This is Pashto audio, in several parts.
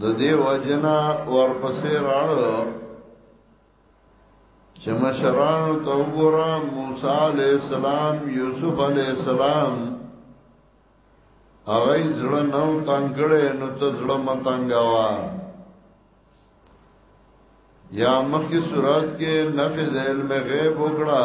د دې وجنا ورپسې راړ چې مشران ته وګوره موسی علی السلام یوسف علی السلام هغه زړه نو تنگړې نو ته زړه متنګوا یا مخی صورت کې نفذ علم غیب وکړه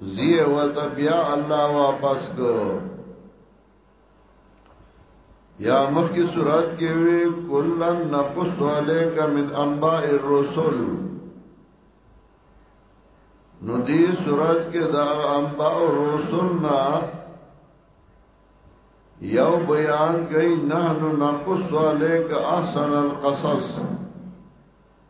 زی ورته بیا الله واپس کو یا مخی صورت کې وی کلن نقص علیک من انباء الرسل نو دی صورت کې دا انباء الرسل نا یو بیان گئی نحن نقص علیک احسن القصص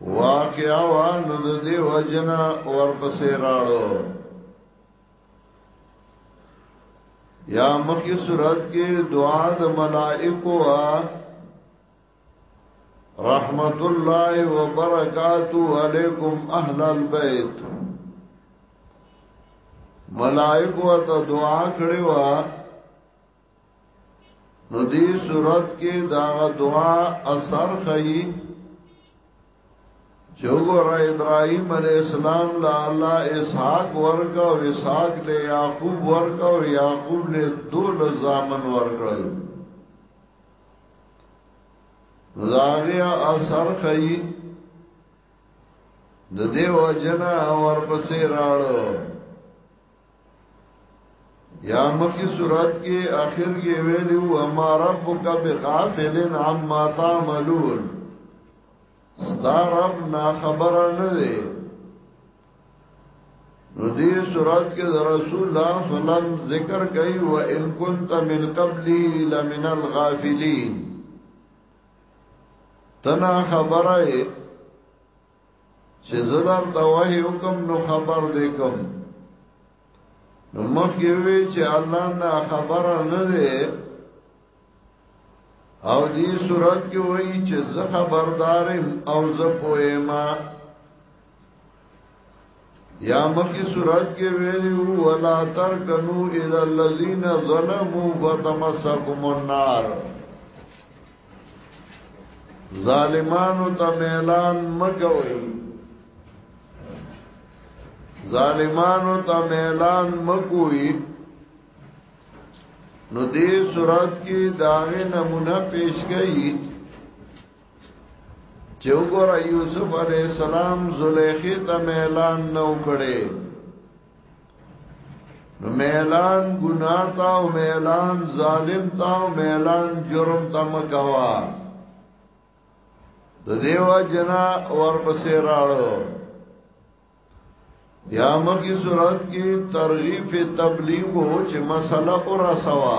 واقع وان د دې وجنا ورپسې راړو یا مخی صورت کې دعا د ملائکو وا رحمت الله وبرکاتہ علیکم اهل البیت ملائکو ته دعا کړې وا نو دی صورت کې دا دعا اثر خي چوغور ابراهيم عليه السلام لا الله اسحاق ورکا او اسحاق له يعقوب ورکا او يعقوب له دول زامن ورکړل زاغیا اثر خی د دیو جنا ورپسې راړو یا مخی صورت کې اخر کې ویلو اما ربک بغافل عما تعملون ستا رب نا خبر نه دی نو دې صورت کې رسول الله صلی الله علیه وسلم ذکر کوي و ان كنت من قبلی لمن الغافلین تنا خبره چې زدر ته وحي حکم نو خبر دې کوم نو مخکې وی چې الله نه خبر نه دی او دې صورت کې وایي چې زه خبردارم او زه پوهما یا مکی سورت کې ویلو ولا ترکنو الى الذين ظلموا فتمسكم النار ظالمانو ته اعلان مګوي ظالمانو ته اعلان مګوي نو دې صورت کې داغه نمونه پیش کړي چې وګوره یوسف علی السلام زلیخی ته اعلان نو کړي نو اعلان ګناه تا او اعلان ظالم تا او اعلان جرم تا مکوا د دیو جنا ورپسې راړو یا مکی صورت کی ترغیب تبلیغ ہو چه مسئلہ اور سوا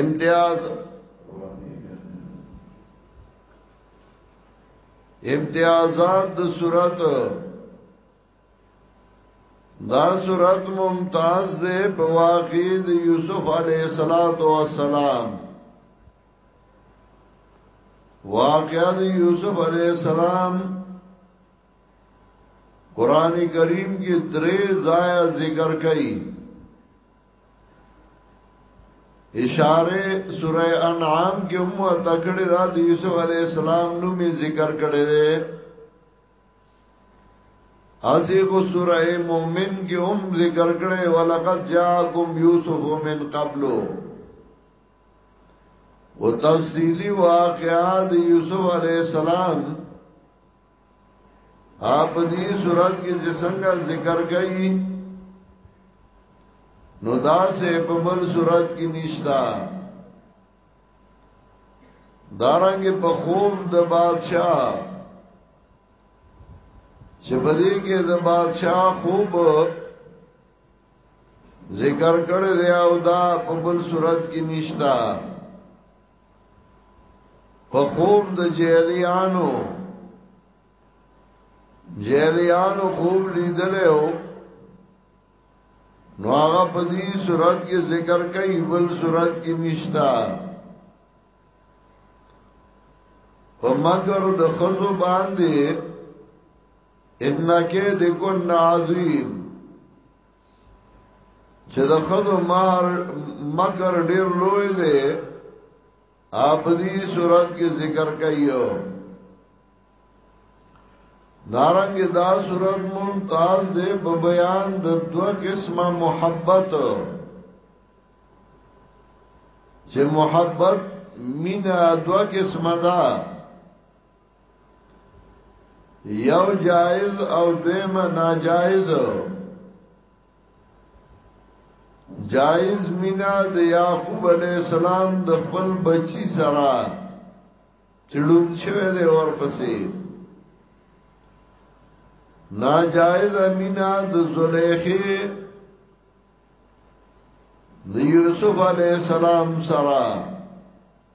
امتیاز امتیازات د صورت دا صورت ممتاز دے په واقع د یوسف علیه السلام واقعا د یوسف علیه السلام قران کریم کې درې ځای ذکر کړي اشاره سوره انعام کې هم تکړه دا د یوسف علی السلام نوم ذکر کړي دي اسی کو سوره مومن کې هم ذکر کړي ولقد جاءکم یوسف من قبلو و تفصیلی واقعات یوسف علیہ السلام اپ دې صورت کې چې څنګه ذکر کوي نو دا سه په بل صورت کې نشتا دارنګ په خوب د بادشاہ چې په دې کې د بادشاہ خوب ذکر کړی دی او دا په بل صورت کې نشتا په خوب د جیلیانو جیلیانو خوب لیدلې او نو هغه په دې صورت کې ذکر کوي بل صورت کې نشتا په مگر د خزو باندې انکه د کن عظیم چې د خدو مار مکر ډیر لوی دی اپ دې صورت کې ذکر کایو دارنګ دا صورت ممتاز دې په بیان د دو قسمه محبت چې محبت مینا دو قسمه ده یو جائز او دویم ناجائز جائز مینا د یعقوب علی السلام د خپل بچی سره چړون شوه دی اور پسې ناجائز مینا د زلیخی د یوسف علی السلام سره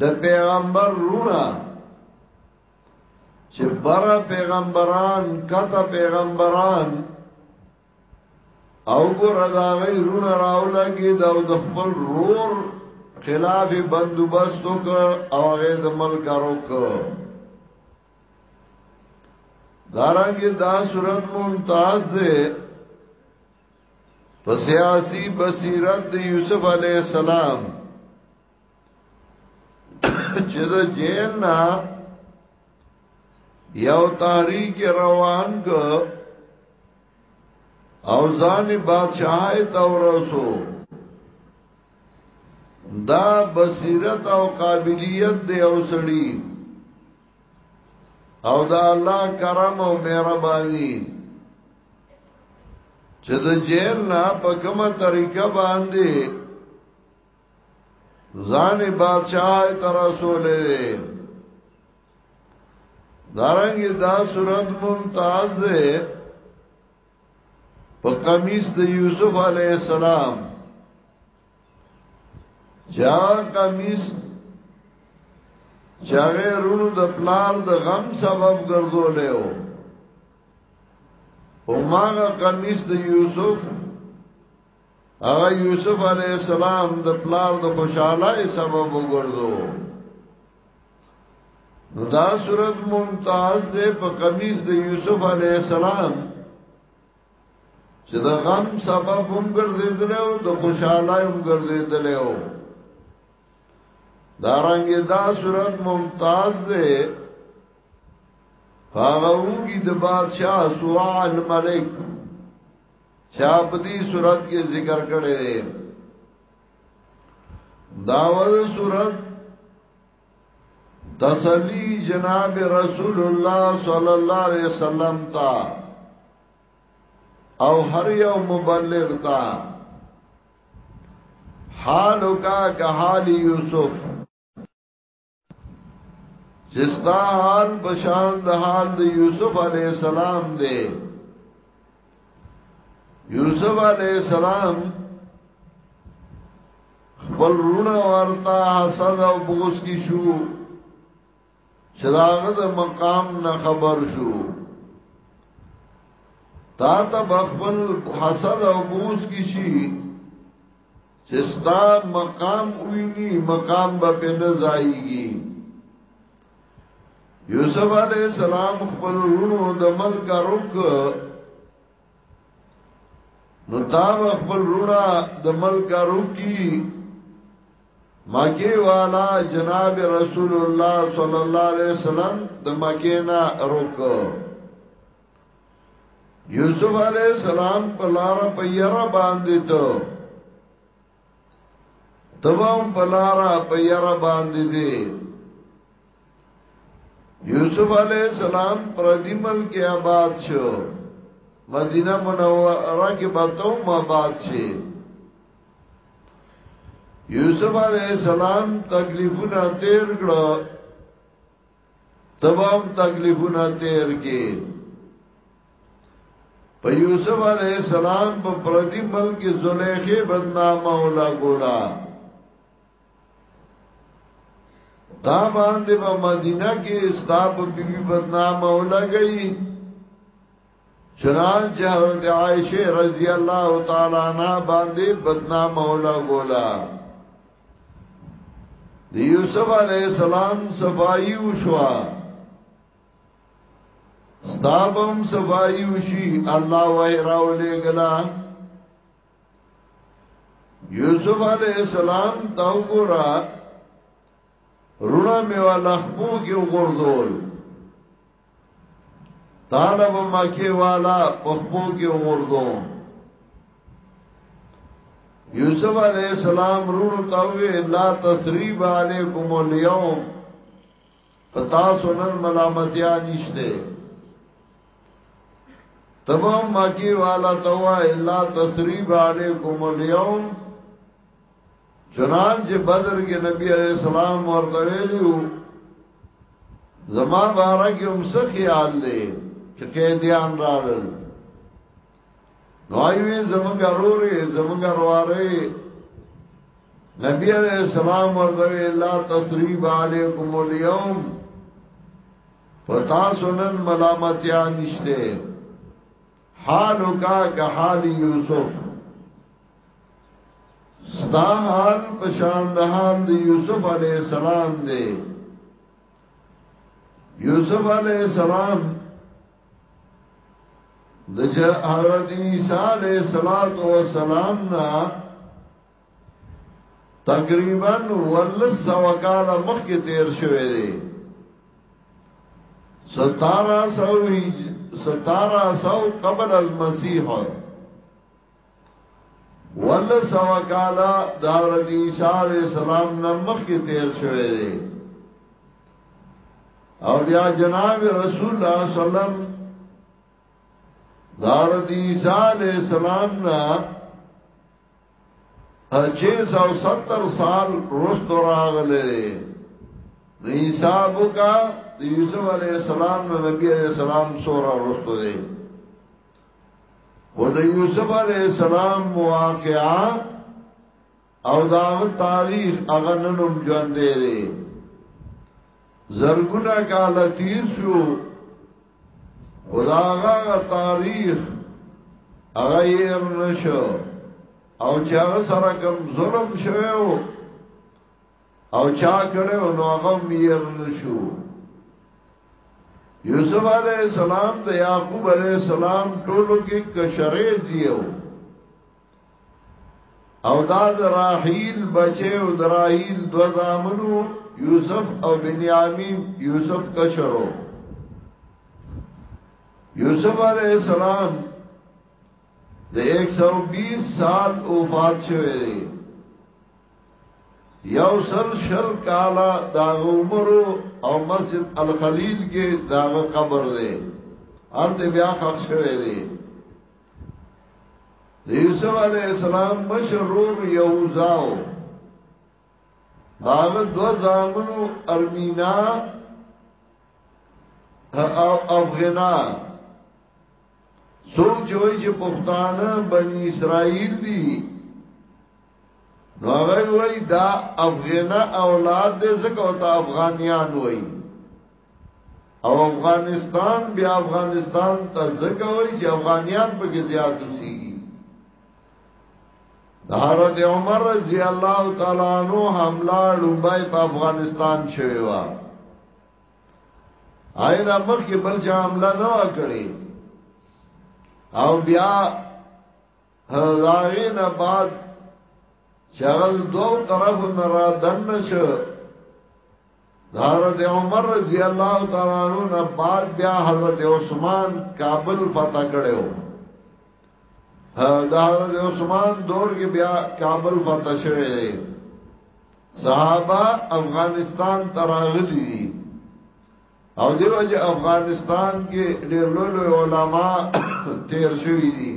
د پیغمبر رونا چې بر پیغمبران کته پیغمبران او ګور دا غي رونا راولګي دا د خپل رور خلاف بندوبست وک او هغه د ملک روک دارنګه دا صورت ممتاز ده په سیاسی بصیرت د یوسف علی السلام چې د جیل نه یو تاریخ روان ک او ځان بادشاہ ته ورسو دا بصیرت او قابلیت دی او سړی او دا الله کرم او مهرباني چې د جیل نه په کومه طریقه باندې ځان بادشاہ ته رسول دی دارنګ دا صورت ممتاز ده په قمیص د یوسف علی السلام جا قمیص چاغه رونو د پلار د غم سبب ګرځولې او هماغه قمیص د یوسف هغه یوسف علی السلام د پلار د خوشاله سبب وګرځو نو دا صورت ممتاز ده په قمیص د یوسف علی السلام چې دا غم سبب هم ګرځیدل او د خوشاله هم ګرځیدل او دا رنګ دا صورت ممتاز ده هغه وګي د بادشاہ سوال ملک چا په دې صورت کې ذکر کړي دي داوود صورت تسلی جناب رسول الله صلی الله علیه وسلم تا او هر یو مبلغ تا حالو کا که حال یوسف چې ستا حال بشان د حال د یوسف علی السلام دی یوسف علی السلام خپل رونه ورتا حسد او بغض کی شو چې داغه د مقام نه خبر شو تا ته خپل حسد او بغض کی شي چې ستا مقام ویني مقام به په نه ځایږي یوسف علی السلام خپل ورونو د ملک رک نو تا خپل رونا د ملک رکی مکی والا جناب رسول الله صلی الله علیه وسلم د مکینا رک یوسف علی السلام په لار په یرا باندې ته تبام په لار په یرا باندې دي یوسف علی السلام پر دې ملک آباد شو مدینه منوره کې باتوم آباد شي یوسف علی السلام تکلیفونه تیر کړو تمام تکلیفونه تیر کې په یوسف علی السلام په پردي ملک زلیخه بدنامه ولا ګولا دا باندې په مدینه کې استاب بیبي بدنامه ولا گئی چنانچه حضرت عائشه رضی الله تعالی عنها باندې بدنام مولا ګولا د یوسف علی السلام صفائی وشوا ستابم صفائی وشي الله وای راولې ګلا یوسف علی السلام دا وګورا رونه میواله خو کې وګورځول طالب مکی والا پخپو کې وردو یوسف علیہ السلام رونو تاوی لا تثریب علیکم اليوم پتا سنن ملامتیا نشتے تمام مکی والا توا لا تثریب علیکم اليوم چنانچه بدر کې نبی عليه السلام ورته ویلو زما بارک هم څه خیال دی چې قیدیان راغل نو ایوی زمونږ روري زمونږ ورواري نبی علیہ السلام ورته لا تثریب علیکم اليوم پتا سنن ملامتیا نشته حالو کا که حال یوسف ستا حال پشان د حال د یوسف علی السلام دی یوسف علی السلام د حضرت عیسی علی السلام نا تقریبا ولس وکاله مخکې تیر شوه دی 1700 1700 قبل از مسیح ورله سوا کالا دا حضرت عیسی علیہ السلام نمخ کی تیر شوه دی او بیا جناب رسول الله سلام دا حضرت عیسی علیہ السلام نا 670 سال رست راغله دی عیسی بوکا د یوسف علیہ السلام نو نبی علیہ السلام سورا رست دی و د یوسف علی السلام واقعا او دا تاریخ هغه ننوم ژوند دی زرګونه کال تیر شو خدا هغه تاریخ هغه یې نشو او چې هغه سره کوم ظلم شوو او چا کړه او نو غم ير نشو یوسف علیہ السلام د یعقوب علیہ السلام ټولو کې کشرې زیو او دا د راحیل بچي او د راحیل دو زامنو یوسف او بنیامین یوسف کشرو یوسف علیہ السلام د 120 سال وفات شوه دی یو سل شل کالا داغ عمرو او مسجد الخلیل کې داغ قبر دی ال دې بیا خښ شوی دی د یوسف علی السلام مشرور یوزاو داغ دو زامنو ارمینا او افغنا سوچ وای چې پښتانه بنی اسرائیل دي نو هغه وای دا افغانه اولاد دې زکه او ته افغانیان وای او افغانستان بیا افغانستان ته زکه وای چې افغانیان په کې زیات وسیږي حضرت عمر رضی الله تعالی عنہ حمله لومبای په افغانستان شوی و آیدا مخ کې بل جامله نه وکړي او بیا هغه بعد چغل دو طرف نرا دن شو حضرت عمر رضی اللہ تعالی عنہ نه بعد بیا حضرت عثمان کابل فتح کړو دا حضرت عثمان دور کې بیا کابل فتح شوه دی صحابه افغانستان تراغلی دي او دیو چې افغانستان کې ډېر لوی لوی علما تیر شوی دي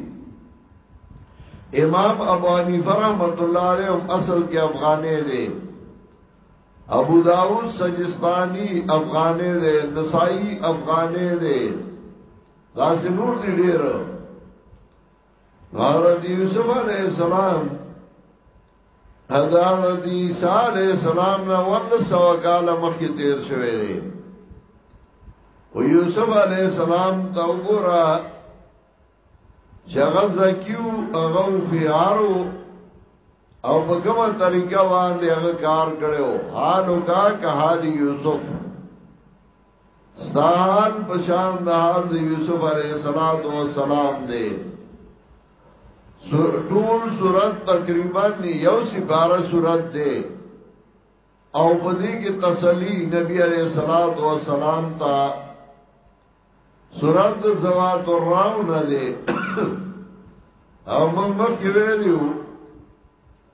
امام ابو حنیفه رحمۃ اللہ علیہ اصل کې افغانې دي ابو داود سجستانی افغانې دي نسائی افغانې دي دا څنور دي ډېر حضرت یوسف علیہ السلام حضرت عیسی علیہ السلام نه ول سو کال مخکې تیر شوی دی او یوسف علیہ السلام دا وګورا چې هغه زکیو هغه خيارو او په کومه طریقه باندې هغه کار کړو حالو کا که حال یوسف ستان پشان دا حال دی یوسف علیہ السلام دو سلام دی ټول صورت تقریبا یو سپاره صورت دی او په دې کې تسلی نبی علیہ الصلوۃ والسلام ته سورۃ زوات الراو نه دی او موږ مخکې ویلو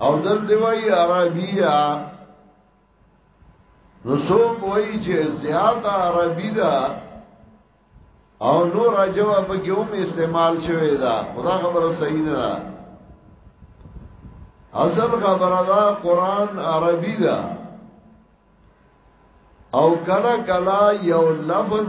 او دل دی وای عربیه نو څوک وای چې زیات عربی ده او نور جواب به کوم استعمال شوی دا خدا خبره صحیح نه ده اصل خبره دا قران عربی ده او کله کله یو لفظ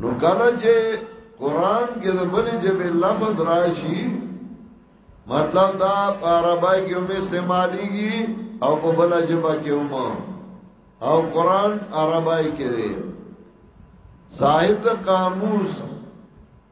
نو کله چې قران کې د بلې جبې لفظ راشي مطلب دا عربی کې هم استعماليږي او په بل جبه کې هم او قران عربی کې دی صاحب د قاموس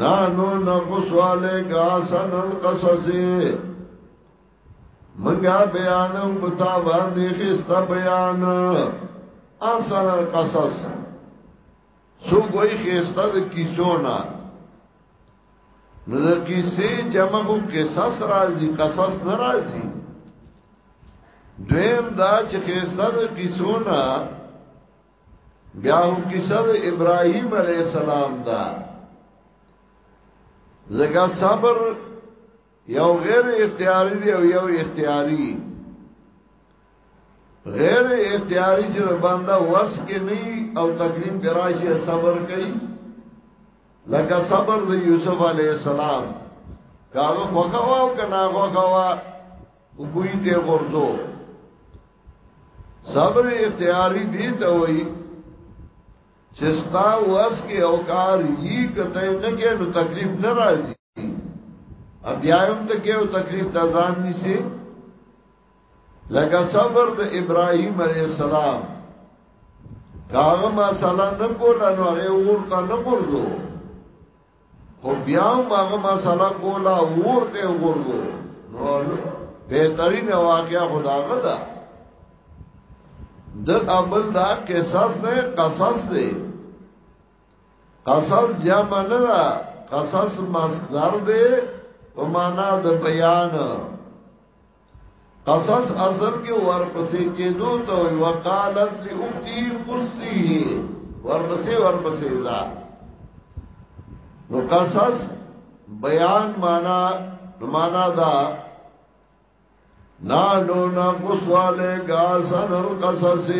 نانو نقص والے گا سن القصصی منگا بیانو بتا باندی خستا بیان آسان القصص سو گوئی خستا دا کسو نا نو دا کسی جمع کو قصص رازی قصص نرازی دویم دا چې خستا د قصو نه بیا هم کیسه د ابراهیم علی السلام دا زګه صبر یو غیر اختیاری دی او یو اختیاری غیر اختیاری چې بنده وس کې نه او تکلیف براشي صبر کوي لکه صبر د یوسف علی السلام کاغه وکاو کنه وکاو وګوي ته ورځو صبر اختیاری دی ته وای چې ستا واس کې او کار یی کته نه کې نو تکلیف نه راځي بیا هم ته کې او تکلیف د ځان نيسي لکه صبر د ابراهيم عليه السلام کاغه مساله نه کوله نو هغه ورته نه ورځو خو بیا هغه مسله کولا ورته ورغو نو بهترین واقعیا خداغه ده د عمل دا قصص نه قصص دی قصص جمع نه ده قصص مصدر دی په معنا د بیان قصص اثر کې ورپسې کېدو ته وقالت لاختي قصي ورپسې ورپسې ځا نو قصص بیان معنا معنا دا نانو نا قصواله غاسن القصص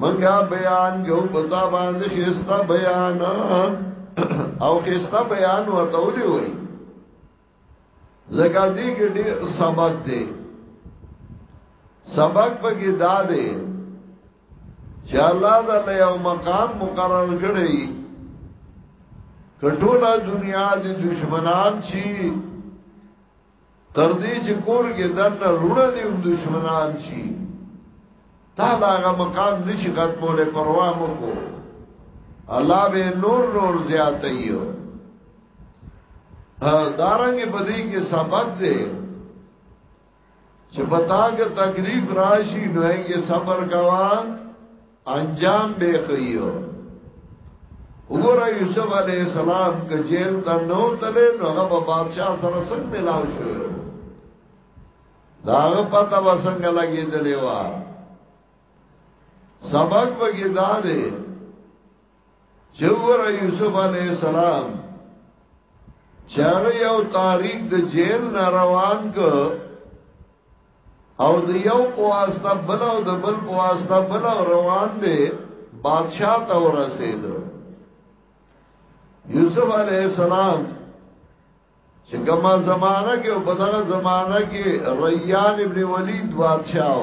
منګه بیان یو پتا باندې خستا بیان او خستا بیان وته ولي وي زکه دې کې ډېر سبق دی سبق پکې دا دی چې الله دا له یو مقام مقرر کړی کټولا دنیا دې دشمنان شي تر دې چې کور کې دنه رونه دې دشمنان شي تا دا هغه مقام نشي ختموله پروا مو کو الله به نور نور زیاتایو دارنګ بدی کې سبق دی چې پتا کې تکلیف راشي نو یې صبر کوا انجام به خيو وګوره یوسف علی السلام که جیل ته نو تلې نو هغه بادشاہ سره څنګه ملاو شو داغه پتا وسنګ لګیدلې وا سبق بګی دا دی چې ور یوسف علی السلام چاغه یو تاریخ د جیل نه روان ک او د یو په واسطه بل او د بل په واسطه بل روان دی بادشاہ ته ورسید یوسف علی السلام چې کومه زمانہ کې او په دغه زمانہ کې ریان ابن ولید بادشاہ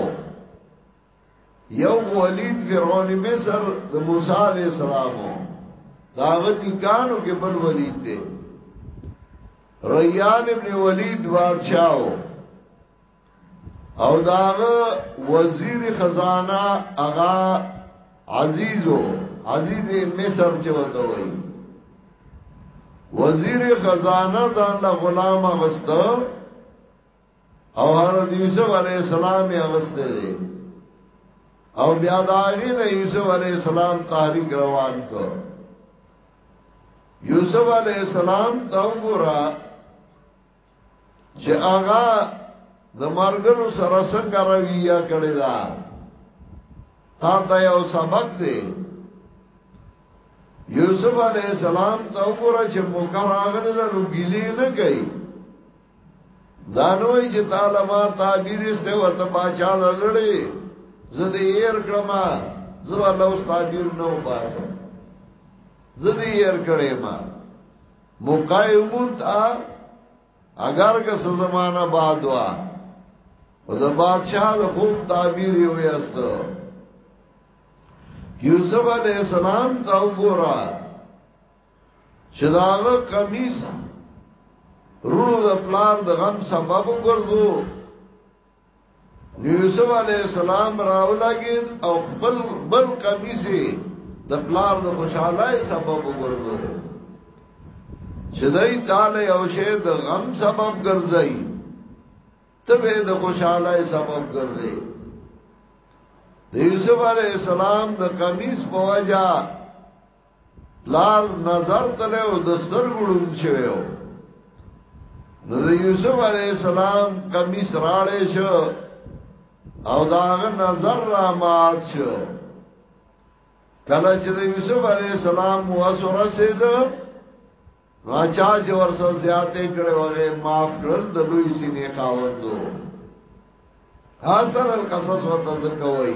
یو ولید فرعون مصر د موسی علی السلام دا غنی کانو کې بل ولید دی ریان ابن ولید بادشاہ او داغه وزیر خزانه اغا عزیزو عزیز مصر چې وته وای وزیر خزانه ځان له غلام غستو او حضرت یوسف علی السلام یې اغسته دي او بیا دا غي نه یوسف علی السلام تحریک روان کو یوسف علی السلام دا وګورا چې هغه د مرګرو سره څنګه رویه کړی دا تا ته یو سبق دی یوسف علی السلام دا وګورا چې مکر هغه نه روګیلی نه گئی دا نوې چې تعالی ما تعبیر استه ورته باچا لړلې زه دې ير کړم زه الله اوس تعبیر نو باسه زه دې ير کړې ما مقایمون تا اگر که څه زمانہ بعد وا او د بادشاہ د خوب تعبیر یو یاست یوسف علیہ السلام تا وګورئ چې داغه کمیس رونو د پلار د غم سبب وګرځو یوسف علی السلام راولګید او خپل بل کمیس د پلار د خوشحالای سبب وګرځو چې دای تعالی او شه د غم سبب ګرځي ته به د خوشحالای سبب ګرځي د یوسف علی السلام د کمیس په وجہ پلار نظر تله او د سترګړون شوی او نو د یوسف علی السلام کمیس راړې شو او داغه نظر را مات شو کله چې د یوسف علی السلام وسو رسید نو چا چې ورسو زیاتې کړې وغه معاف کړل د لوی سینې خاوندو حاصل القصص وتذکوي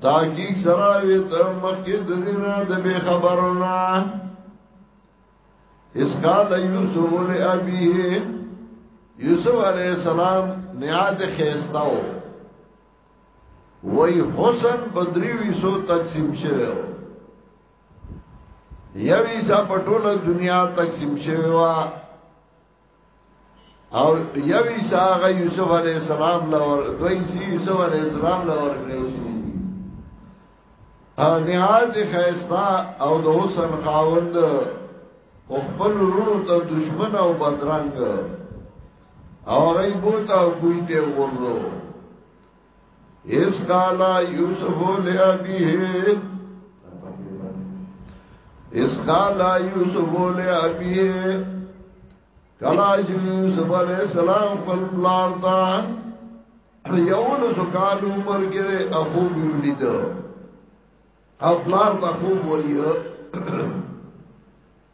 تحقیق سره وی ته مخکې د دینه د به خبرنا اس قال یوسف له ابيه یوسف علیہ السلام نیاد خیستاو وی حسن بدری وی سو تقسیم شوه یوی سا پټوله دنیا تقسیم شوه او یو عیسی هغه یوسف علی السلام لور دوی عیسی یوسف علی السلام لور کړی شي او نهایت خیستا او د حسن خاوند او خپل ورو ته دشمن او بدرنګ او غیبوت او کوی ته ورلو اس قالا یوسف لابیه اس قالا یوسف لابیه کلا یوسف علیہ السلام پر پلار تا یول زکال عمر گره ابو بیولید او پلار تا خوب ویه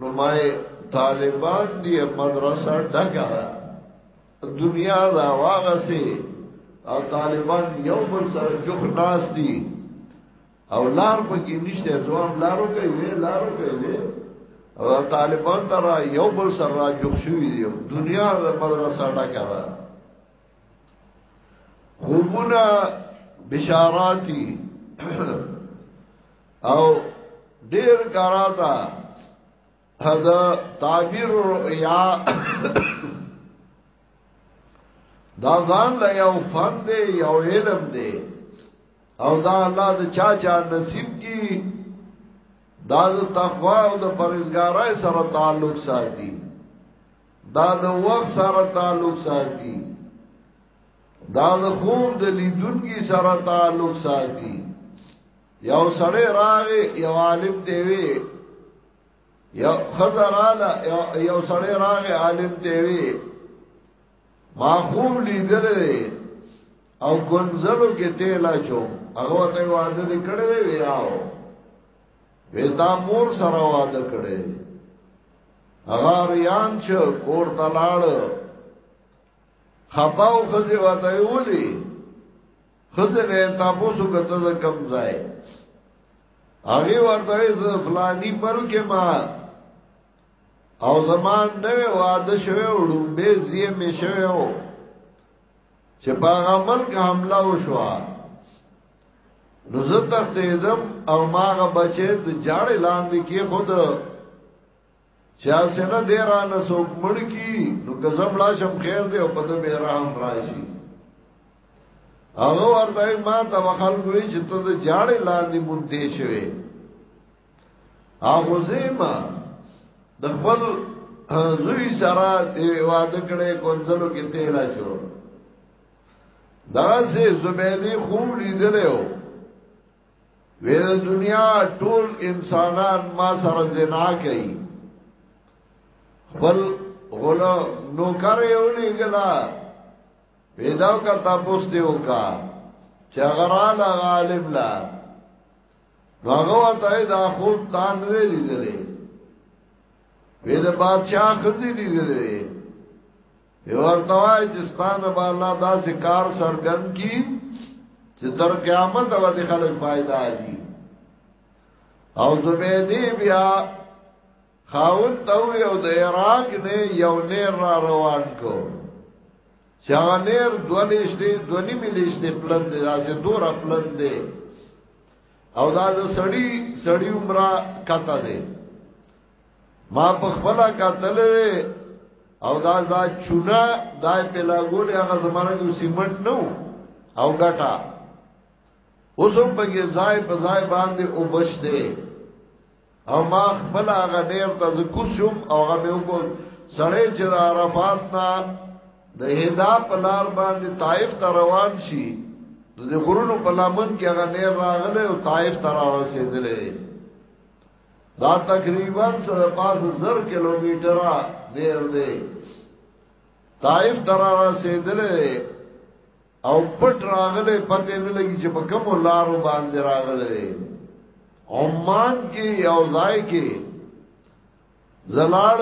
نو ما طالبان دی مدرسه ډګه دنیا دا واغه سي او طالبان یو بل سره جوخ ناس دي او لار پکې نشته ځوان لارو کوي وی لارو کوي وی او طالبان تر یو بل سره را جوخ شوی دی دنیا دا مدرسه ډګه ده خوبونه بشاراتی او ډیر کاراتا دا تعبیر یا دا ځان له یو فن دی یو علم دی او دا الله د چا چا نصیب کی دا د تقوا او د پرهیزګارۍ سره تعلق ساتي دا د وخت سره تعلق ساتي دا د خوب د لیدونکو سره تعلق ساتي یو سړی راغی یو عالم دی وی یو خزراله یو سړی راغی عالم دی وی ما خوب لیدل دی او ګنزلو کې تیل اچو هغه ته واده دې کړې دی وی آو وی دا مور سره واده کړې هغه ریان چې کور تلاړ خپاو خزي واده وی خزه نه تاسو سو کته ز کم ځای هغه ورته ز فلانی ملک ما او زمان نه واده شوه وډمبه زی می شوه او چې باغ ملک حمله وشو نو زه تختیدم او ماغه بچې د جاړې لاندې کې خود چا سره دې را نه څوک مړ کی نو که زم لا شم خیر دې او په دې به رحم راشي هغه ورته ما ته وخل کوي چې ته د جاړې لاندې مونته شوی هغه زما د خپل زوی سره دی واده کړي کونځلو کې تیل اچو دا سه زبیدی خوب لیدلې وې د دنیا ټول انسانان ما سره زنا کوي خپل غلو نوکر یو لګلا پیداو کا تاسو دیو کا چا غرال غالب لا هغه ته دا خوب تا نه لیدلې وې د بادشاہ خزي لیدلې یو ورته وای چې ستانه به الله داسې کار سرګن کی چې تر قیامت باندې خلک فائدہ اخلي او زبیدی بیا خاون ته یو د عراق نه یو نیر را روان کو چاغه نیر دونیش دی دونی ملیش دی پلند دی داسې دور پلند دی او دا سړی سړی عمره کته دی ما په خپل قاتل او دا دا چونه دا په لاګول هغه زمانه کې سیمنټ نو او ګټا اوسم په کې ځای په ځای باندې او بشته او ما خپل هغه ډیر ته ذکر شوم او هغه مې وکړ سړی چې د عرفات نه د هدا په لار باندې طائف ته روان شي د غرونو په لمن کې هغه نیر راغله او طائف ته راوسېدلې دا تقریبا سره پاس زر کلومیٹر دیر دے طائف تر رسیدلې او پټ راغلې پته نه لګي چې په کوم لارو باندې راغلې عمان کې یو ځای کې زلاړ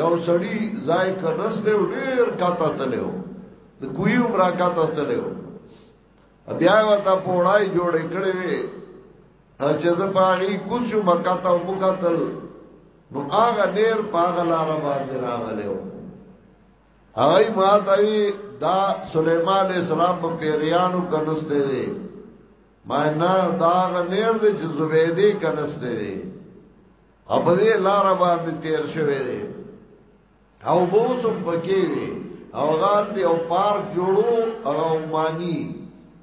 یو سړی ځای کنس له ډیر کاته تلو د کوی عمره کاته تلو بیا وتا پوړای جوړې کړې وې چې زه باغی کوچ مکاته او مکاتل نو هغه نیر پاغه لار باندې راغلو هغه ما دوی دا سليمان اسلام په پیریانو کنسته دي ما نه دا غنیر دي چې زبیدی کنسته دي ابدی لار باندې تیر شوی دی او بوسم پکې وي او غال دی او پارک جوړو او مانی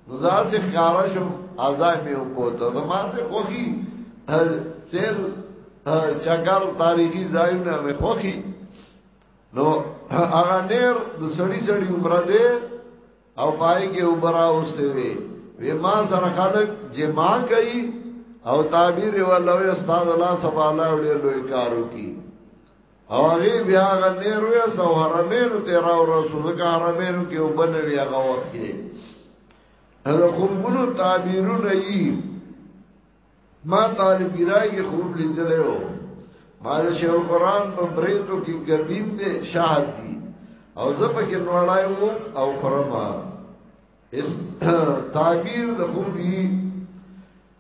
نو ځاسې خارشم ازای مې وکوت زما سه خوخي سیل چکر تاریخي ځایونه مې خوخي نو هغه نیر د سړی سړی عمر دی او پای کې وبرا اوسته وي وی ما سره خلک جما کوي او تعبیر ولوي استاد الله سبحانه وړي لوی کارو کی او هغه بیا هغه نیرو یا سواره مینو تیرا او رسول کار مینو کې وبنوي هغه وخت کې هغه خوبونو تعبیرونه یي ما طالب ګرای کې خوب لیدل یو ما د شیخ القرآن په بریتو کې ګبین دې شاهد دي او زه په کې نوړای وو او خرما اس تعبیر د خوبي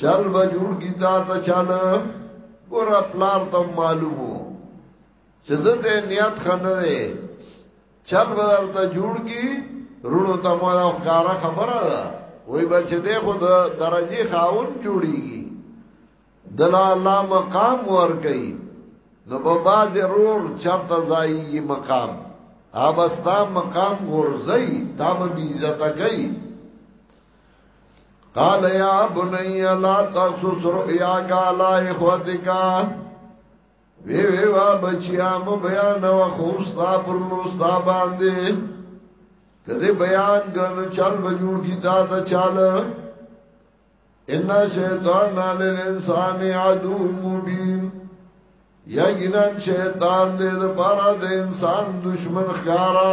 چل به جوړ کی تا ته چل ګور پلار ته معلومو چې زه ته نیت خنه دی چل به درته جوړ کی رونو ته مو دا کار خبره ده وای بچ دې خو د درجه خاون جوړیږي دلا الله مقام ور کوي نو په باز رور چرته ځایږي مقام ابستا مقام ورځي تا به عزت کوي قال يا بني لا تقصص رؤياك على اخوتك وی وی وا بچیا مو بیان و خوستا پر نوستا باندې کده بیان ګنو چل بجوړ کی تا ته چال ان شیطان للانسان عدو مبین یقینا شیطان دې لپاره د انسان دشمن ښکارا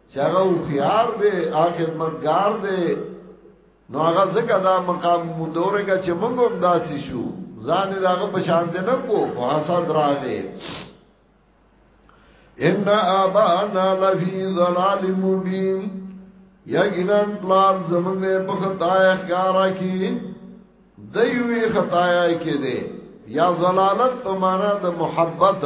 چې هغه هوښیار دی هغه خدمتګار دی نو هغه ځکه دا مقام مندورګه چې موږ هم داسې شو ځان یې داغه په شان دی نه کو خو حسد راغی ان ابانا لفی ظلال مبین یقینا پلار زمونږ په خطا ښکارا کی دوی خطا کې دی یا ظلالت په معنا د محبت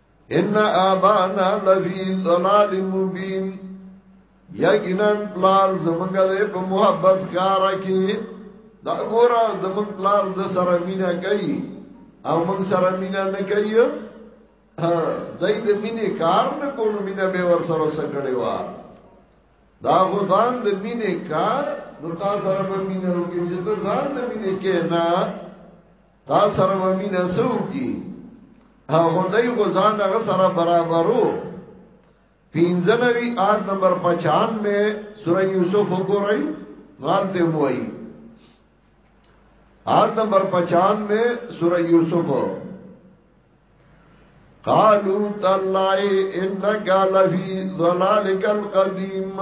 ان ابانا لفی ضلال مبین یقینا پلار زمونږ له په محبت کار کی دا ګورا زمونږ پلار د سره مینا کوي او مونږ سره مینا نه کوي دای د مینې کار نه کولو مینا به ور سره سکړې و دا غوتان د مینې کار نو تا سره به مینه وکړي چې ته ځان د مینې کې نه تا سره به مینه سو کی هغه دای غو ځان هغه سره برابرو پینځنوي آد نمبر 95 میں سورہ یوسف وګورئ نال ته موي آد نمبر 95 میں سورہ یوسف قالو تالله انک لفی ظلالک القدیم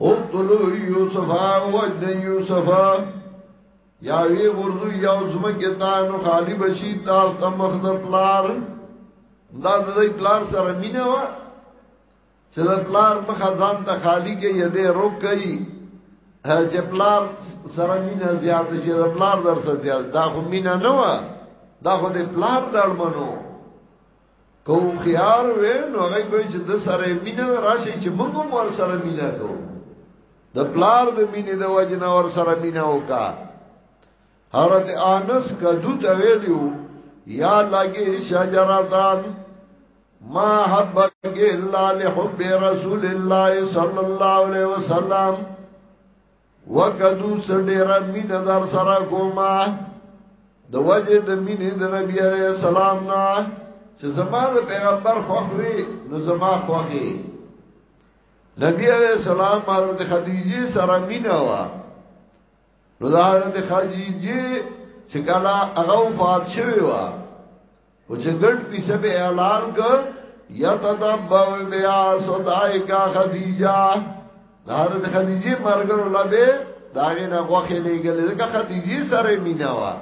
اقتلو یوسفا وجن یوسفا یا وی غرزو یا زمکه تا نو خالی بشی تاس تا مخد پلار دا د دې پلار سره مینه وا چې د پلار مخه ځان ته خالی کې یده روک کوي چې پلار سره مینه زیات شي د پلار در سره زیات دا خو مینه نه وا دا خو د پلار دړمنو کوم خيار وې نو هغه به چې د سره مینه راشي چې موږ هم ور سره مینه کوو د پلار د مینې د وجنه ور سره مینه وکا حضرت انس کدو ته ویلو یا لګي شجرتان ما حبک الا لحب رسول الله صلی الله علیه وسلم وکدو سډیرا مین در سره کوما د وجه د مین د نبی علی السلام نه چې زما د پیغمبر خوخوي نو زما خوخي نبی علی السلام حضرت خدیجه سره مینا وا نو حضرت خدیجه چې کله هغه وفات شوی و او چې ګډ پیسه به اعلان ک یتتبو بیا صدای کا خدیجه دار د خدیجه مرګ لبه داغه نه غوخه لګل ځکه خدیجه سره مینا وا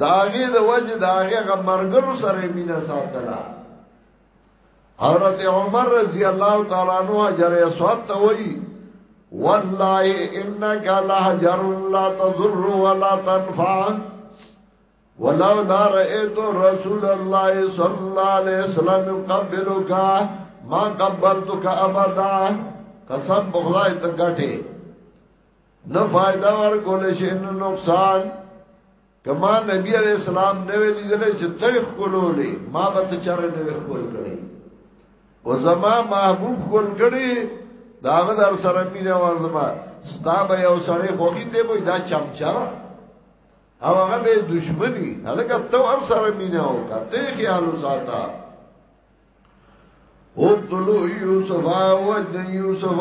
داغه د وجه داغه غ مرګرو سره مینا ساتلا حضرت عمر رضی الله تعالی عنہ اجر اسوات ته وی والله انک لهجر لا تضر ولا تنفع ولولا رأيت رسول الله صلى الله عليه وسلم يقبلك ما قبلتك ابدا قسم بخدای ته غټه نه فائدہ ورکول شي نه نقصان کما نبی علیہ السلام نه ویل دي چې ته خپلولې ما به ته چر نه خپل کړي او زما محبوب خپل کړي داغه در سره مینه وانځما ستا به یو سړی خوخي دی به دا چمچا او هغه به دشمنی هلکه تو ار سره مینا وکا ته خیال وساته او تلو یوسف او جن یوسف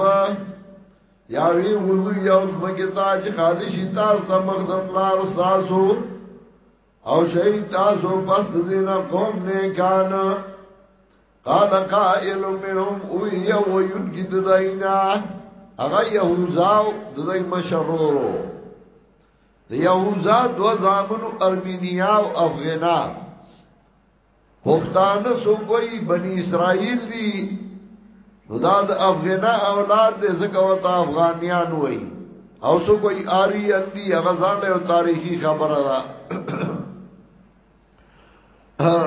یا وی ورو یو مګه تا چې خالی شي تاسو ته مخزب لار ساسو او شي تاسو پس دینا قوم نه کان قال قائل منهم او یو وینګی داینا هغه یهوزاو دای مشرورو د یهوزا دو زامنو ارمینیا او افغانا پښتانه سو کوئی بنی اسرائیل دی نو دا د افغانا اولاد دې زکه وتا افغانیان وای او سو کوئی آری اندی هغه ځان له تاریخي خبره ده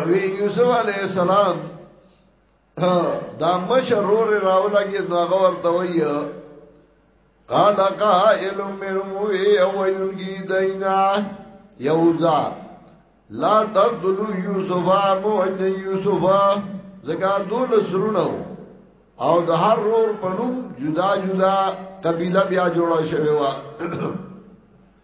وی یوسف علی السلام دا مشر رور راولګي نو هغه ورته وایي قال قائل منهم ويلجي دینا یوزا لا تقتلوا یوسف مو ان یوسف زګا دول سرونو او د هر رور پنوم جدا جدا قبیله بیا جوړه شوی و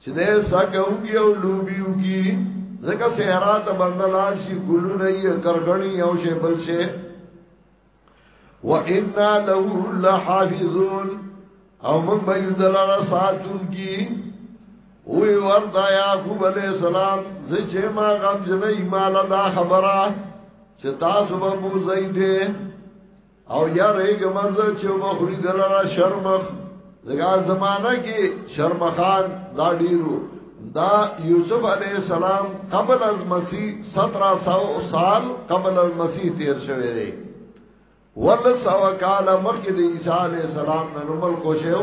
چې دې سګوږي او لوبيږي زکه صحرا ته بندلار شي ګلو نه یې کرګړی او شی بل شي وإنا له لحافظون او من به یدلر ساتون کی وی وردا یعقوب علیہ السلام زچه ما غم جنې مال دا خبره چې تاسو به بو زیدې او یا رېګه مزه چې بخوري دلاره شرمخ دغه زمانہ کې شرمخان دا ډیرو دا یوسف علی السلام قبل از مسیح 1700 سال قبل از مسیح تیر شوه دی ول سو کال مخکې د عیسی علی السلام نن عمر کوشه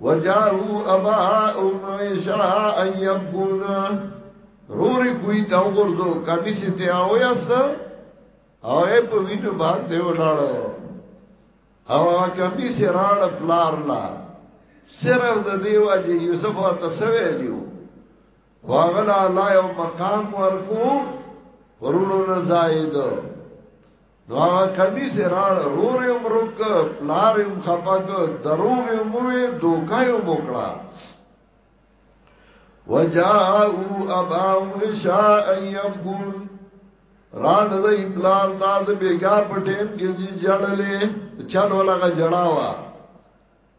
وجاهو ابا ام عشاء ان يبقون روری کوئی تا وګرځو کمی سي ته او یاست او یې په وینو باندې ولاړو او کمی سي راړ پلار لا صرف د دیو اجي یوسف او تسوی لیو واغلا لا یو مقام ورکو ورونو نه زائد نو هغه کمیس راړ رور یې مرک پلار یې خپګ دروغ یې موې دوکه یې موکړه وجاءو اباهم عشاء يبغون ران دای پلار تا د بیګا په ټیم کې جړلې چلو لګه جړاوا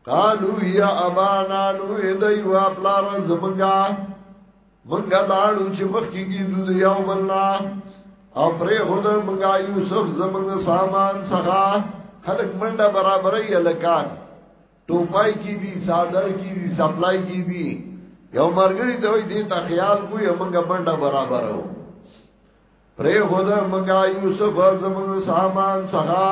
قالو یا ابانا لو دی وا پلار زمنګا منګا لاړو چې مخ کې کیدو دی یو بلنا او پرې هدا منګا یوسف زمنګ سامان سغا خلق منډه برابرې الکان ټوپای کی دي صادر کی دي سپلای کی دي یو مرګری ته وي دې ته خیال کو یو منګا منډه برابرو پرې هدا منګا یوسف زمنګ سامان سغا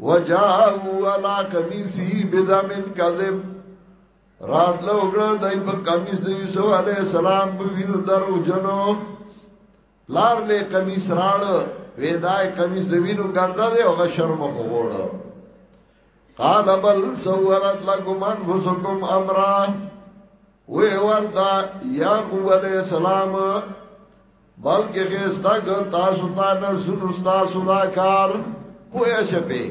وجاءو علا کمیسی بدامن کذب رات له وګړه دای په کمیس د یوسف علی السلام په وینو درو جنو لار له کمیس راړ وېدای کمیس د وینو ګنده دی او غشرم کو وړو قال بل سورت لكم انفسكم امرا وی وردا یعقوب علیہ السلام بلکې خسته ګ تاسو ته نه زونو تاسو دا کار پوهه شپه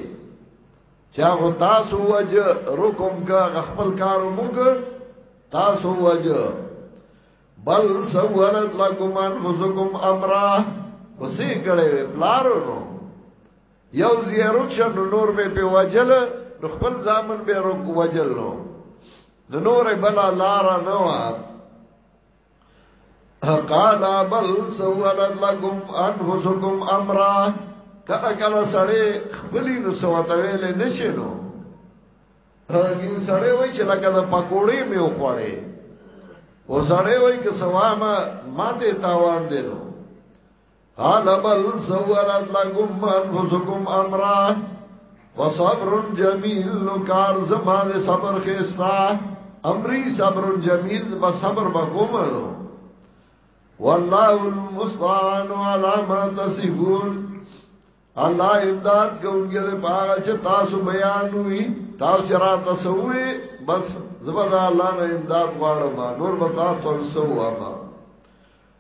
چا غو تاسو وج رکم کا خپل کار موږ تاسو وج بل سوالت لکم انفسکم امرا وسی کړي پلارو نو یو زیرو شن نور به په وجل نو خپل ځامن به رو وجل نو نور بلا لار نه قال بل سولت لكم انفسكم امرا کله کله سړی خپلی نو سوته ویلې نشي نو هغه سړی وای چې لکه د پکوړې مې وخوړې او سړی وای چې سوامه ماته تاوان دی نو قال بل سورت لكم انفسكم امرا وصبر جميل نو کار زما دې صبر خستا امري صبر جميل بس صبر بکوم نو والله المستعان على ما تصفون الله امداد کوونکی دې پاغه چې تاسو بیان وي تاسو چې را تاسو وي بس زبر الله نه امداد غواړم نور به تاسو تر سو ما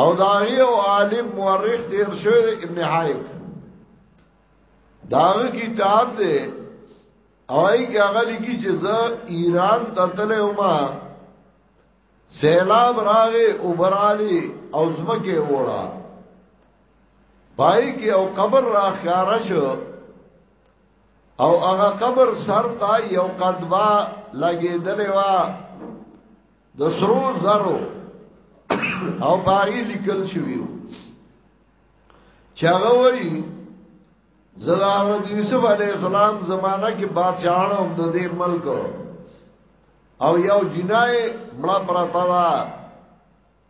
او دا یو عالم مورخ دیر شوی دی ابن حایق دا کتاب دی او ای کی هغه لیکي چې زه ایران ته تللی وم سیلاب راغې او برالی او زمکه وړه پای کې او قبر را خیاره شو او هغه قبر سر تا یو قدوا لګېدلې وا د سرو زرو او باغی لیکل شویو چاگه وی زده حضرت یوسف علیہ السلام زمانہ کې بادشاہانو هم د دې ملک او یو جنای مړه پراته ده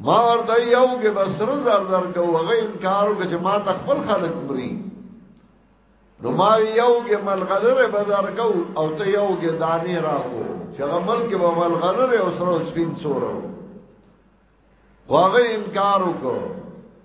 ما ورته یو کې بسر زر زر کو هغه انکار وکړ چې ما تخپل خلق مري نو ما یو کې ملغلره بازار کو او ته یو کې دانی راکو چې هغه ملک به ملغلره او سره سپین سورو هغه انکار وکړ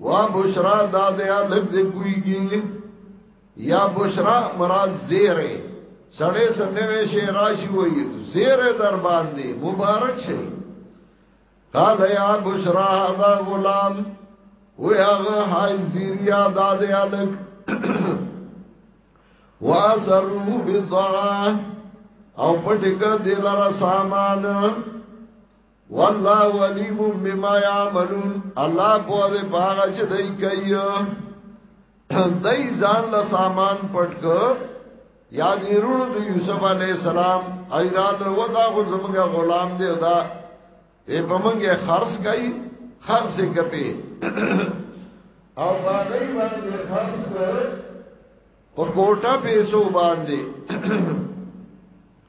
وا بشرا دا د الک دې کويږي یا بشرا مراد زیره سړې سمې وې شي راشي وې زیره در باندې مبارک شي قال یا بشرا هذا غلام و هغه حای زیریا دا د الک واسرو بضاعه او پټ کړ دلاره سامان والله علیم بما یعملون الله په دې باغ چې دای کوي دای ځان له سامان پټک یا دیرونو د یوسف علی السلام ایران ودا غو زمګه غلام دی دا ای په منګه خرص کای خرص کپی او باندې باندې خرص په کوټه پیسو باندې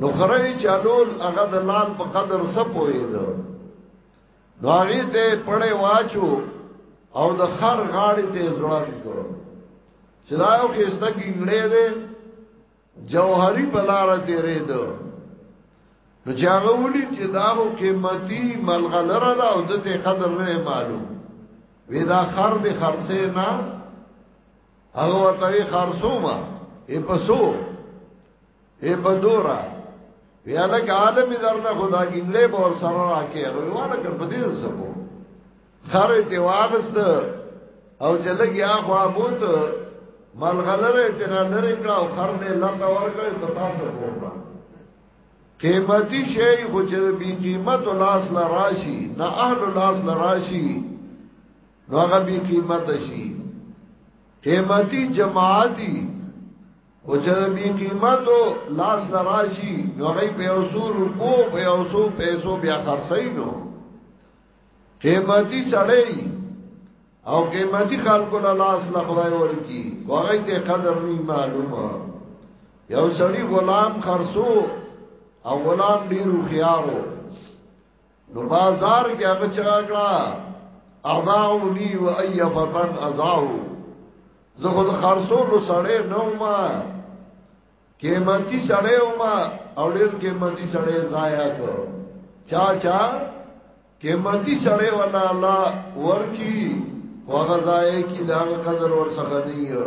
نو خره چالول هغه د لال په قدر سپوي دو نو هغه ته پړې واچو او د خر غاړې ته ځوړان کو چې دا یو خسته ګنګړې ده جوهری بلاره تیرې ده نو چې هغه ولي چې دا هو قیمتي ملغلره ده او د دې قدر نه معلوم وی دا خر دې خرڅه نه هغه ته خرڅوما ای پسو اے بدورا بیا لک عالم درنه خدا ګنګلې به ور سره راکې هغه واره کړ په دې سبو خره ته واغست او چې لګي اخو ابوت ملغلره ته نه لری کړه او خر نه لته ور کړ په تاسو وکړه قیمتي شی خو چې بي قیمت لاس لا راشي نه اهل لاس لا راشي نو هغه بي قیمت شي قیمتي جماعتي او چې بی قیمتو لاس لراشي نو غي په اوسو روپو په اوسو پیسو بیا خرڅای نو قیمتي سړی او قیمتي خلکو له لاس له خدای ورکی وغه ته قدر نه معلومه یو سړی غلام خرڅو او غلام ډیرو خيارو نو بازار کې هغه چا کړه اعضاونی و ای فتن ازاو زه خود خرصولو سړی نو ما قیمتی سړی او ما او ډیر قیمتی سړی ضایع کړ چا چا قیمتی سړی ولا الله ورکی هغه ضایع کی دا قدر ور څخه نه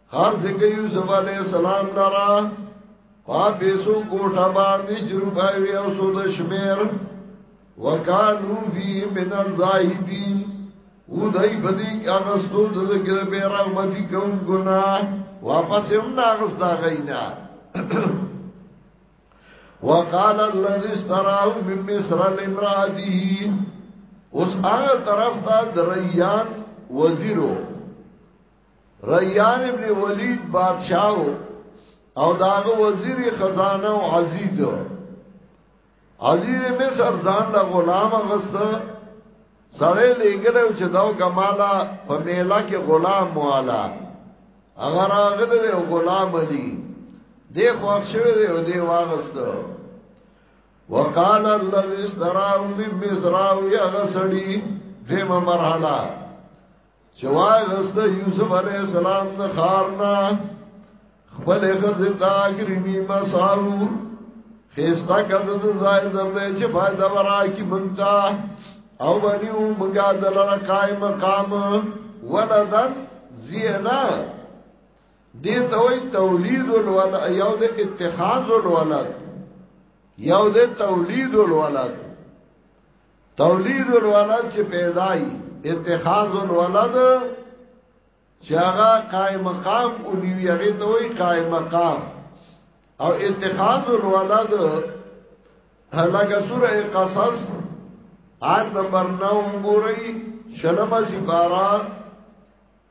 هر څنګه یوسف علی السلام لرا پا پیسو کوټه باندې جروپای وی او سود شمیر وکانو فی من الزاهدین او دای بدی اغستو د ذکر به رحمتی کوم ګنا واپس هم ناغس دا غینا وقال الذي استراه من مصر لامراته اوس هغه طرف ته دریان وزیرو ریان ابن ولید بادشاہ او داغه وزیر خزانه او عزیز عزیز مصر ځان له غلام غست سره لګل چې داو کمالا په میلا کې غلام موالا هغه راغله دی او غلام دی دی خوښ شوی دی او دی واغست وقال الذي استراه من مصر يا غسدي دمه مرحله چوای غسته یوسف علیہ السلام د خارنا خپل غزه دا گرمی مساو خيستا کده د زای زرده چې فائدہ ورا کی منتا او بنیو منګا دلر قائم مقام ولدن زینا دې ته وي تولید الولد یو د اتخاذ الولد یو د تولید الولد تولید الولد چې پیدای اتخاذ الولد چې هغه قائم مقام او نیوی هغه ته وای قائم مقام او اتخاذ الولد هلاګه سوره قصص آیت نمبر 9 ګورئ شلمه سپارا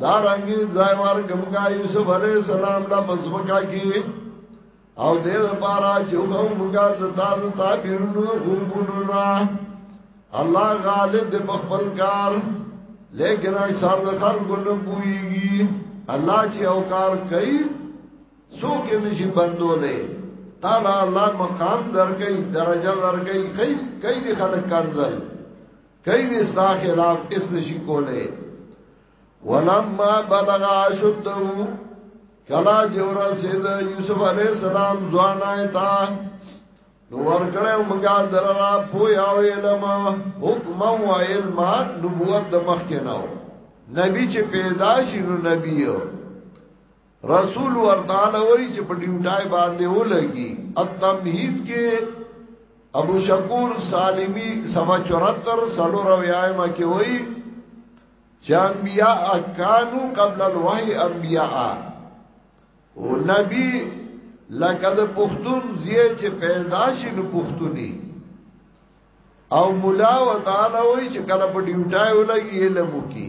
دا رنگی ځای ورګمګا یوسف علی السلام لا بزمکا کی او دې لپاره چې هغه موږ ته تاسو تعبیرونو خوبونو نه الله غالب دې په خپل کار لیکن اکثر د خلکو نه پويږي الله چې او کار کوي څوک یې نشي بندولې تعالی الله مقام درکې درجه درکې کوي کوي خلک کانځل کئی نستا خلاف اس نشی کولے ولما بلغ شدو کلا جورا سید یوسف علیہ السلام زوان آئے تا نو ورکڑے منگا در را پویا و علم حکم و علم نبوت دمخ کے نو نبی چه پیدا شی نو نبی ہو رسول ورتعالی وای چې په ډیوټای باندې ولګي التمهید کې ابو شکور سالمی سوا 74 سلور او یایما کې وای چې انبیاء کانو قبل الوحی انبیاء او نبی لکه د پښتون زیه چې پیدا شي نو پښتوني او مولا و تعالی وای چې کله په ډیوټای ولګي علم وکي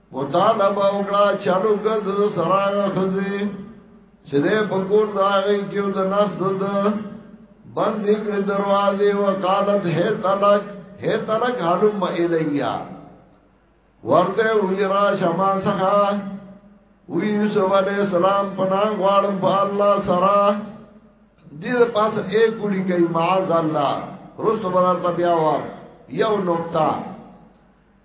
مطالبه وکړه چالو ګز سراغ خزي چې دې په کور داغي کې د نفس د بند کړ دروازه وقالت هي تلک هي تلک حلم الیا ورته وی را شما سخا وی یوسف علی السلام پنا غواړم په الله سره دې پاس اے ګړي کوي معاذ الله رسو بدر تبیا وا یو نقطه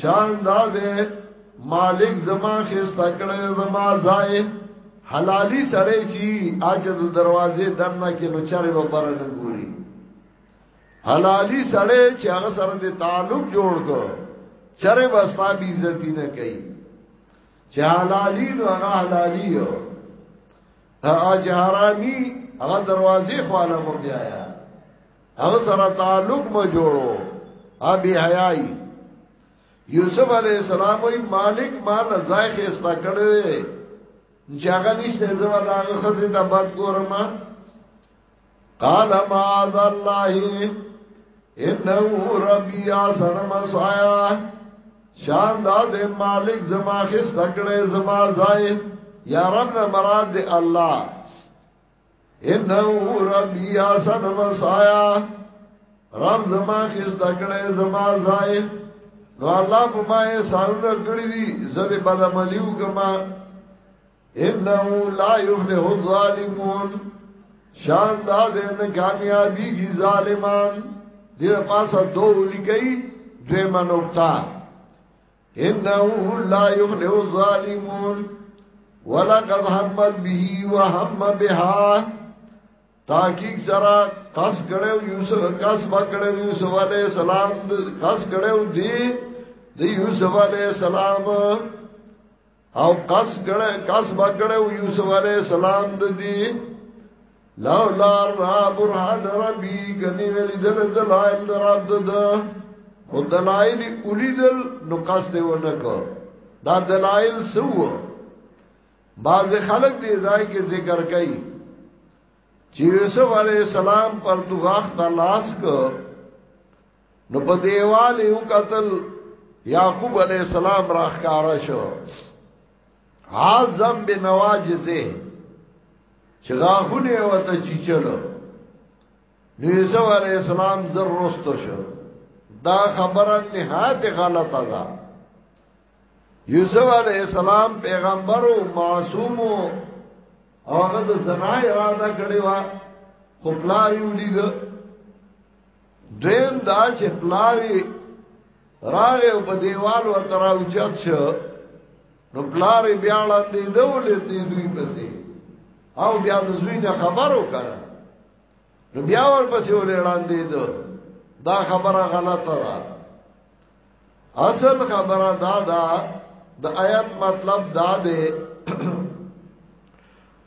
شان دا دے مالک زما خستا کړه زما ځای حلالي سړی چی اج د دروازې دنه کې نو چارې به پر نه ګوري حلالي سړی چې هغه سره د تعلق جوړ کو چرې بستا بي عزت نه کوي چې حلالي نو هغه حلالي یو اج حرامي هغه دروازې خواله مو بیایا هغه سره تعلق مو جوړو ابي حیاي یوسف علی السلام وی مالک مال ځای خستا کړي چې هغه نشته زما دا خزه د بد ګورم قال معاذ الله انه ربي احسن مسايا شان دا دې مالک زما خستا کړي زما ځای یا رب مراد الله انه ربی آسان مسایا رب زما خست کړه زما زای نو الله په ما یې ساونه کړی دي زده بدعملیو کما انه لا یفلح الظالمون شان دا دې نه کامیابی کی ظالمان دې پاسه دوه لګی دوه منوکتا انه لا يفلح الظالمون ولقد همت به وهم بها تحقیق سره قص کړو یوسف قص پکړو یوسف علی السلام قص کړو دی د یوسف علی السلام او قص کړه قص با کړه یوسف علی السلام د دې لولا را برهان ربی کنی ویل دل دلائل دراب دد او دلائل اولیدل نو قص دی ونکو دا دلائل سو بعض خلق دی ځای کې ذکر کوي چې یوسف علی السلام پر دوغخ تلاش کو نو په دیوال یو قتل یعقوب علی السلام راخاره شو اعظم بنواجزه چې غاغونه وته چی چلو نو یوسف علی السلام زر رستو شو دا خبره نهایت غلطه ده یوسف علی السلام پیغمبر او معصوم او هغه د زنا اراده کړې و خو پلار یې ولید دویم دا چې پلاوی راغه او په دیوال و تراو چت شو نو پلاوی بیا لاندې دولې دی دوی پسې او بیا د زوی نه خبرو کړه نو بیا ور پسې ولې لاندې دو دا خبره غلطه ده اصل خبره دا دا د آیات مطلب دا ده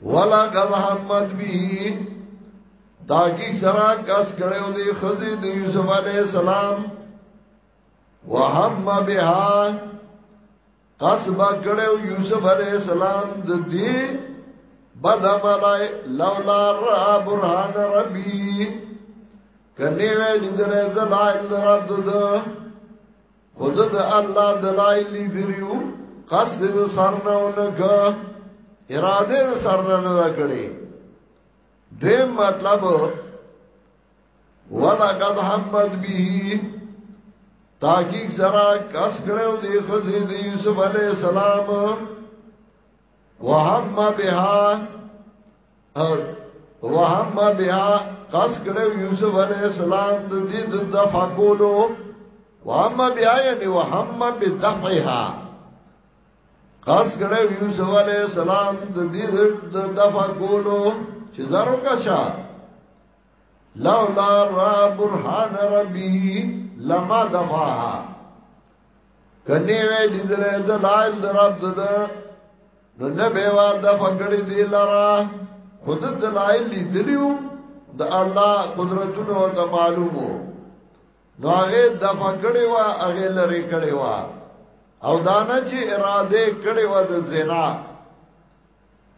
ولا قد حمد به تاکی سرا کس کړو دی خزی د یوسف علی السلام وهم بها قصبا کړو یوسف علیہ السلام د دې بد عملای لولا را برهان ربی کني وې لیدل دلایل رب د خود د الله دلایل لیدلو قصد د سرنا ونګ اراده د سرنا نه کړې دیم مطلب ولقد حمد به تحقیق سرا کس کړو دی خزی دی یوسف علی السلام وهم بها وهم بها کس کړو یوسف علی السلام د دې د دفع کولو وهم بها یعنی وهم بدفعها کس کړو یوسف علی السلام د دې د دفع کولو چې زارو کا شاه لولا را برهان ربی لما دفعها کنی وی لیدلی دلائل در عبد ده نو نبی وا دفع کری دی لرا خود دلائل لیدلیو د الله قدرتونو ته معلومو نو هغه د فکړې وا هغه لری کړې وا او دانا چې اراده کړې وا د زنا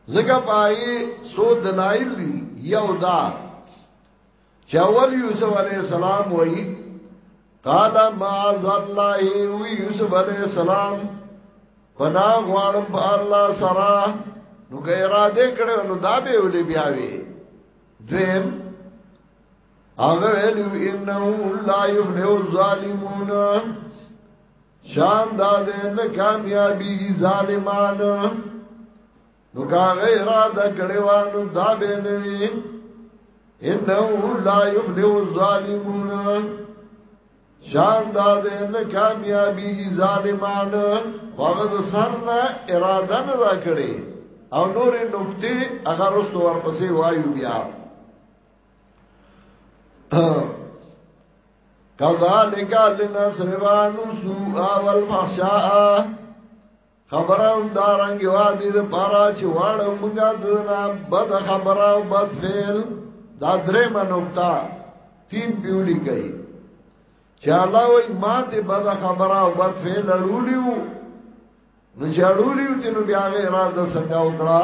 زګه پای سو دلایل دی یو دا چې اول یوسف علی السلام وایي قال معاذ الله وی یوسف علی السلام پنا غواړم په الله سره نو که اراده کړو نو دا به ولې بیا وی دویم هغه ویلو انه لا یفلح الظالمون شان دا دې نه کامیابی ظالمان نو کا غیر دا کړهوانو دا به نه وي انه لا یفلح الظالمون شان دا دې نه کامیابی ظالمان هغه د سر نه اراده نه دا کړې او نورې نقطې هغه رسو ورپسې وایو بیا کذالک لنصرفان سوء والفحشاء خبرم دارنګ وادي د پارا چې واړو مونږه دنا بد خبره او بد فعل دا درې منوکتا تین بیولی گئی چې الله وای ما ته بد خبره او بد فعل لړولیو نو چې لړولیو چې نو بیا غیر اراده څنګه وکړه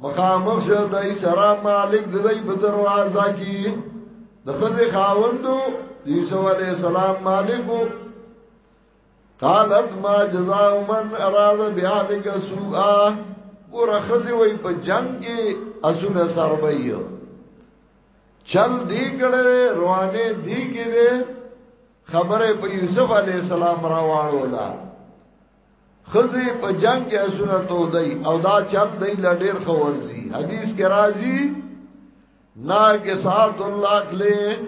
مخامخ شه دای سره مالک د دې په دروازه کې د خځه خاوندو یوسف علی السلام مالکو قالت ما جزاء من اراد بیالک سوءا ګور خځه وای په جنگ کې اسونه سر وایو چل دی کړه روانه دی کې خبره په یوسف علی السلام راوړولا خزی په جنگ کې اسونه تو دی او دا چل دی لډیر خورزی حدیث کې راځي نا کې سات الله کله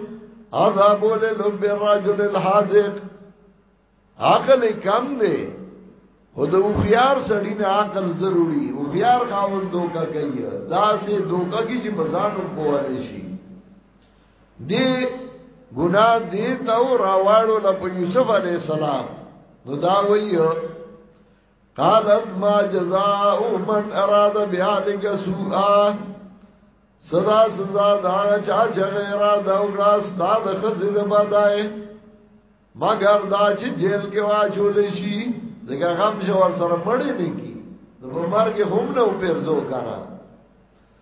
عذاب للب الرجل الحاذق عقل کم دی خود او خيار سړی نه عقل ضروری او خيار خاوند دوکا کوي دا سه دوکا کی چې بزانو کوی شي دی ګنا دی ته راوړو ل په یوسف علی السلام نو دا ویو قالت ما جزاء من اراد بهالک سوءا صدا سزا دا چا چې غیر دا وګړه ستاد خزې د بدای مگر دا چې جیل کې واچول شي ځکه غم شو سره مړی نه کی نو په مرګ هم نه وپرځو کارا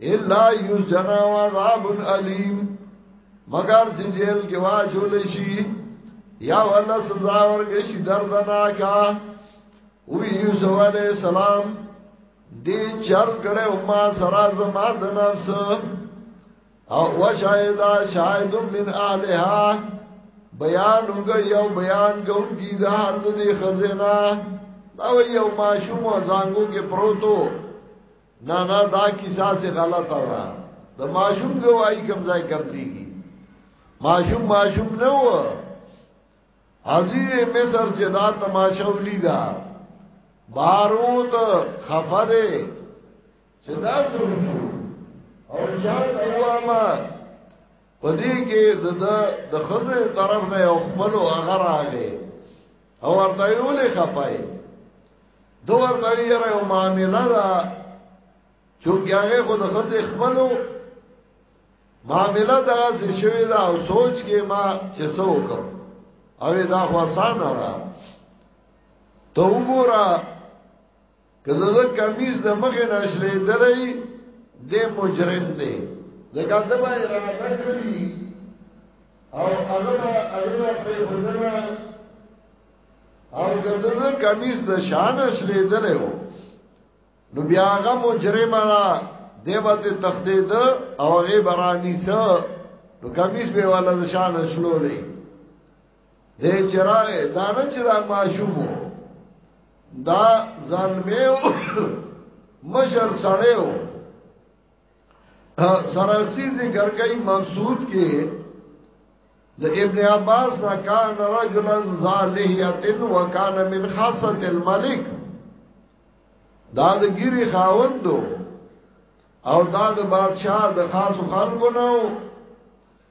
الا یسجنا عذاب الیم مگر چې جیل کې واجول شي یا ولا سزا ورکړي شي دردناکا وی یوسف علی السلام دې چر کړه او ما سرا زما د نفس او وشاهدا شاهد من الها بیان وګ یو بیان کوم کی دا حال دې خزینا دا یو ماشوم ځانګو کې پروتو نه نه دا کیسه چې غلطه ده د ماشوم گواہی کم ځای کم کیږي ماشوم ماشوم نه و عزیز مصر چې دا تماشا ولیدا باروت خفده چې دا څنګه شو او شان اواما پدې کې د د خزه طرف نه خپل هغه راغی او ورته یو له خپای دو ورته یره یو معاملې دا چونکی هغه خو د خپل خپلو معاملې دا چې شوی دا او سوچ کې ما چې څه وکم او دا خو آسان نه ده تو وګوره که زده کمیز د مخې نشلې درې د مجرم دی ځکه دا به اراده کړی او هغه به هغه په خدای او که زده کمیز د شان نشلې درې و نو بیا هغه مجرم را دیوه ته تخدید او هغه برانی سره نو کمیس به والا د شان شلولې دې چرای دا نه چې دا ماشوم دا ظالمیو مشر سړیو سراسی ذکر کوي مقصود کې د ابن عباس نا کان رجلا ظالحیت و کان من خاصت الملک دا د ګری خاوندو او دا د بادشاہ د خاص خلکو نه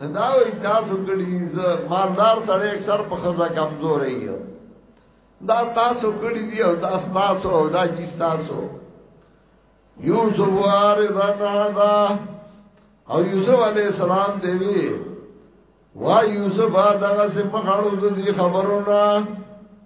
دا وی تاسو کړي ز مالدار سړی اکثر په خزا کمزور یو دا تاسو کړي دی او دا تاسو او دا جی تاسو یوسف واردن هذا او یوسف علی السلام دی وی وا یوسف دا غسه مخاړو د خبرونه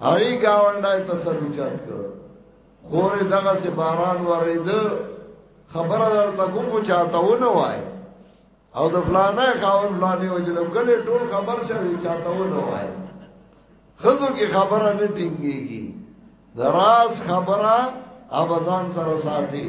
هغه گاونډای ته سر اوچت کړ خور دغه سي باران ورید خبره درته کوم چاته ونه وای او د فلانه خاون فلانه وجلو کله ټول خبر شوی چاته ونه وای خزو کی خبره نه ټینګیږي دراز خبره ابزان سره ساتي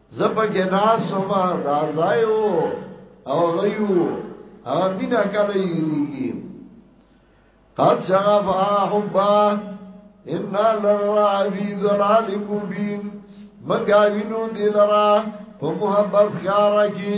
زبګه ناس ما دا ځایو او غيو هغه مینا کله یریږي قد شغف حبا ان لرا فی ظلال مبین منګا وینو دلرا په محبت خارا کی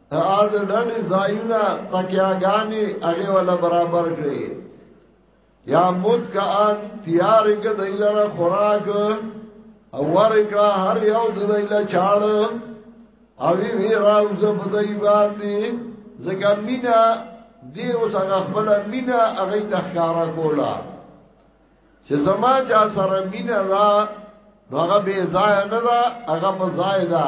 اذ ډډې زایونه تکیاګانی هغه ولا برابر کړی یا مد کا ان تیار ک دایلره خوراک او ور کړه هر یو د دایله چاړ او وی وی راو زبدای باندې زګا مینا دی اوس هغه خپل مینا هغه تخکارا کولا چې زما چا سره مینا دا هغه به ځای نه دا هغه په ځای دا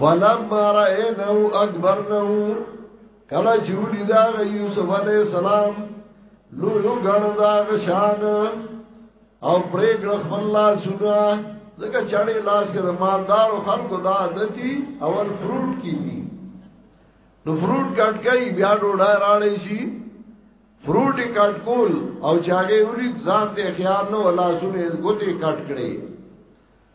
فلما رأينه اکبرنه کله چې ولیدا یوسف علی السلام لو یو غړ دا غشان او پرېګړ خپل لا سنا زکه چړې لاس کې د مالدار او خلکو دا عادتي اول فروټ کیږي نو فروټ کټ کوي بیا ډوډۍ راړې شي فروټ کټ کول او چاغه وري ځان ته خیال نو الله سونه ګوتې کټ کړي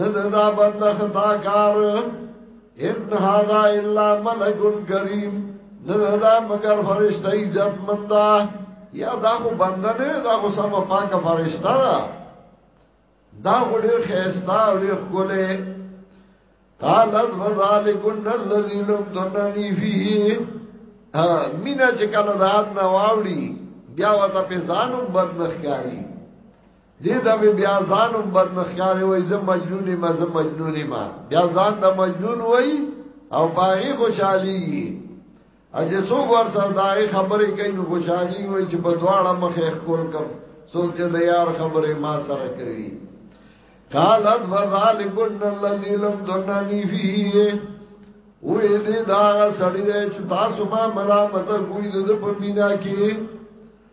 نده دا بند خطا کار ان هذا الا ملک کریم نده دا مگر فرشتہ عزت مندا یا دا خو بنده نه دا خو سم پاک فرشتہ دا دا خو ډیر خیستا او ډیر کوله قالت فذلكن الذي لم تنني فيه مینا چې کله داد نه واوړي بیا ورته په ځانو بد نخکاری دې ته بیا ځان هم بد مخیار وای زم مجنون ما زم مجنون ما بیا ځان ته مجنون وای او باغی خوشحالی اجه سو ور سره دا خبرې کوي نو خوشحالی وای چې په دواړه مخې خپل کم سوچ دې یار خبرې ما سره کوي قالت وذالکن الذی لم تنانی فیه وې دې دا سړی چې تاسو ما ملامت کوی د په مینا کې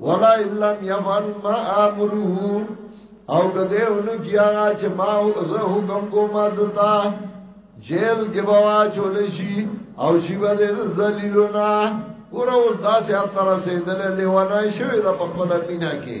ولا الا يفعل ما امره او کده ان کیا چې ما زه حکم کوم دتا جیل کې بوا چول شي او شی باندې ذلیلونا ګور او داسې اتر سه دل لیوانای شوی د په خپل مینا کې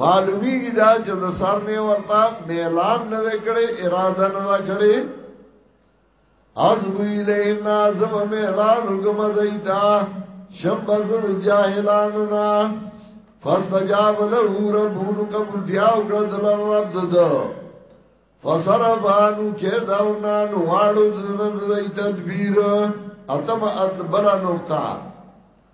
معلومیږي دا چې د سر نه ورته اعلان نه کړي اراده نه کړي از وی له نازم اعلان کوم زیتا شم بزر جاهلان نا فاستجاب له ربون قبول دیاو کړه د رب دد فسرفانو کې دا ونه نو واړو د تدبیر اتم اتبر نقطه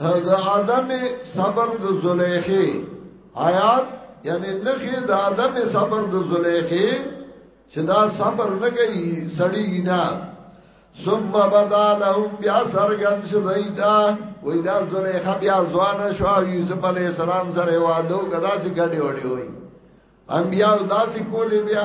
دا عدم صبر د زلیخه آیات یعنی نخې د عدم صبر د زلیخه چې دا صبر نه کوي سړی نه ثم بدا لهم بیا سرګن شدیدا وې دا زلیخه بیا ځوان شو او یوسف علی السلام سره وادو کدا چې ګډي وډي وې انبیاء داسې کولې بیا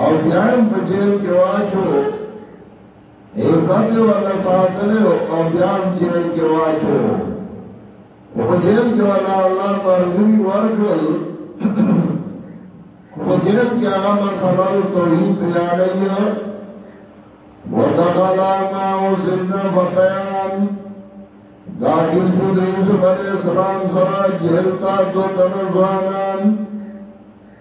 او بیا هم په جیل کې واچو عزت ولا ساتل او بیا هم جیل کې واچو او په جیل کې ولا الله مرګري ورکړل په جیل کې هغه مسله توحید بیان یې ودخل ما وسلنا فتيان داخل شو د یوسف علیہ السلام سره جیل تا دو تنه ځوانان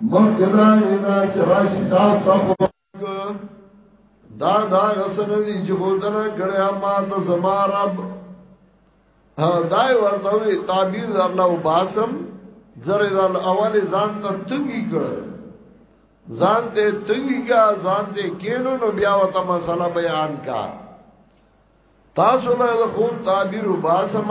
مخکدا اینا چې راشي تاسو ته دا دا غسن دي چې ګوندنه کړه ما ته زما رب دای ورته وی تعبیر الله وباسم زره دل اول ځان ته تنګي کړ ځان ته تنګي کا ځان ته کینو نو بیا وته مسله بیان کا تاسو له خو تعبیر وباسم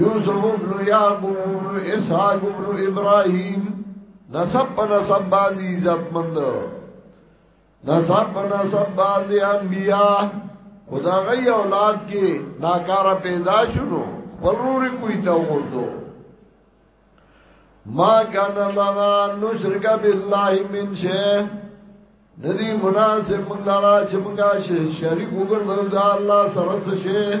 یوسف ابن یعقوب ابن اسحاق ابن ابراهیم نسب په نسب باندې عزت مند نسب په نسب باندې انبیا خدا غي اولاد کې ناکاره پیدا شونو ضرور کوئی تا ورته ما کان لنا نشرک بالله من شیء ندی مناسب منگلارا چه منگا شریک اگر دو دا اللہ سرس شیخ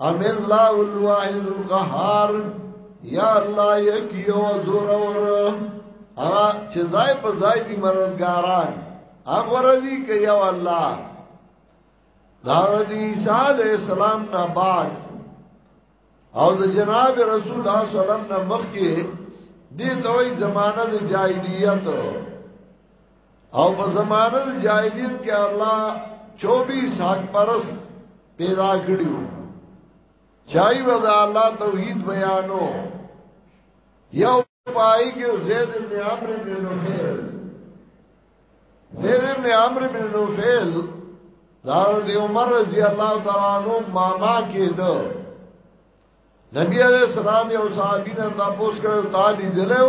ام الله الواحد القهار یا الله یکی او زور ور هغه چې ځای په ځای دي مددګاران هغه ورځي کې یو الله دا ورځي عیسی علی السلام نه بعد او د جناب رسول الله صلی الله علیه وسلم نه مخکې دې دوی زمانہ د جاهلیت او په زمانه د جاهلیت کې الله 24 حق پرس پیدا کړیو چای و دا الله توحید بیانو یو پای کې زید بن عمرو بن نوفل زید بن عمرو بن نوفل دا د عمر رضی الله تعالی عنہ ماما کې دو نبی علیہ السلام یو صحابین ته پوښتنه تعالی دلو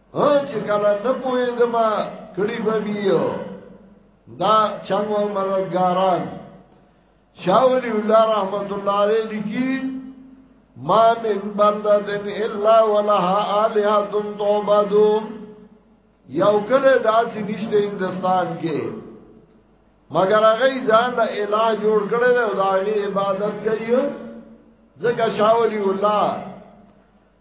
ها چې کله نه پوي دما کړي به بيو دا چنګو مددګاران شاول الله رحمت الله علیه لیکي ما من بلدتن الا ولها الها تعبدون یو کله داسې نشته هندستان کې مگر هغه ځان له الہ جوړ کړي او د عبادت کوي ځکه شاول الله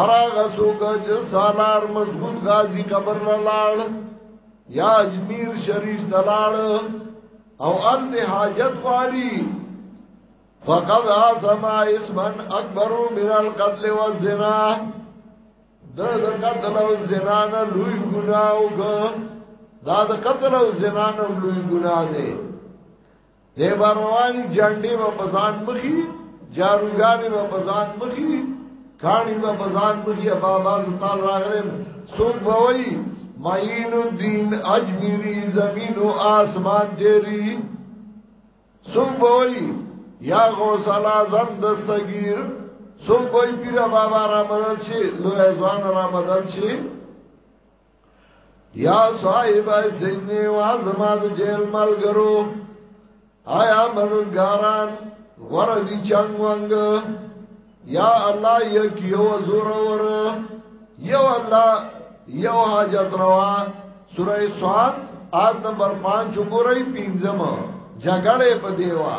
اراغ سوک چې سالار مضبوط غازی قبر لاړ یا اجمیر شریف دلاړ او ان دې حاجت واړي فقد اعظم اسما اکبر من القتل والزنا د قتل او زنا نه لوی ګناه وکړه دا د قتل او زنا نه لوی ګناه دی دی به رواني جانډې به بزان مخي جاروګانې به بزان مخي کانی به بزان مخي بابا زتال راغلم سوک بوئی معین الدین اجمیری زمین و آسمان تیری سوک بوئی یا غوث العظم دستگیر سوک بوئی پیرا بابا را مدد شی لوی ازوان را مدد شی یا صاحب سجن و ازما د جیل ملګرو آیا مددګاران غره دي چنګ وانګ یا الله یک یو زور ور یو الله یو حاجت روا سوره سواد آد نمبر 5 وګورئ پینځم جګړه په دیوا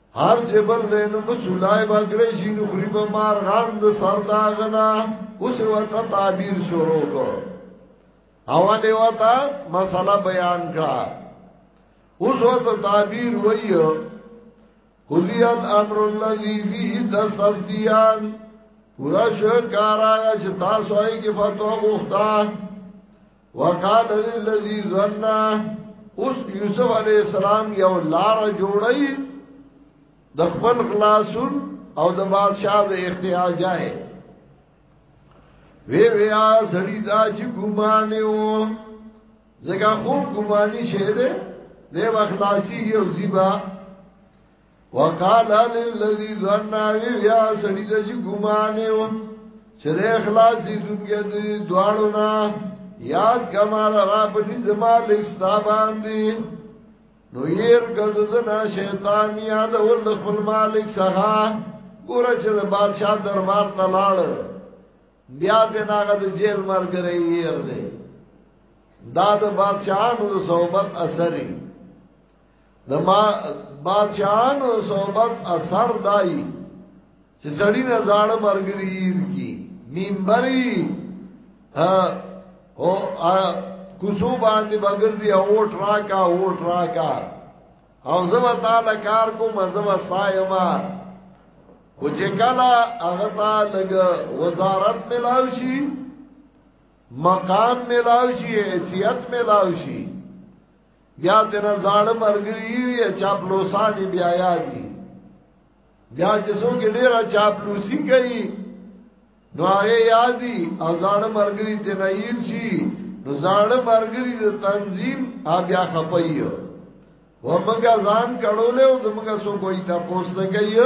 هر جبل دې نو په چولای باګړې شي نو خوري به مار غان د سر دا غنا اوس وته تعبیر شروع کو اواله وته مسله بیان کړه اوس وته تعبیر وایو خذی الامر الذی فیه تستفتیان پورا شو کارا چې تاسو یې کې فتوا غوښتا وقال للذي ظن اوس یوسف علی السلام یو لار جوړی د خپل خلاصون او د بادشاہ د احتیاج آئے وی وی آ سڑی دا چی گمانی ہو زکا خوب گمانی شہدے دے و اخلاصی یو زیبا وقال للذي ظن يا سړي د ګمانه و چې اخلاص دې دنیا دې دواړو نه یاد کمال را په دې زما لستا باندې نو ير ګذنا شیطان یاد ول خپل مالک سها ګور چې د بادشاہ دربار ته لاړ بیا دې ناغه د جیل مرګ رہی ير دې دا د بادشاہانو د صحبت اثرې د ما بادشاہانو صحبت اثر دای چې سړی نه زاړه مرګریر کی منبري ها او کوڅو باندې بغرزي اوټ راکا اوټ راکا او زما تعالی کار کوم زما سایما او چې کله هغه تا لګ وزارت ملاو شي مقام ملاو شي حیثیت ملاو شي بیا دې نه زاړه مرګري یا چاپلوسانی بیا یادي بیا چې څوک ډیر چاپلوسی کوي نو هغه یادي ازاړه مرګري ته نه یل شي نو زاړه مرګري د تنظیم بیا خپایو ومنګا ځان کړولې او زمونږه سو کوئی تا پوسټ کوي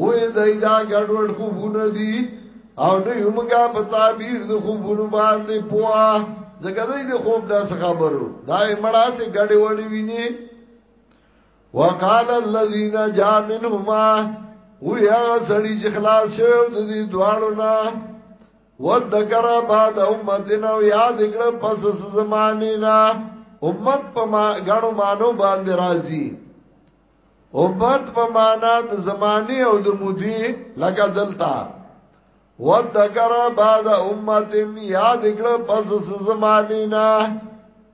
وې دای دا ګډوډ خوبونه دي او نه یو مګه په تعبیر د خوبونو باندې پوا ځکه دای د خوب دا څه خبرو دا یې مړه سي ګډې وړې ویني وقال الذين جاء منهما ويا سړي چې خلاص شو د دې دواړو نه وذكر بعد امتنا یاد کړ پس زمانه نه امت په ما غړو مانو باندې راځي امت په معنا د زمانه او د مودي لکه دلتا وذکر بعد امت یاد کړه پس زمانه نه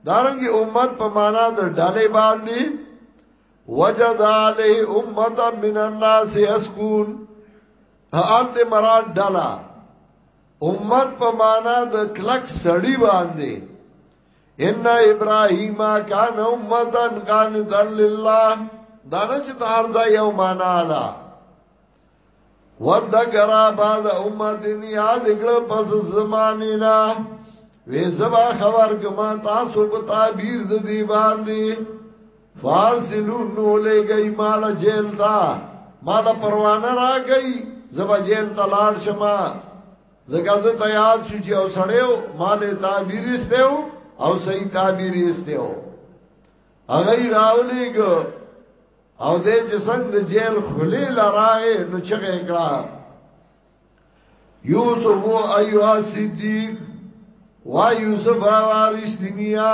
دارنګ امت په معنا د ډلې باندې وجد علی امت من الناس اسکون حالت مراد ډلا امت په معنا د کلک سړی باندې ان ابراهیم کان امتن کان ذل لله دا نه چې هر ځای یو معنا لا وذکر بعد امتن یاد کړ پس زمانه نا وې زبا خبر کما تاسو په تعبیر د دی باندې فارسلو نو لګی مال جیل تا مال پروانه راګی زبا جیل تلار شما زګه زه ته یاد شو چې او سړیو مال تعبیر استو او صحیح تعبیر استو هغه راولېګ او دې چې څنګه د جیل خلی لراغه نو چغه کړه یوسف او ایوه صدیق وا یوسف او رښتینیا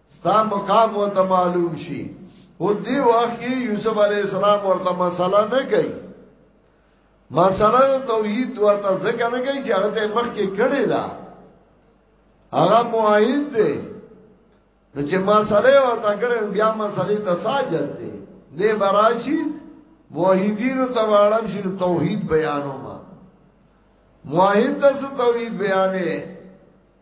ستا مقام و ته معلوم شي او دی واخی یوسف علی السلام ورته مسله نه کوي مسله توحید ورته ځکه نه کوي چې هغه مخ کې کړي دا هغه موحد دی نو چې مسله ورته کړي بیا مسله ته ساجت دی دی براشي موحدین ته وړم شي توحید بیانو ما موحد ته توحید بیانې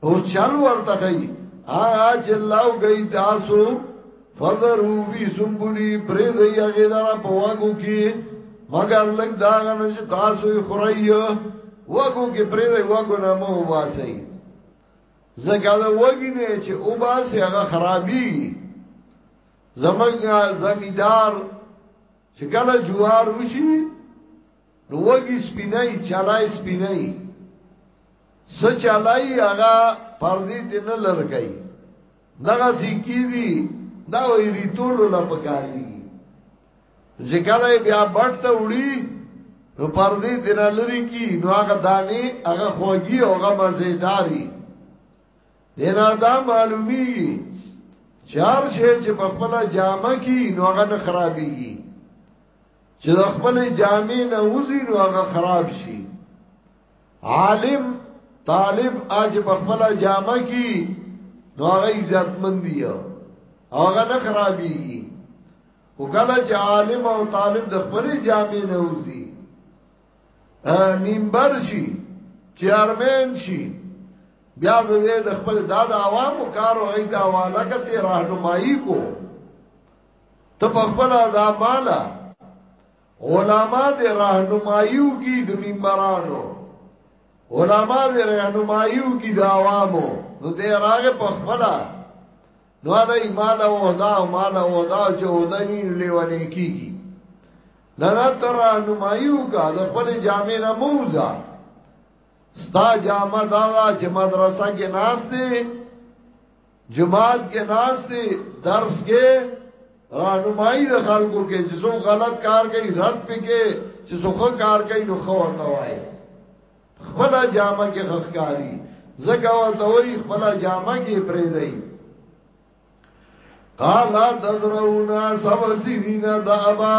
او چل ورته کوي هغه چې لاو گئی تاسو فذرو فی سنبلی پریزی اغی دارا پا واگو کی مگر لگ داغا نش تاسوی خرائی واگو کی پریزی واگو نامو باسی زکا دا وگی نی چه او باسی اغا خرابی زمگا زمیدار چه کلا جوار وشی نو وګي سپینای چلای سپینای س چلای هغه پردی ته نه لړکای دغه سکیری دا وی ریتول لا پکاري ځکه بیا بټه وړي نو پردی ته نه لری کی نو هغه دانی هغه خوږی او هغه مزیداری دینا دا معلومی چار شی چې په خپل جامه کی نو هغه نه خرابيږي چې د خپل جامع نه وزي نو هغه خراب شي عالم طالب اج په خپل جامه کې نو هغه عزت مندي هغه نه خرابيږي وکاله چې عالم او طالب د خپل جامع نه وزي منبر شي چیرمن شي بیا د خپل داد عوامو کارو ایت حواله کته راهنمایي کو ته په خپل دا مالا علما دې راهنمایو کی د منبرانو علما دې راهنمایو کی د عوامو نو دې راغه په خپل نو دا مال او دا مال او دا چې ودانی لیوانې کیږي نه نه تر راهنمایو کا د خپل جامع نه موزه ستا جامه دا چې مدرسه کې ناس دي جماعت کې ناس دي درس کې رانمایي د خلکو کې چې څو غلط کار کوي رد پکې چې څو ښه کار کوي نو خو ورته وایي خپل جامه کې خخکاری زکه ورته وایي خپل جامه کې پرې دی قال تزرعون سبع سنين دابا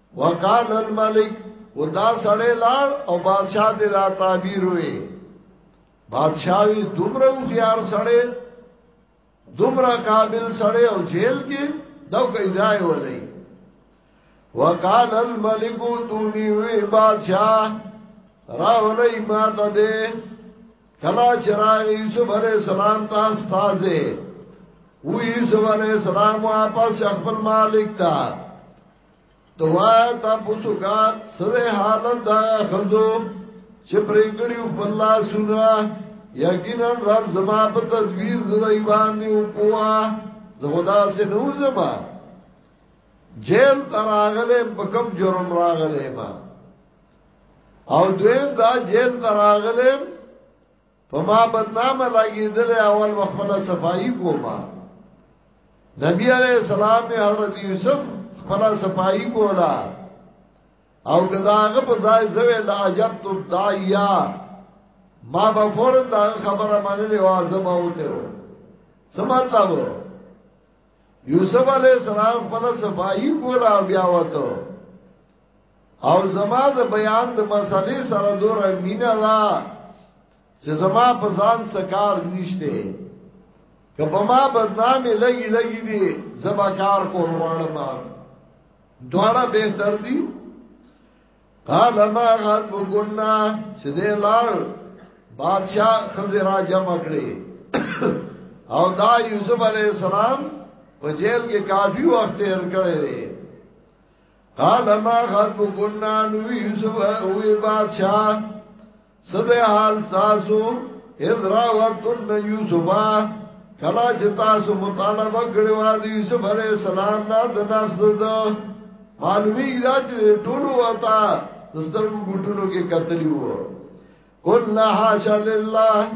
وقال الملک ودا سړی لاړ او بادشاہ دې دا تعبیر وې بادشاہ وی دومره خيار سړی دومره قابل سړی او جیل کې دو کوي ځای ولې وقال الملک تونی وی بادشاہ راولې ما ته دې کلا چراغ یوسف علیہ السلام ته استاد وی یوسف علیہ السلام واپس خپل مالک ته دوا تا پوسو گات سده حالت دا خزو چه پریگڑی و پلا سنا یقینا رب زما په تدبیر زدائی باندی و پوا زخدا سے نو زما جیل تا راغلے بکم جرم راغلے ما او دویم دا جیل تا راغلے په ما بدنامه لګیدل اول وخپل صفائی کوما نبی علیہ السلام می حضرت یوسف خپل صفائی کولا او کداغه په ځای زوی لا عجب تو دایا ما به فورن دا خبره منلې وا زما وته و سمطلب یوسف علیہ السلام خپل صفائی کولا بیا وته او زما د بیان د مسلې سره دوره مینا ده چې زما په ځان سکار نشته که په ما بدنامي لګي لګي دي زما کار کول غواړم دواړه به تر دي قال ما غلب ګنا چې دې لار بادشاہ خزرا جمع کړي او دا یوسف علی السلام په جیل کې کافی وخت تیر کړی دی قال ما خطبكن عن يوسف او بادشاہ صد حال تاسو اذ راوتن يوسف کلا چې تاسو مطالبه کړو د یوسف علی السلام نه د نفس د معلومی دا چې ټول وتا دستر ګټونو کې قتل وو قل حاش لله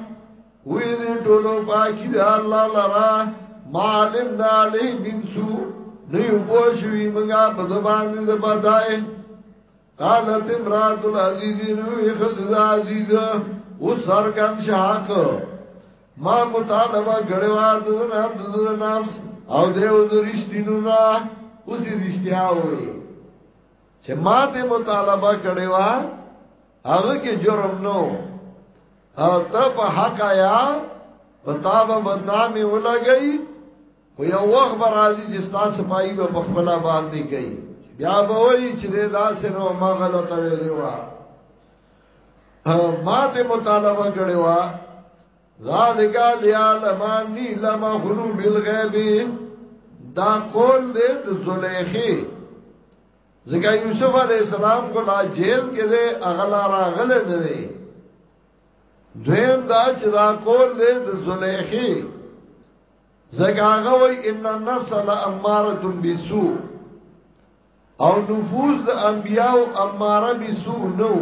وی دې ټولو پاکي د الله لرا معلم نه علي من سو نه یو پوښوي مونږه په د باندې د بدای قالت امرات العزیز نو خزز عزیز او سرکان شاک ما مطالبه غړوا د نه د نفس او دیو د رښتینو نه اوسې رښتیا وې چې ما ته مطالبه غړوا هغه کې جرم نو او ته په حق یا پتا به بدنامي ولګي خو یو وخت به راځي چې تاسو پای به په خپل باندې کوي بیا به وایي چې دا سره ما غلطه ویلی و ما ته مطالبه کړې و ذالک لیالمانی لما غنو بالغیب دا قول دې د زلیخی ځکه یوسف علی السلام کو لا جیل کې دی اغلا راغله نه دی دویم دا چې دا کول دی د زلیخی ځکه هغه وای ان النفس لاماره بالسوء او نفوس د انبیاو اماره بالسوء نو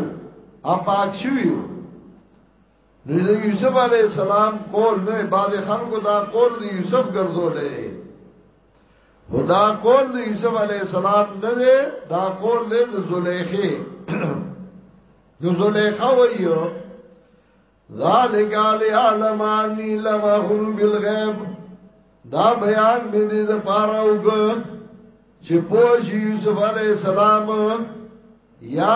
اپاک شویو نو د یوسف علی السلام قول نه بعد خلکو دا قول د یوسف ګرځولې خدا قول د یوسف علی السلام نه دی دا قول دی د زلیخه نو زلیخه وایو ذالک علی علمانی لمهم بالغیب دا بیان می دې د پاره وګ چې پوه یوسف علی السلام یا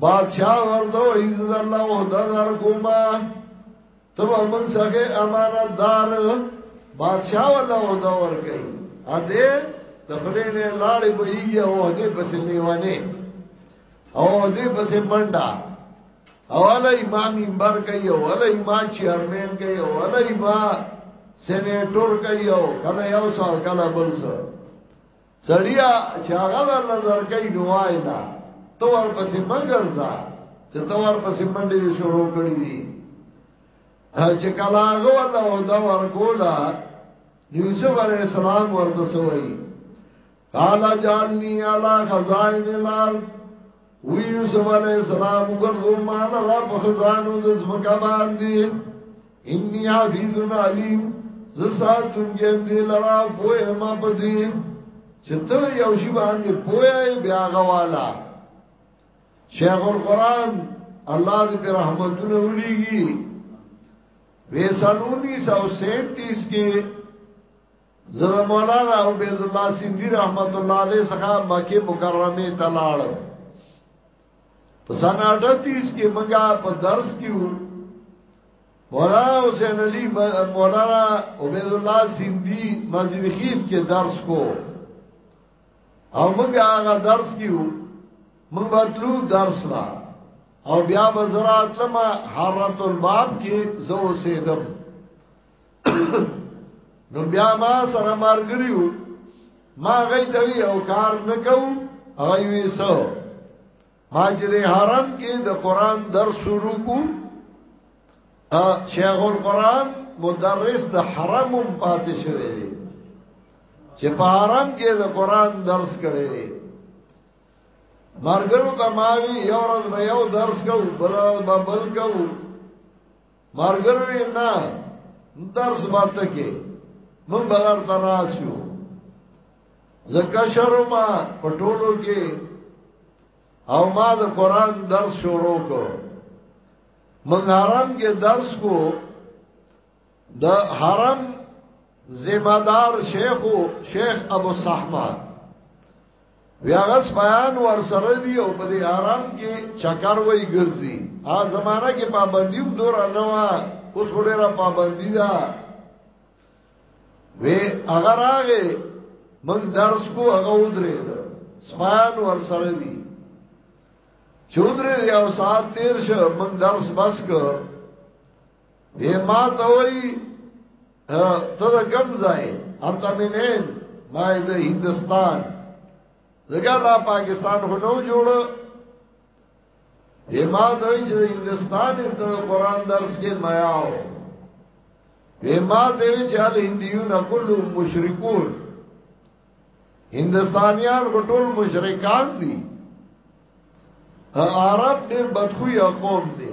بادشاہ ورته ایز الله او دزر کوما ته موږ څنګه امانت دار بادشاہ ولا او دا ور کوي ا دې د خلې نه لاړې بېږي او دې پسې لیوانه او دې پسې منډه اوله امام منبر کوي اوله امام چیرمن کوي اوله امام سېنیټور کوي او کله یو څو کله بل څو سړیا چې هغه درل درګی نوای دا تو ور پسې مګرځا چې تو ور پسې منډې شروع کړې دي چې کلا هغه ولا او دا ور کولا یوسف علی السلام ورته سوئی قال جعلنی علی خزائن الارض وی یوسف علیہ السلام ګرځو مال را په خزانو د زمکا باندې انی حفیظ علیم زسات دنګم دی لرا پوی ما پدی چې ته یو شی باندې پوی بیا غوالا شیخ القران الله دې په رحمتونو ولېږي وې سنونی 137 کې زه د مولانا عبید الله سیندی رحمت الله علیه څخه مکه مکرمه ته لاړم په سن 38 کې منګه په درس کې وو مولانا حسین علی مولانا عبید الله سیندی مسجد خیف کې درس کو او منګه هغه درس کې وو من بطلو درس لا او بیا بزرات لما حرت الباب کې زو سیدم نو بیا ما سره مارګریو ما غي دوی او کار نکو هغه وی سو ما چې د حرم کې د قران درس شروع کو ا شیخ القران مدرس د حرم هم پاتې شوی دی چې په حرم کې د قران درس کړي دی مرګرو ته ماوی یو ورځ به یو درس کو بل ورځ به بل کو مارګرو یې نه درس باته کې مونږ بازار ته راسیو زکه شروع ما پټولو کې او ما د قران درس شروع کو مونږ حرام کې درس کو د حرم ذمہ دار شیخ شیخ ابو صحمه بیا غس بیان ور سره دی او په دې آرام کې چکر وای ګرځي ا زمانہ کې پابندی هم دور نه وا اوس ډیره پابندی ده وی اگر هغه من درس کو هغه ودرې ده سپان ور سره دی چودرې یو ساعت تیر شو من درس بس کو یې ما ته وایي ته د کم ځای انت منین ما د هندستان زګا لا پاکستان خو نو جوړ یې ما ته وایي چې هندستان ته قران درس کې ما یاو یې ما ته وایي چې ال هندیون کله مشرکون هندستانیان خو ټول مشرکان دي عرب ډېر بدخوی قوم دي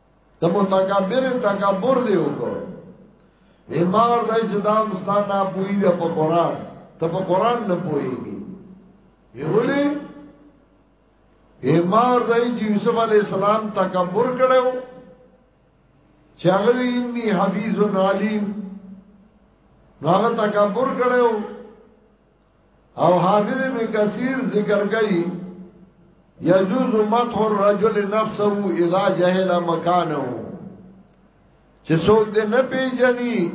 د متکبر تکبر دی وکړ بیمار دی چې دا مستان نه پوي د په قران ته په قران نه پويږي ویولې بیمار دی چې یوسف علی السلام تکبر کړو چې هغه انی حفیظ علیم نو هغه تکبر کړو او حافظ ابن کثیر ذکر کوي یجوز مدح الرجل نفسه اذا جهل مکانه چې څوک دې نه پیژني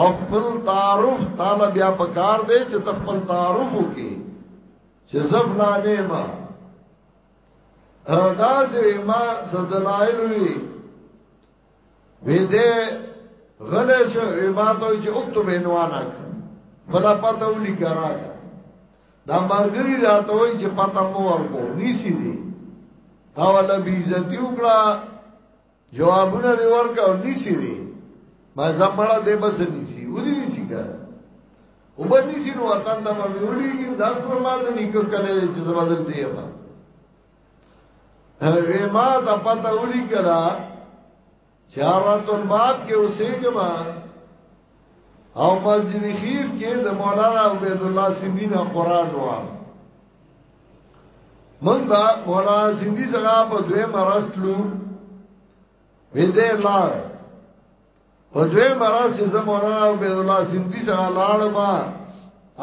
او خپل تعارف تعالی بیا پکار دی چې خپل تعارف وکي چې زفلانه ما دا چې ما صدلایل وی وی دې غلې شو وی ما ته چې او ته بینوانا بلا پته ولي کرا دا مرګري راته وای چې پته مو ورکو نیسی دي دا ولا بي عزتي وکړه جوابونه دی ورکا او نیسی دي ما زمړه دې بس نیسی ودی نیسی کا او به نیسی نو وطن ته مې وړي دا څو ما دې نکړ کله چې زما دلته یې هغه ما د پته ولي کړه چې اورات الباب کې اوسېګم او مسجد خیف کې د مولانا عبد الله سیندی نه قران وا من با مولانا سیندی څنګه په دوه مرستلو وې دې لار په دوی مراد چې زه مولانا عبید الله سندي سره لاړم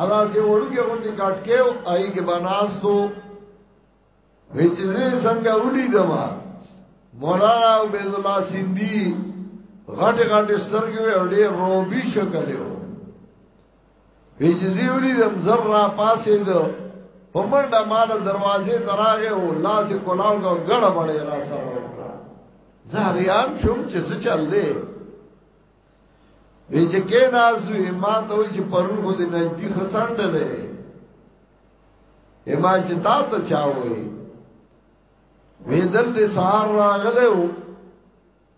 ادا سه وړوګه غوندي کټ کې او آی کې بناستو وچې څنګه وډی دما مولانا عبید الله سندي غټ غټ سترګې او ډېر روبي شکل یو ویجزی ولی دم زر را پاسې دو په منډه مال دروازې دراغه او لاس کولاو کو غړه بړې را سره وکړه زهریان شوم چې څه چل دی وی چې کې نازو ما ته وی چې پرون خو دې نږدې خسانډلې اما چې تا ته چاوي وی دل دې سهار راغله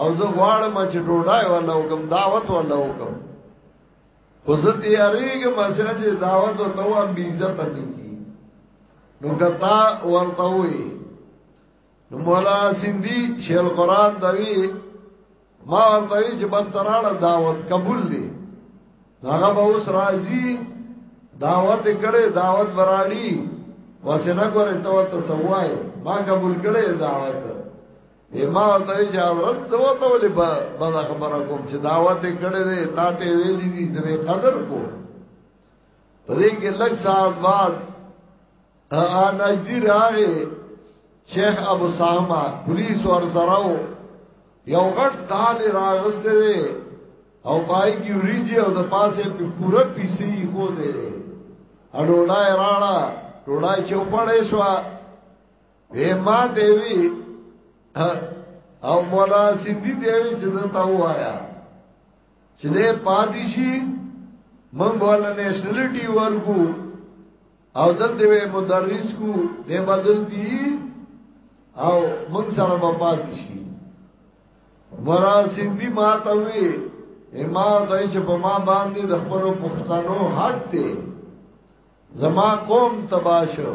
او زه غواړم چې ډوډۍ ولا وکم دعوت ولا وکم خو زه تیاریږه مسره چې دعوت او تو هم بی عزت نه کی نو کتا ورته وي نو مولا سیندی شیل قران دوی ما ورته وی چې بس تراړه دعوت قبول دی هغه به اوس راځي دعوت کړي دعوت براړي وسنه ګوره ته ته سوای ما قبول کړي دعوت ما ته چې حضرت زو ته ولې بد خبره کوم چې دعوت کړي دي تا ته ویلي دي چې قدر کو پدې کې لږ ساعت بعد انا جی راغې شیخ ابو ساما پولیس ور سره یو غټ تال راغسته دي او پای کی وریجی او د پاسه په پوره پیسې کو دي اډوډای راړه ډوډای چې وپړې شو اے ما دیوی او مولا سیدی دیوی چې دا تا وایا چې دې پادشي مونږ ولا نېشنلټي ورکو او دلته وې مدرس کو دې بدل دی او مونږ سره په پادشي مولا سیدی ما ته وی اما دای چې په ما باندې د خپل پښتنو حق دی زما قوم تباشو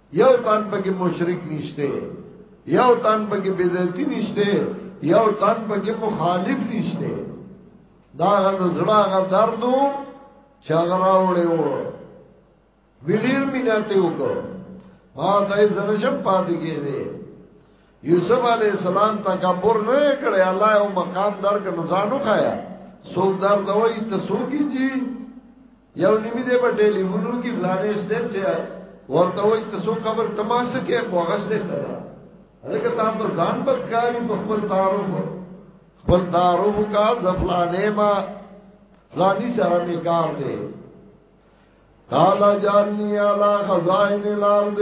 یو تن پکې مشرک نشته یو تن پکې بدعتي نشته یو تن پکې مخالف نشته دا غد زړه غد دردو چاغرا وړي وو ویډیر میناته وکړه ما دای زنشم پاتې کېږي یوسف علی السلام تکبر نه کړی الله او مقام درک نو ځانو خایا سوګ در دوی ته سوګی جی یو نیمه دې په ټلیفونو کې فلانه ستر چې ورته وای ته سو خبر تماسه کې کوغش دې کړه هغه تا ته ځان بدکاری په خپل تعارف خپل تعارف کا زفلانه ما فلانی سره می کار دې قال جانی علی خزائن الارض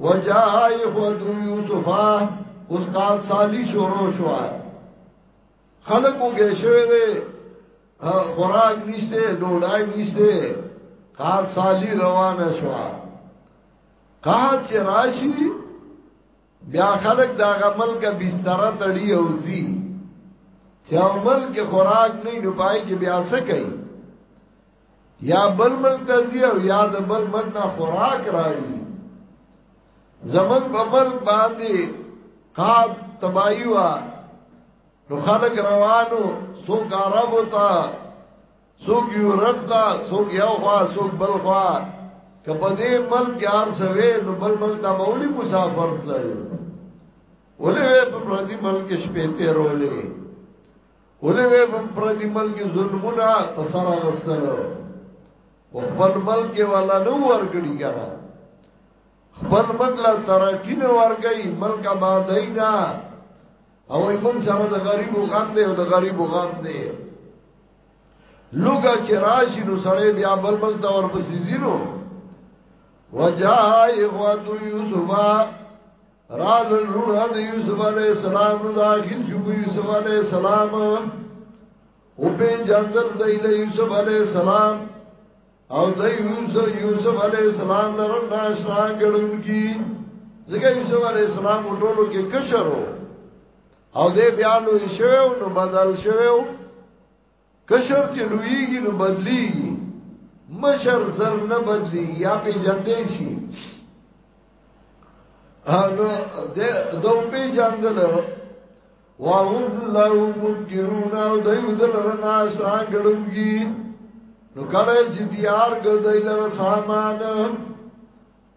وجاء اخوت یوسف استاد صالح شروع شو خلقو کې شوه دې خوراک نشته ډوډۍ نشته قال صالح روانه شو قال چې راشي بیا خلق دا غمل کا بستر تړي او زی چې عمل کې خوراک نه نو پای کې بیا څه کوي یا بل ملک ته ځي او یا د بل ملک نه خوراک راړي زمون په ملک باندې قاد تبایی وا نو خلق روانو سوک عرب تا سوک یورپ تا سوک یو خوا سوک بل خوا کپا دې ملک یار سوي نو بل ملک ته بولی مسافر تلل ولې په پردي ملک شپې تیرولې ولې وې په پردي ملک ظلمونه په سر راستلو خپل ملک والا نو ورګړي کنه خپل ملک لا ترقی نه ورګي ملک آبادای نه او ایمن سره د غریبو غم دی او د غریبو غم دی لوګه چې راشي نو سړی بیا بل بل دا ورپسې زینو وجاء اخوات یوسف راز الرون حد یوسف علیہ السلام نو داخل شو بو یوسف علیہ السلام او پی جاندل دیل یوسف علیہ السلام او دی یوسف یوسف علیہ السلام لرن ناشنا گرن کی زکا یوسف علیہ السلام اٹولو کی کشر ہو او دی بیالو شویو نو بدل شویو کشر چې لویږي نو بدلیږي مشر زر نه بدلی یا په جندې شي هغه د دوه په جندل واهم له منکرون او دایو دلرنا سانګړونګي نو کله چې دیار ګدای لره سامان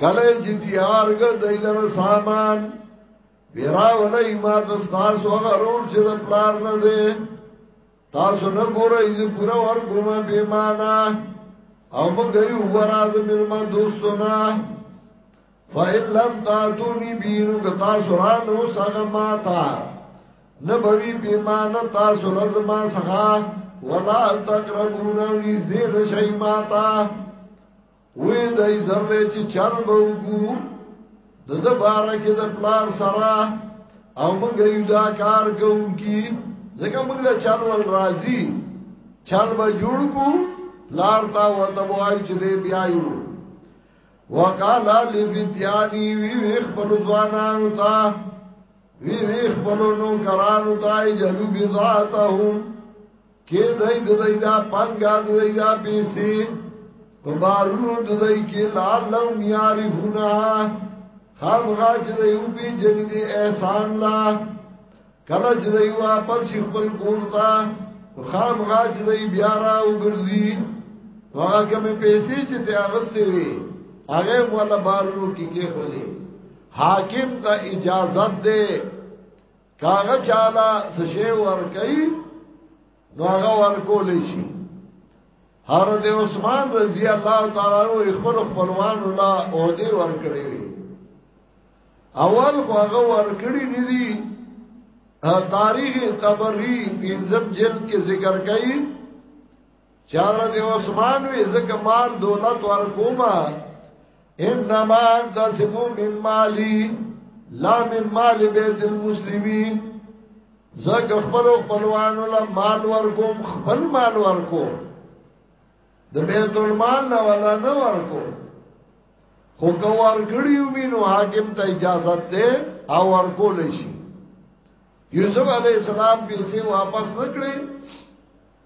کله چې تیار کړ دای له سامان ویرا ولای ما د تاسو هغه رور چې د پلار نه دی تاسو نه ګورئ چې پورا ور ګومه به معنا او موږ یې وګورا د ملما دوستونه فإن لم تاتوني بینو که تاسو را نو څنګه ما تا نه بوي به معنا تاسو لزما څنګه ولا تقربون نږدې شي ما تا وې دای زرلې چې چل به وګو د د بار کې د پلار سره او موږ یو دا کار کوونکی ځکه موږ له چل ول راضي چل به جوړ کو پلار تا وته وای چې دې بیا یو وقالا لبتیانی وی وی خبر زوانانو تا وی وی خبرونو کرانو تا جلو بزاتهم کې دای د دای دا پنګا د دای دا پیسې په بارونو د دای کې لعلهم یعرفونا خام غاج د یو پی جن دی احسان لا کله چې دی واپس شي خپل کور ته خام غاج د بیا را وګرځي هغه کومې پیسې چې ته اغستې وي هغه مولا بارونو کې کې خلې حاکم ته اجازه ده کاغه چاله سشه ورکي نو هغه ورکول شي هر د عثمان رضی الله تعالی عنہ خپل خپلوان الله او دې ورکړي اول خو هغه ورکړي ندي تاریخ تبری پنځم جلد کې ذکر کړي چاره دی عثمان وی زکه مال دولت ورکوما انما تسمو من مالی لا من مال بیت المسلمین زکه خپل خپلوانو لا مال ورکوم خپل مال ورکوم د بیت المال نه ولا نه ورکو خو کو ورګړی وی نو حاکم ته اجازه ده او ورکول شي یوسف علی السلام پیسې واپس نکړي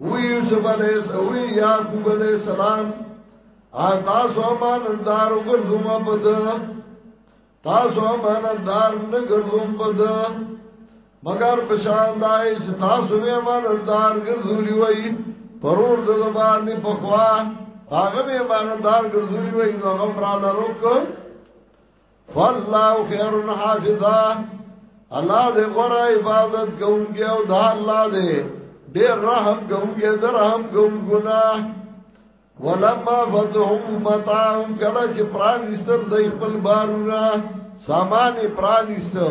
وی یوسف علیہ السلام وی یعقوب علیہ السلام ا تاسو امانتدار ګرځوم په د تاسو امانتدار نه ګرځوم په د مگر پشان دای چې تاسو مې امانتدار ګرځولي وای پرور د زبان نه پخوا هغه مې امانتدار ګرځولي وای نو هغه را لروک فالله خير حافظا الله دې غره عبادت کوونکی او دا الله دې ډېر رحم کوونکی در رحم کوم ګناه ولما فتحوا متاعهم کله چې پرانیستل د خپل بارونه سامان پرانیستو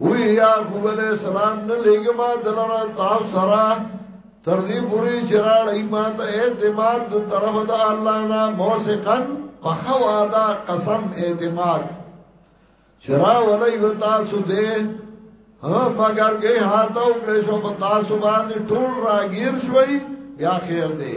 وی یا خوب علیہ السلام نه لګه ما دلرا تاسو سره تر دې پوری چراړ ایمان ته اعتماد د طرف د الله نه موثقن په خوا دا قسم اعتماد چرا ولای و تاسو دې ها مگر کې هاته او کله شو په تاسو باندې ټول راګیر شوي یا خیر دې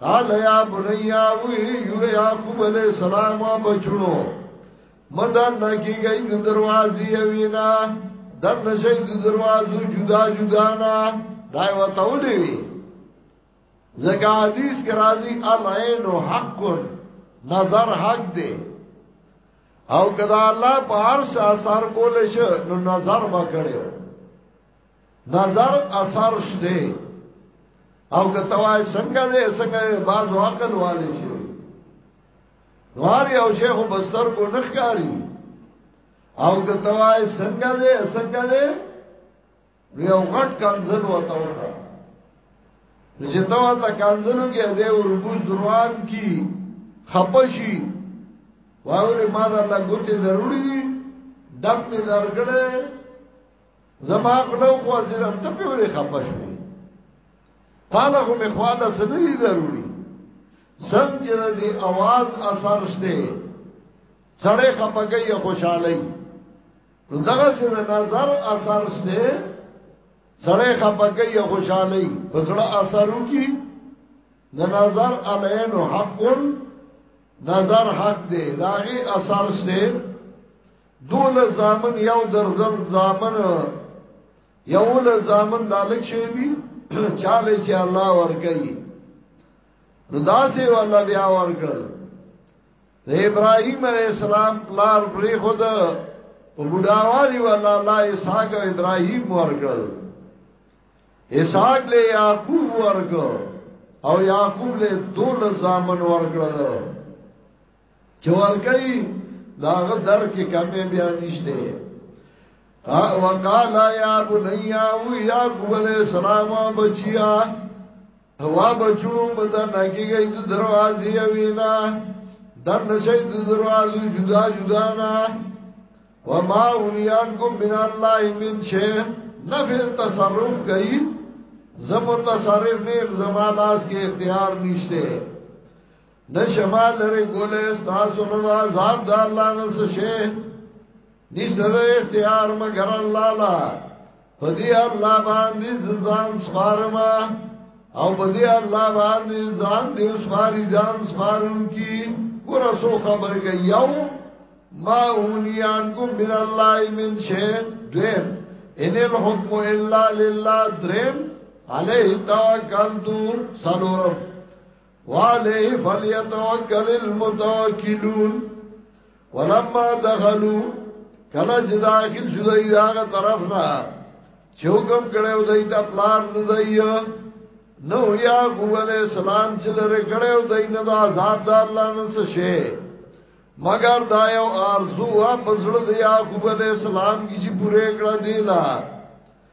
قال یا بنیا وی یو یعقوب علیہ السلام بچونو مدن نکی گئی د دروازی اوینا دن نشی د دروازو جدا جدا نا دای و تولی وی زکا حدیث کے رازی العین و حق کن نظر حق دے او کدا اللہ پا عرص اثار کولش نو نظر بکڑیو نظر اثر شته او کتوای څنګه دې څنګه باز واقل والي شي واری او شیخ بستر کو نخکاری او کتوای څنګه دې څنګه دې یو غټ کنزل وته وکړه چې تا وته کنزلو کې دې وربوز دروان کی خپشي واوري ما دا لګوتې ضروری دي دم می درګړې زما غلو خو عزیزم ته په ولې خپه شو تعالی خو مخواله سنې ضروري سم چې د اواز اثر شته سړې خپګي خوشحالي نو دغه څه د نظر اثر شته سړې خپګي خوشحالي پسړه اثرو کی د نظر علین حق نظر حق دی داغي اثر شته دول زامن یو درزن زامن یو له زامن دالک شي دي چاله چې الله ورکړي نو داسې والله بیا ورکړل د ابراهيم عليه السلام پلار پرې خود په بډاوالي والله الله اسحاق او ابراهيم ورکړل اسحاق له يعقوب ورکړ او يعقوب له دول زامن ورکړل چې ورګي دا غدر کې کمې بیا نشته ها وقال یا بنیا او یا قبل سلام بچیا هوا بچو مدا نګیږي د دروازې وینا دن نشي د دروازې جدا جدا نه وما اوليانكم من الله من شيء نفي تصرف کوي زم متصرف نه زمالاس کې اختیار نشته نشما لري ګولې تاسو نو عذاب د الله نه څه شي نشته د اختیار مگر الله لا پدې الله باندې ځان سپارما او پدې الله باندې ځان دې سپاري ځان سپارون کی ورسو خبر کې یو ما اونیان کوم من الله من شی دویم ان الحكم الا لله دریم علیه توکلت سلورم وعليه فليتوكل المتوكلون ولما دخلوا کله چې داخل شو دای هغه طرف نه چې حکم کړو دای ته پلار دای نو یا ابو علیہ السلام چې لره کړو دای نه دا عذاب د الله نه څه شي مگر دا یو ارزو وا پزړه دی یا ابو علیہ السلام کی چې پوره کړه دی دا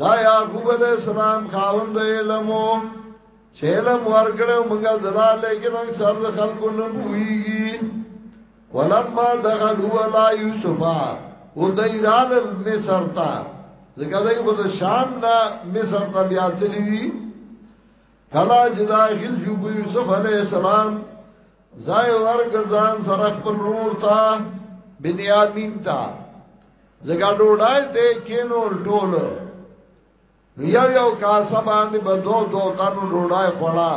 دا یعقوب علیہ السلام خاوند علم چې علم ورګړو موږ زرا لیکن اکثر د خلکو نه پويږي ولما دخلوا على يوسف وديرال مصر تا ځکه دای په شام نه مصر ته بیا تللی کلا چې داخل شو په یوسف علی السلام ځای ورګ ځان سره خپل رور تا بنیامین تا زګا ډوډای ته کینول ټول یو یو کاسه باندې به دو دو تنو ډوډای خوړا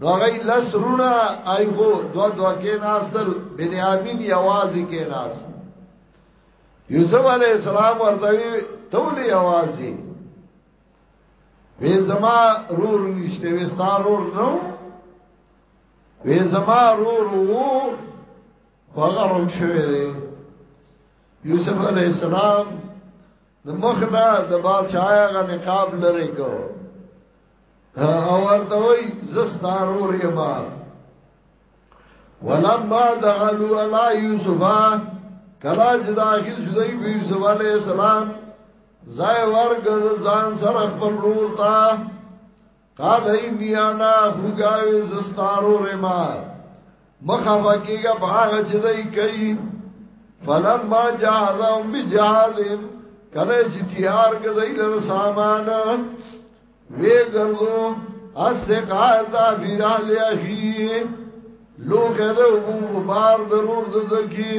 دوغی لس رونا ایغو دو دو کې ناستل بنیامین یوازې کې ناست یوسف علی السلام ورته وی تولی یوازې وی زما رور نشته وی ستارور نو وی زما رور وو هغه روک شوی دی یوسف علی السلام د مخنا د بادشاہ هغه نقاب لری کو او ورته وای زستار اور یما ولما دخلوا على يوسف کلا چې داخل شو دی یوسف علی السلام زای ورګ ځان سره خپل رور تا قال انی انا هوګاوی زستارو رما مخه وکیګه باغ چې دای کوي فلم ما جاهزم بجاهزم کله چې تیار کړی لر سامان وی ګرځو اس سے قاعدہ بیرا لیا ہی لوگ ہے دے ابو بار ضرور دے دکی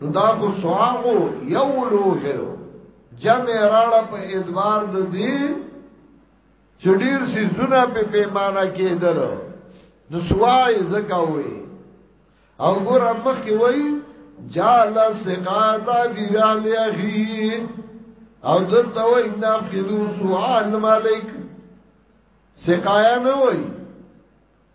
نو دا کو سواغو یو لوهرو جمع راړه په ادوار د دې چې ډیر سي زونه په پیمانه کېدل نو سوای زکا وې او ګور مخ کې وې جال سقاتا ویرال اخی او دلته وې نه خلو سوال مالک سقایا نه وې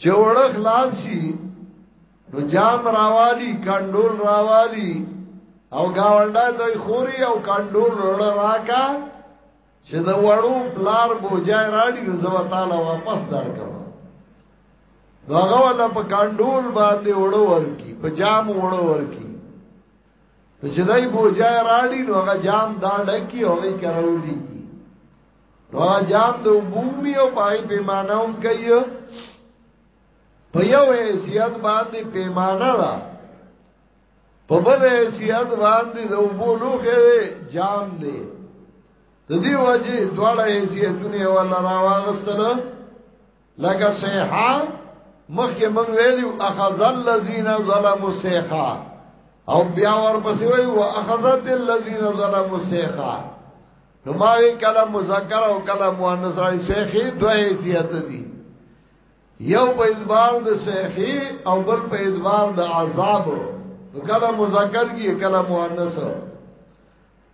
چې وړه خلاص شي نو جام راوالی کندول راوالی او گاونډا دوی خوري او کندول وړ راکا چې د وړو پلار بوجای راړي نو زما تعالی واپس درکم نو هغه ولا په کندول باندې وړو ورکی په جام وړو ورکی چې دای بوجای راړي نو هغه جام دا ډکی او هغه کراولي نو جام د بومي او پای پیمانه هم کوي په یو حیثیت باندې پیمانه ده په بل حیثیت باندې د وبولو کې جام دی د دې وجه دواړه حیثیتونه ولا راوغستل لکه صیحا مخکې مونږ ویلو اخذ الذين ظلموا صیحا او بیا ورپسې وی واخذت الذين ظلموا صیحا نو ما وی کله مذکر او کله مؤنث راځي صیحي دوه حیثیت دي یو په اعتبار د صیحي او بل په اعتبار د عذاب کله مذکر کی کله مؤنث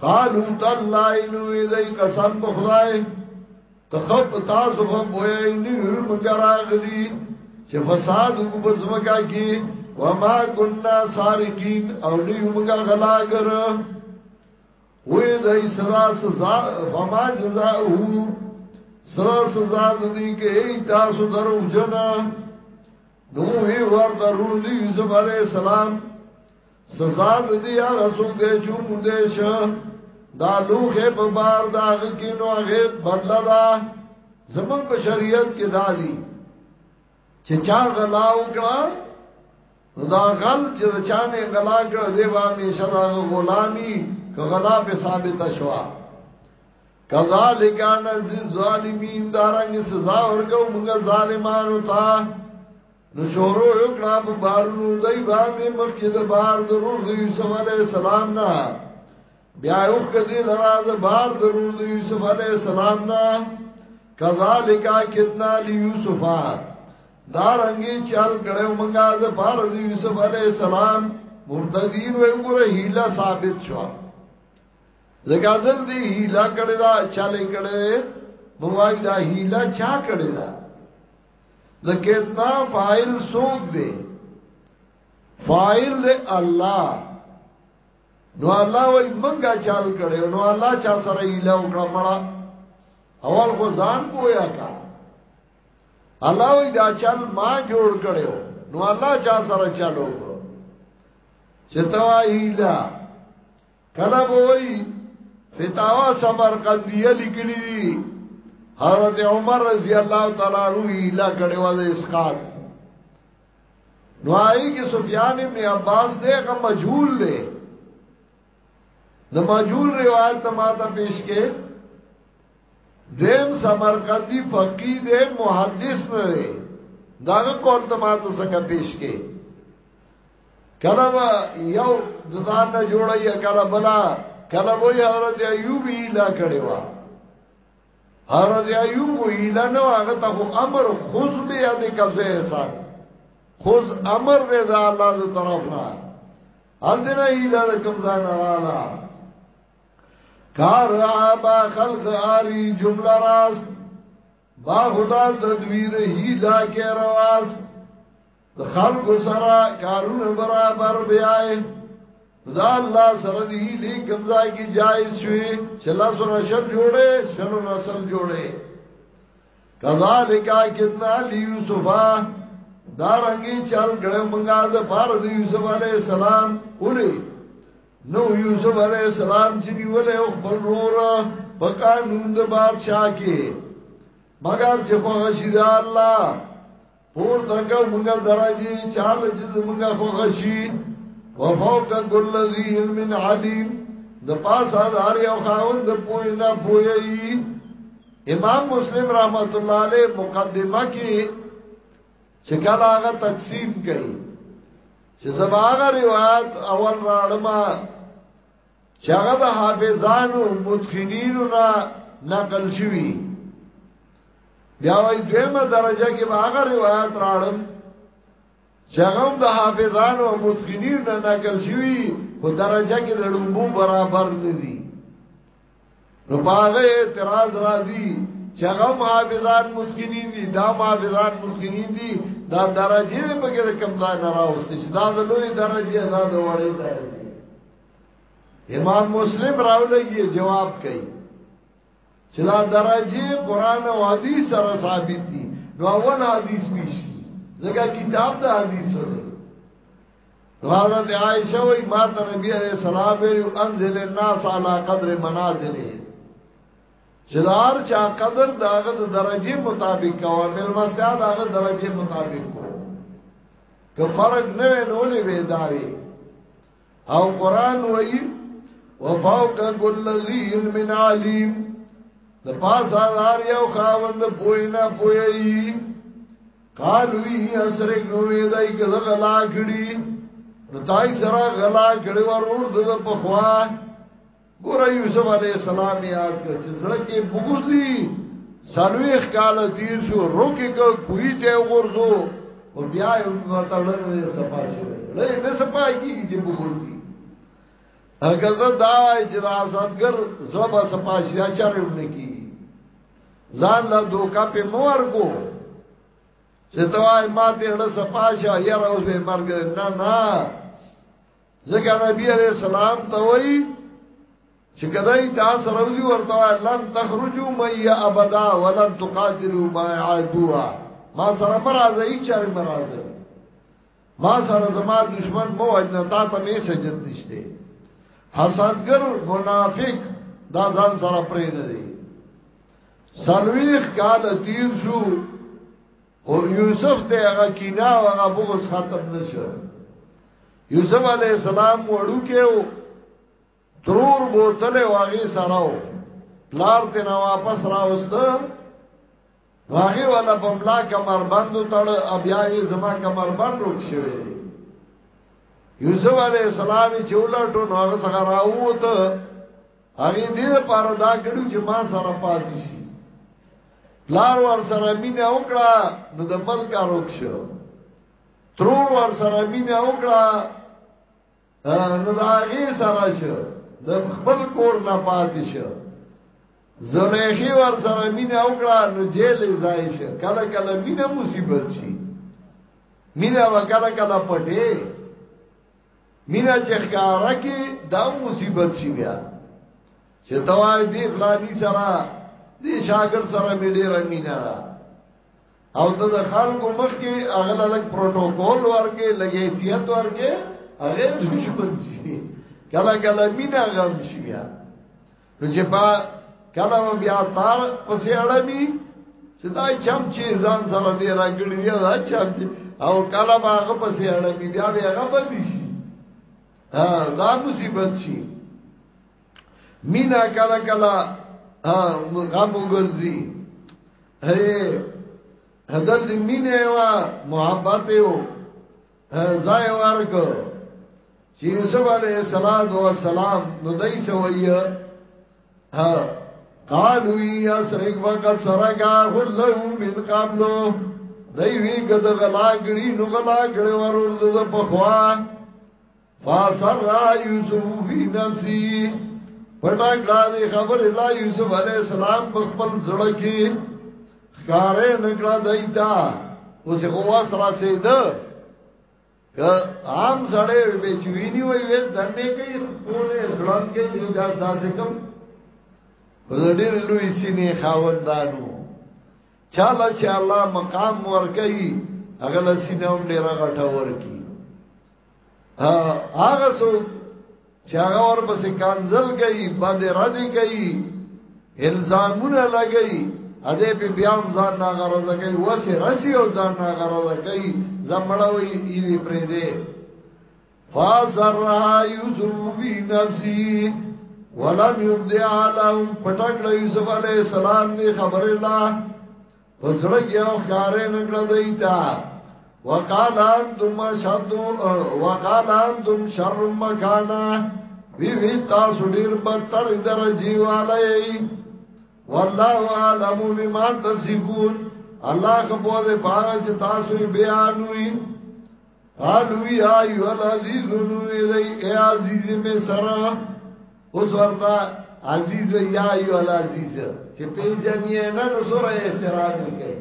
قالو تالله نوې دای قسم په خدای تخف تاسو په بویا نه یو مګراغلی چې فساد وګبزمګه کی وما كنا سارقين او نه یو مګا غلاګر وې دای سزا سزا فما جزاء سزا سزا دې کې تاسو درو جنا نو وی ور درون دی یوسف علی السلام سزا د دې هغه څوک دی چې مونږ دې شه دا لوخه په بار دا هغه کې نو هغه بدلا دا زمون په شریعت کې دا دي چې چا غلا وکړه نو دا غل چې چا نه غلا کړ دی به همیشه دا غلامی که غلا په ثابت شوا کذالک نزل ظالمین دارنګ سزا ورکو موږ ظالمانو ته نو شورو یو کلا په بارونو دای باندې مخکې د بار ضرور دی یوسف علی السلام نه بیا یو کدی لرا د بار ضرور دی یوسف علی السلام نه کذالک کتنا لیوسف دا رنگی چل کړو منګه د بار دی یوسف علی السلام مرتدین و ګره هیلا ثابت شو زګا دل دی هیلا کړه دا چلې کړه موای دا هیلا چا کړه دا ذکرنا فاعل سوق دے فاعل دے الله نو الله وای منګه چال کړي نو الله چا سره ایله وکړه مړه اول کو ځان پویا کا الله وای دا چل ما جوړ کړي نو الله چا سره چالو چې توایلا کله وای فتاوا سمر قندیه لیکلی دی حضرت عمر رضی الله تعالی عنہ اله کړي وځه اسقاط نو آئی کی سفیان ابن عباس دے کا مجھول دے دا مجھول روایت تماتا پیش کے دیم سمرقندی فقی دے محدث نے داغه کول ته ما ته څنګه پیش کې کله با یو ځان نه جوړي کله بلا کله وو حضرت ایوب ایلا کړي وا حضرت ایوب ایلا نو هغه ته امر خود به یاد کزه احسان خود امر دې دا الله دې طرف نه ان دې نه ایلا کوم ځان رااله کار با خلق آری جمله راست با خدا تدویر ہی لا کے رواز د خلکو سره کارونه برابر بیاي دا الله سره دی لې کمزای کی جایز شوی چې الله سره شل جوړه شل نسل جوړه کذالک کتنا لیوسف دا رنگی چل گڑے منگا دا پارد یوسف علیہ السلام اولی نو یوسف علیہ السلام چنی ولی اخبر رو را پکانون دا بادشاہ کی مگر چې خوښ شي الله پور تکا منگا درجی چال جز منگا خوخشی وفوق کل ذی علم علیم د پاس هزار یو خاون د پوی نه پوی امام مسلم رحمت الله علیه مقدمه کې چې کله هغه تقسیم کړي چې زباغه روایت اول راړما چې هغه د حافظانو متخینینو نه نقل شوی بیا وای دیمه درجه کې به هغه روایت راړم چې هغه د حافظانو متخینینو نه نقل شوی په درجه کې د ډومبو برابر نه دي نو باغه اعتراض راځي چې هغه حافظان متقنین دي دا حافظان متقنین دي دا درجه به کې کم ځای نه راوستي دا د لوی درجه دا د وړې درجه امام مسلم راولږي جواب کوي چې دا درجه قران او حديث سره ثابت دي نو اول حديث پیش کی ځکه کتاب د حديث سره حضرت عائشہ وی ما ته نبی علیہ السلام ویلو انزل الناس على قدر منازله جدار چا قدر داغه د درجه مطابق کوا مل مسیا داغه درجه مطابق کو که فرق نه نو لې وې داوي او قران وایي وفوق كل ذي علم عليم د پاسه هر یو خاوند پوینا پویي قالو یې اسره نو یې دای کله غلا کړی نو دای سره غلا کړی ورور د په خوا ګور یوسف علی السلام یاد کړ چې زړه کې بغوزي سلويخ کال تیر شو روکي کو کوی ته ورزو او بیا یې ورته لړل صفا شو لې نه صفا کیږي چې بغوزي هغه زه دا وای چې دا ساتګر زړه صفا شي دا چاره ونه کیږي ځان لا دوکا په مور کو چې توای ما دې له صفا شو یاره اوس به مرګ نه نه ځکه نبی علیہ السلام ته وایي چې کدی تاسو راوځي ورته لن تخرجوا مي ابدا ولن تقاتلوا ما عدوا ما سره مرزه هیڅ چاري مرزه ما سره زما دشمن مو اجنه تا ته می سجد نشته حسادګر منافق دا ځان سره پرې نه دی سلویخ کال تیر شو او یوسف ته هغه کینا او هغه بغض ختم نشو یوسف علی السلام وړو کېو ترور بوتل واغی سراو پلار ته نه واپس راوست واغی ولا بملا کمر بندو تړ بیا وی زما کمر بند روک شوی یوسف علی السلام چې ولټو نو هغه څنګه راووت هغه دې پر دا کړو چې ما سره پاتې شي پلار ور سره مینه وکړه نو د ملک اروک شو ترور ور سره مینه وکړه نو د هغه سره شو د خپل کور نه پاتې شو زلیخی ور سره مینه وکړه نو جیل ځای شو کله کله مینه مصیبت شي مینه وکړه کله پټه مینه چې ښکارا کې دا مصیبت شي بیا چې توای دی فلانی سره دی شاګر سره مې ډېر امینا او ته د خلکو مخ کې اغل الګ پروتوکول ورکې لګې سیات ورکې هغه دشمن شي کله کله مینا غم شي بیا نو چې با کله بیا تار پسې اړمي چې دا چم چې ځان سره دی راګړي دی دا چم چې او کله با هغه پسې اړمي بیا بیا هغه بدی شي دا مصیبت شي مینا کلا کلا غم وګرځي هي هدل دې مینه وا محبت یو ځای ورک چې یوسف علیه السلام نو دای سوی ها قالو یا سرق وقت سرقا غلو من قبلو دای وی ګد غلا غړي نو غلا غړي ورور د پخوا فاسرا یوسف فی نفسی پټا کړه دې خبر ازا یوسف علی السلام په خپل زړه کې ښکارې نکړه دایتا اوس هو واسرا سید که عام سره به چوینی وي وې دمه کې کوله ځړان کې دې دا داسې کوم ډېر لوی سینې خاوندانو چاله چې الله مقام ورکړي هغه لسینه هم ډېر غټه ورکړي هغه سو چې هغه ور پسې کانزل گئی باندې ردی گئی الزامونه لګئی اده په بیا هم ځان ناغرضه کوي وسه رسی او ځان ناغرضه کوي زمړوي ای دې پرې دې فازرها یوسف بی نفسی ولم یبدع لهم پټکړه یوسف علی السلام دی خبر الله پسړه کې او خارې نکړه دیتا وقال انتم شد وقال انتم شر مکانا وی وی تاسو ډیر بدتر درجی والای والله علم بما تصفون الله کو په دې پاج تاسو بیانوي قالو یا ایو العزیز نو دی ای عزیز می سرا اوس ورته عزیز یا ایو العزیز چې په جنې نه نو سره احترام کوي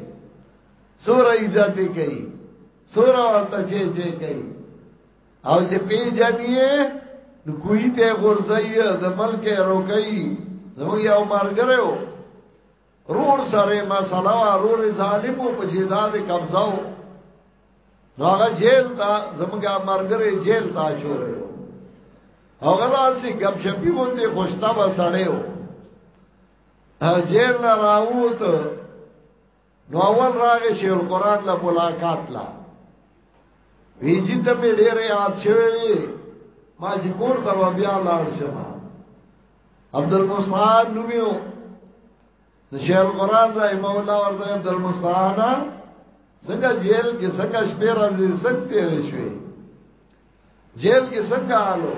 سره عزت کوي سره ورته چې چې کوي او چې په جنې نو کوی ته غورځي د ملک روکي نو یو مرګره رور سره مسله وا رور ظالم او پجیداد قبضه او هغه جیل تا زمګه مرګره جیل تا چور هغه داسې غب شپی باندې خوشتا و سړیو جیل نه راووت نو اول راغی شیخ القران له ملاقات لا ویجی ته مې ډېر یاد شوی ما چې کور ته بیا لاړ شم عبد المستعان نومیو شیخ القرآن رحم الله ورته عبد المستعان څنګه جیل کې څنګه شپې راځي څنګه تیرې شوې جیل کې څنګه آلو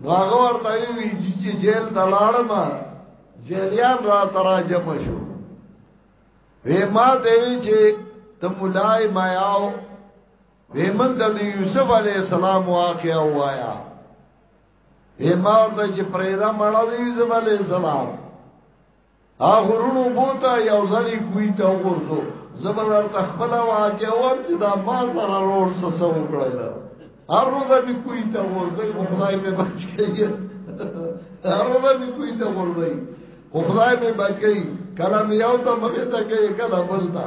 نو هغه ورته وی چې جیل دلاړم جیلیان را تراجم شو وی ما دیوی چې ته مولای ما یاو وی من د یوسف علی السلام واقعا وایا اے ما ورته چې پرېدا مړه دی زم علی السلام هغه رونو بوتا یو ځلی کوی ته ورته زبردار تخپل واقع ور چې دا ما سره روړ څه سو کړل هر روزه می کوی ته ورته خدای می بچی هر روزه می کوی ته ورته خدای می بچی کلم یو ته مخه ته کې کلم بلتا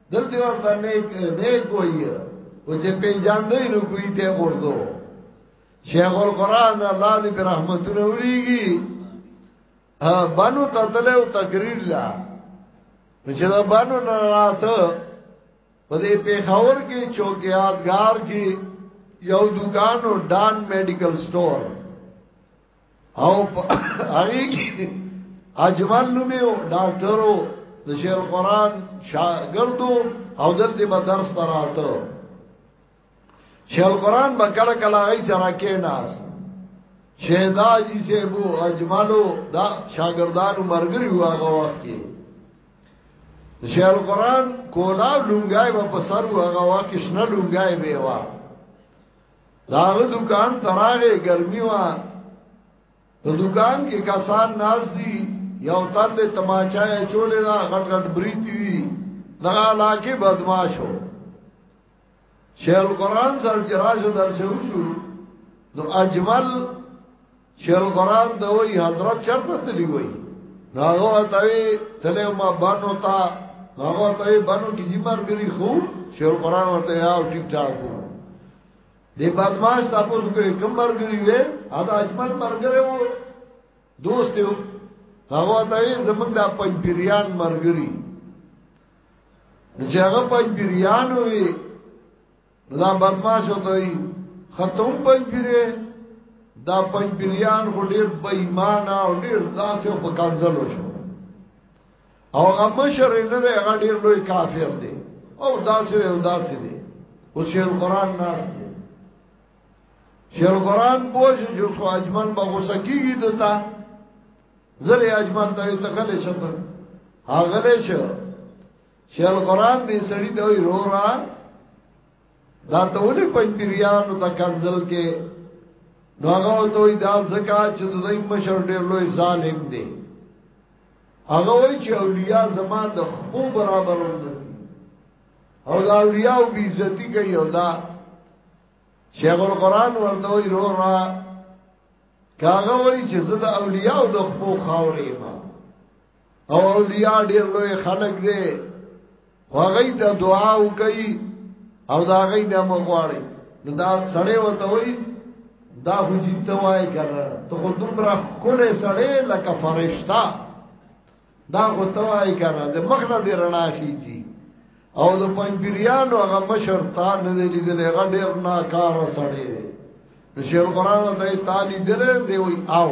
دلته ورته نیک نیک وایي او چې پیجاندې نو کوي ته ورته شیخ القران الله دې پر رحمتونه وړيږي ها بانو تتله او تقریر لا چې دا بانو نه راته په دې پیښور کې چوکیاتګار کې یو دکانو ډان میډیکل سٹور او هغه کې اجمل نومیو ډاکټرو د شیخ القرآن شاګردو او دلته به درس تراته شیخ القرآن به کله کله غي سره کې ناس شهدا جی سے بو اجملو دا شاګردانو مرګري هوا غو وخت کې شیخ القرآن کولا لونګای و په سر هوا وخت کې شنه لونګای به وا داغه دکان تراغه ګرمي وا د دکان کې کسان ناز دي یو تن د تماچا چولې دا غټ غټ بریتی دي دا علاقه بدمعشو شیخ القران سر جراشه درشه وشو نو اجمل شیخ القران ته وای حضرت چرته تلی وای ناغو ته تله ما بانو تا ناغو ته بانو کی جمر کری خو شیخ القران ته یا ټیک ټاک وو دی بدمعاش تاسو کو کوم مرګري وې ادا اجمل مرګره وو دوست یو هغه ته زمونږ د پنځپیریان مرګري چې هغه پنځپیریان وي دا بدمعاش دوی ختم پنځپیره دا پنځپیریان خو ډیر بې ایمان او ډیر داسې په کانزل شو او هغه مشر نه دی هغه ډیر لوی کافر دی او داسې او داسې دی او شیخ قرآن ناس دی شیخ قرآن پوه شو چې خو اجمل به غوسه کیږي دتا زری اجمل ته تکلې شته هغه له شه چې القرآن دې سړی ته وي رورا دا ته ولې پنځپیریانو ته کنزل کې نو هغه ته وي دا ځکه چې د دوی مشر ډېر لوی ظالم دی هغه وای چې اولیاء زما د خو برابر وندي او دا اولیاء بی عزتی کوي او دا شیخ القرآن ورته وی رو را کاغه وای چې زه د اولیاء د خو خاورې ما او اولیاء ډیر لوی خلق دی خو غي ته دعا وکي او دا غي نه مغواړي نو دا سړی وته وي دا حجی ته وای کنه ته خو دومره کوله سړی لکه فرشتہ دا خو ته وای کنه د مخ نه دی رڼا شي او د پنځبریانو هغه مشر تا نه دی لیدل هغه ډیر ناکاره سړی دی شیخ القرآن ته تعالی دې دی وی آو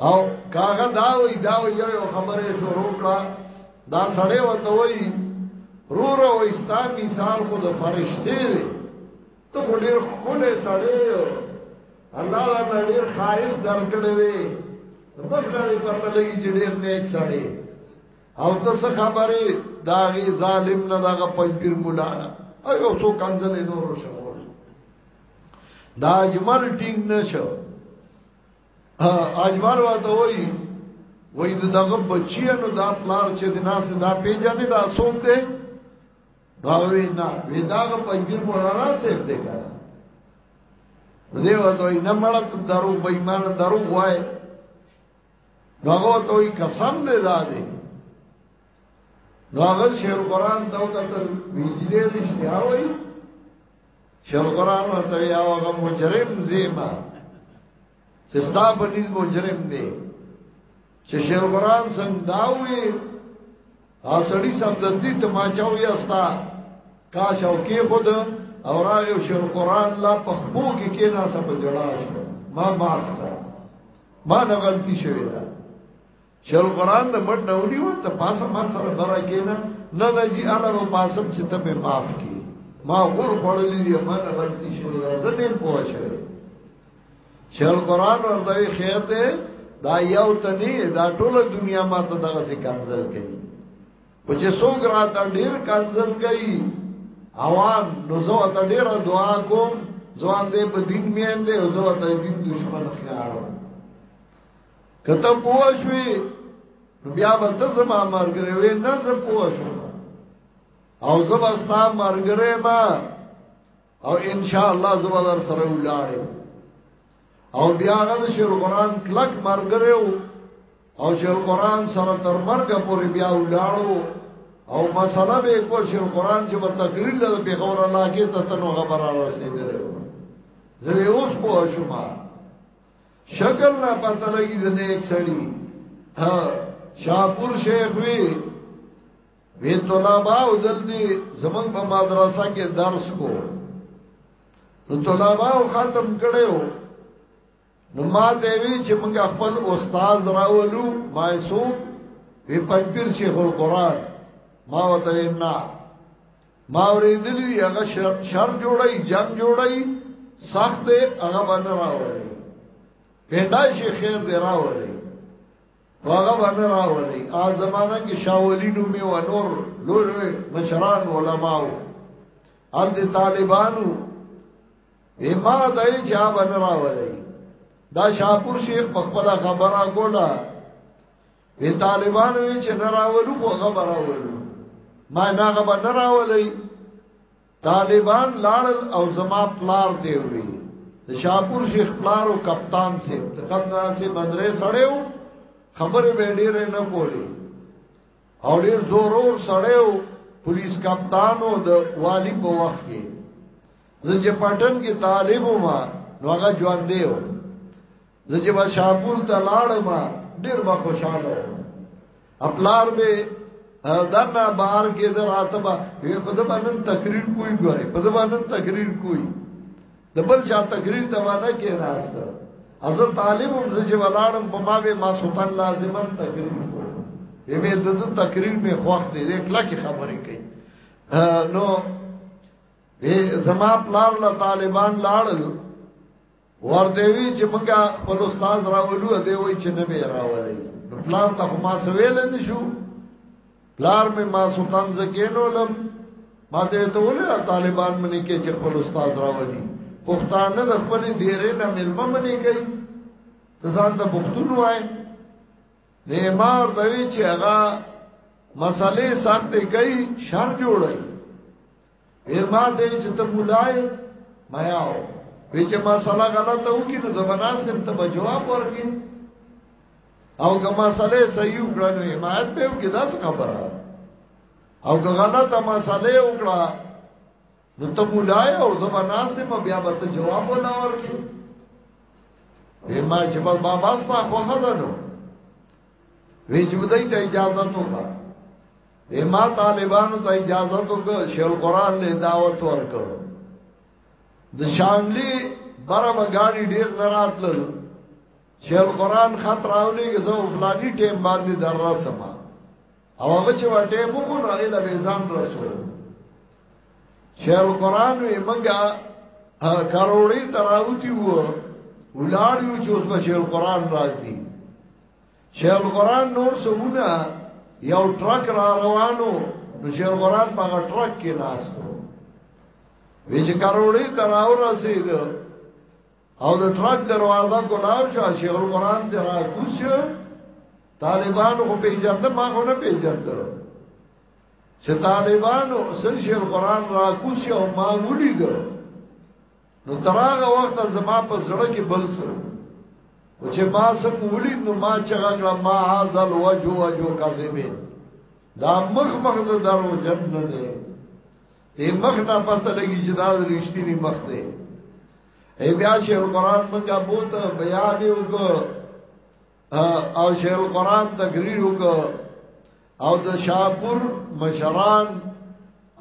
او کاغه دا وی دا وی یو خبره شروع کړه دا سړی وته وی رو رو استا مثال خود فرشته دی ته ډیر کوله سړی الله لا ډیر خایس درکړې وی بخره پته لګی چې ډیر نیک سړی او ته څه خبره دا غي ظالم نه دغه پنځیر مولا او یو څو کنځل نور شو دا جمل ټینګ نشو اجمل ورته وای وای دغه بچیانو دا پلار چې د ناس دا پیژنې دا سوق دی باوی نه وی داغه پنځیر مولانا صاحب دی کار دې ورته نه مړت درو بېمان درو وای داغه ته قسم دې دادې داغه شعر قران دا وکړه ویجدې رښتیا وای چې القرآن ورته وی او هغه مجرم زیما چې ستا په نس مجرم دی چې شیر قرآن څنګه دا وی او سړی سم دستی ته ما چاو یا ستا کاش او کې خود او راغی شیر قرآن لا په خپو کې کې نه سم جړا شو ما معاف کړ ما نه غلطي شوې ده چې القرآن د مټ نه ونیو ته پاسه ما سره بره کېنا نه نه جی الله په پاسم چې ته به معاف کی ما ور خړلې دي ما نه غلطي شوې ده زه نه پوه شوې چې القرآن ورته خیر ده دا یو ته نه دا ټوله دنیا ما ته دغه څه کنزل کوي او چې څوک را ته ډیر کنزل کوي عوام نو زه ته ډیر دعا کوم ځوان دې په دین میان دې او زه ته دین دشمن خیارو کته پوه شوې نو بیا به ته زما مرګره وې نه زه پوه شوم او زه به ستا مرګره ما او ان شاء الله زه به در سره ولاړم او بیا غل شیر قران کلک مرګره او شیر قران سره تر مرګ پورې بیا ولاړو او مسله به کو شیر قران چې په تقریر له پیغور الله کې ته تنو خبره رسیدلې زه اوس پوه شوم شکل نه پته لګي د نیک سړي ها شاپور شیخ وی وی طلبه او دلته زمون په مدرسه کې درس کو نو طلبه او ختم کړو نو ما ته وی چې موږ خپل استاد راولو ما سو وی پنځیر شیخ القرآن ما وته نه ما ورېدلی هغه شر, شر جوړي جنگ جوړي سخت دی هغه باندې راوړي پندای شي خیر دی راوړي هغه باندې راوړي ا زمانہ کې شاولي نومي و نور لوی مشران علماو ان دي طالبانو اما دای چا باندې راوړي دا شاپور شیخ په خپل خبره کوله وی طالبان وی چې نه راولو خو خبر راولو ما نه خبر نه راولې طالبان لاړل او زما پلار دی وی د شاپور شیخ پلار او کپتان سي د قدنا سي بدرې سړیو خبره به ډیره نه کولی او ډیر زور اور سړیو پولیس کپتان او د والی په وخت کې زنجه پټن کې طالبو ما نو هغه ژوند دیو زه چې ما شاپور ته لاړم ډیر ما خوشاله وم خپلار به دنه بار کې زه راتبه په دې باندې تقریر کوی ګوره په دې باندې تقریر کوی د بل چا تقریر ته باندې کې راځه از طالب هم زه چې ولاړم په ما به ما سلطان لازمه تقریر کوی به مې د دې تقریر مې خوښ دی دې کله کې خبرې کوي نو زما پلار له طالبان لاړل ورته وی چې مونږه خپل استاد راولو دی وای چې نه به راولې نو پلان ته ما سویل نه شو پلار مې ما سلطان زکینو لم ما ته ته ولې طالبان منی کې چې خپل استاد راولي پښتانه د خپل دیرې نه ملما منی کوي ته ځان ته پښتون وای نه مار دوی چې هغه مسالې سختې کوي شر جوړي ویر ما ته چې ته مولای ما یاو وی چې ما سلا غلطه وکي نو زبناس دم ته جواب ورکې او کما سلا صحیح وکړه نو حمایت به وکي دا څه خبره او که غلطه ما سلا وکړه نو ته مولای او زبناس دم بیا به ته جواب ولا ورکې وی ما چې بابا ستا خو خدانو وی چې ودای ته اجازه وکړه ما طالبانو ته اجازه تو که شیخ قران له دعوت ورکړ د شانګلی بره بغاړي ډیر نراتل شیخ قران خطر اولی که زه فلانی ټیم باندې درسم او هغه چې وټه مو کو نه له ځان رسول شیخ قران وی منګه کروڑی تراوتی وو ولاړ یو چې اوس بشیر قران راځي شیخ القرآن نور سبونا یو ټرک را روانو نو شیخ القرآن په ټرک کې ناس کو ویچ کروڑی تراو رسید او د ټرک دروازه کولاو شو شیخ القرآن دی را کوز شو طالبانو خو پیجند ما خو نه پیجند چې طالبانو سن شیخ القرآن را کوز شو ما ولیدو نو تراغه وخت زما په زړه کې بل سره او چې ما سم ولید نو ما چغه کړه ما هاذا الوجه وجه کذب دا مخ مخ د درو جن نه دی دې مخ نه پته لګی چې دا رښتینی مخ دی ای بیا چې قرآن منګه بوت بیان یو کو او شیخ القران تقریر وکړ او د شاپور مشران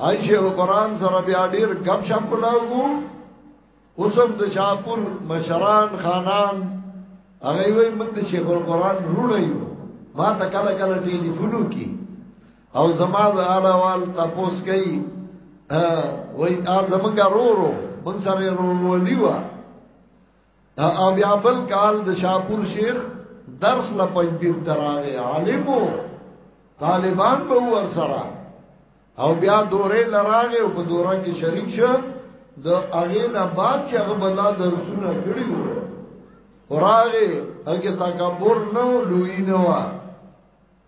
آی شیخ القران سره بیا ډیر غب شپ کولاو اوسم د شاپور مشران خانان هغه وی موږ د شیخ القران روړی ما ته کله کله ټلیفون وکي او زما د اعلی وال تاسو کوي وای ا زمونږه رورو مونږ سره رورو لیوا او بیا بل کال د شاپور شیخ درس لا پنځیر تراغه عالمو طالبان به ور سره او بیا دوره لراغه او په دوره کې شریک شو د هغه نه بعد چې هغه بل درسونه کړی وو وراغه هغه تکبر نو لوی نو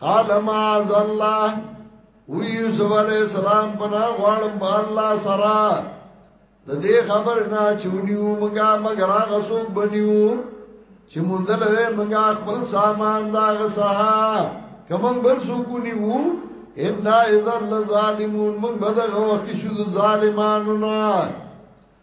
قال معاذ الله وی یوسف علی السلام پنا غواړم په الله سره د دې خبر نه چونیو مونږه مگر هغه څوک بنیو چې مونږ له مونږه خپل سامان دا غسا کوم بل څوک نیو ان اذا لظالمون من بدغه وخت شو ظالمانو نه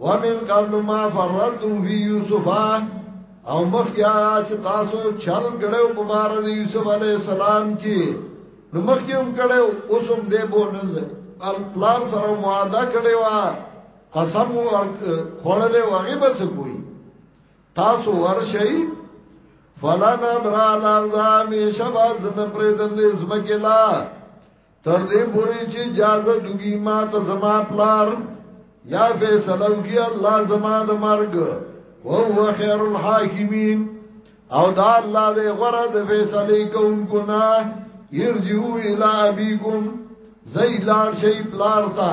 ومن قبل ما فرتم فی یوسف او مخیا چې تاسو چل کړو په بار د یوسف علی السلام کې نو مخیوم کړو اوس هم دې بونز الپلار سره معاهده کړی و قسم خوړلې و هغه بس کوی تاسو ورشي فلانا برا لاردا می شبا زن پریدم دې زمکه لا تر دې پورې چې اجازه دوی ما ته زما پلار یا فیصله وکي الله زما د مرګ او هو خیر الحاکمین او دا الله دې غره د فیصله کوونکو نه يرجو الى ابيكم زي لار شي پلار ته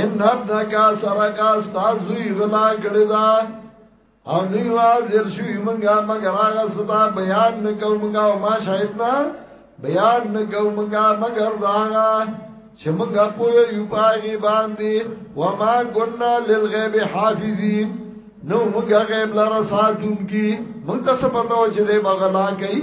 ان ابنک سرقا استازوی غلا کړی دا او نیو حاضر شوی منګه مگر هغه ستا بیان نکوم منګه او ما شاهد نه بیان نکوم منګه مگر داغه چې منګه پوهه یو پاګی باندې و ما ګنا للغیب حافظین نو منګه غیب لاره ساتون کی منګه څه پتاو چې دې بغلا کوي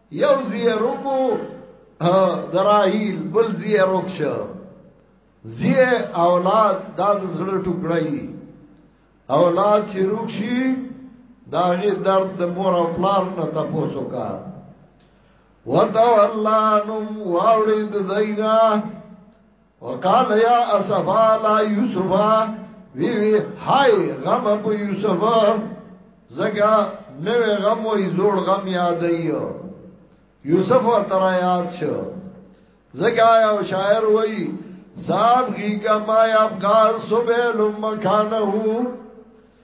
یو زیه رکو دراهیل بل زیه رک شو زیه اولاد دا زړه ټوکړی اولاد چې روک شي دا غي درد د مور او پلار نه تاسو کا وتولانم واوړي د زینا وقال يا اسفا لا يوسف وی وی هاي غم ابو يوسف زګه نو غم وای زوړ غم یاد ایو یوسف تر یاد شو زګه او شاعر وای صاحب کی کما افغان صبح لمکانه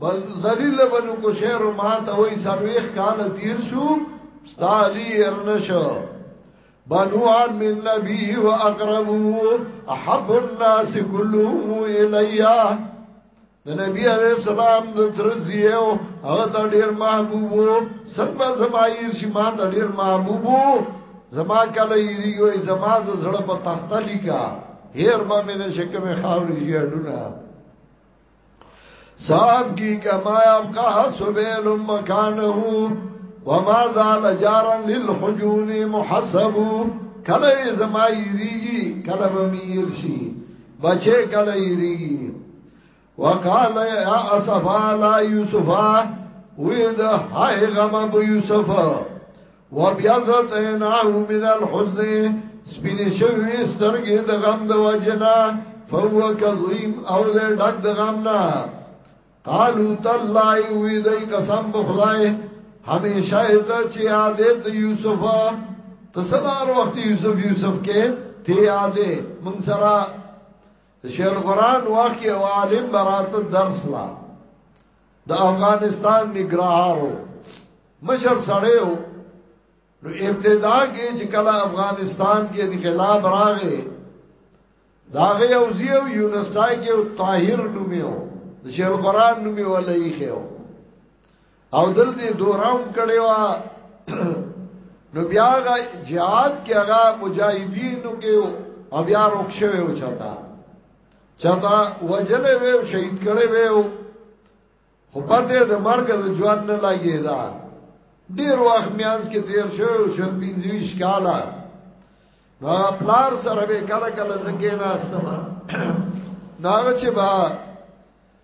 بس ذلیل بنو کو شعر ما ته وای سرویخ کال تیر شو ستالی ارنشو بنو عن من نبی و اقربو احب الناس کلهم الیا د نبی علیہ السلام د ترزیو هغه ته ډیر محبوبو څنګه زمایر شي ما ته ډیر محبوبو زما کله یریږي زما د زړه په تخته لیکا هیر به مې نشکمه خاورې یادونه صاحب کی کما ابقا سبیل مکانه وما زال جارا للحجون محسب کله زما یریږي کله به میر شي بچې کله یریږي وقال يا اسفا لا يوسفا ويد هاي غم ابو يوسف وبيضتناه من الحزن سپین شوی سترګې د غم د وجنا فهو کظیم او دې ډک د غم نه قالو تالله وی دې قسم په خدای همیشه ته چې عادت د یوسف تصدار وخت یوسف یوسف کې ته عادت من سره شیخ القران واقع او عالم برات درس لا د افغانستان نگرهارو مشر سړی وو نو ابتدا کې چې کله افغانستان کې انقلاب راغی داغه یو زیو یونیورسيټي کې او طاهر نومیو د شیخ القرآن نومي ولای خو او دل دې دورام کړي وا نو بیا غا jihad کې هغه مجاهدینو کې او بیا روښوي او چاته چاته وجلې وې شهید کړي وې خو پته د مرګ د ژوند نه لګي دا ډیر وخت میانس کې تیر شو شل پینځویش کاله نو پلار سره به کله کله زګې نه استما ناغه چې با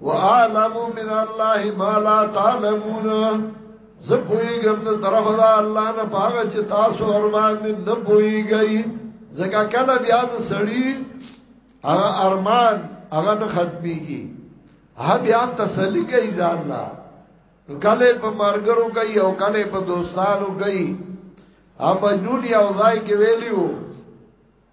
واعلم من الله ما لا تعلمون زه پویګم د طرف دا الله نه پاګه چې تاسو اور باندې نه پویګی زکه کله بیا د سړی هغه ارمان هغه نه ختميږي هغه بیا تسلی کوي ځان لا کله په مرګرو کوي او کله په دوستانو کوي ا مجنون یو ځای کې ویلیو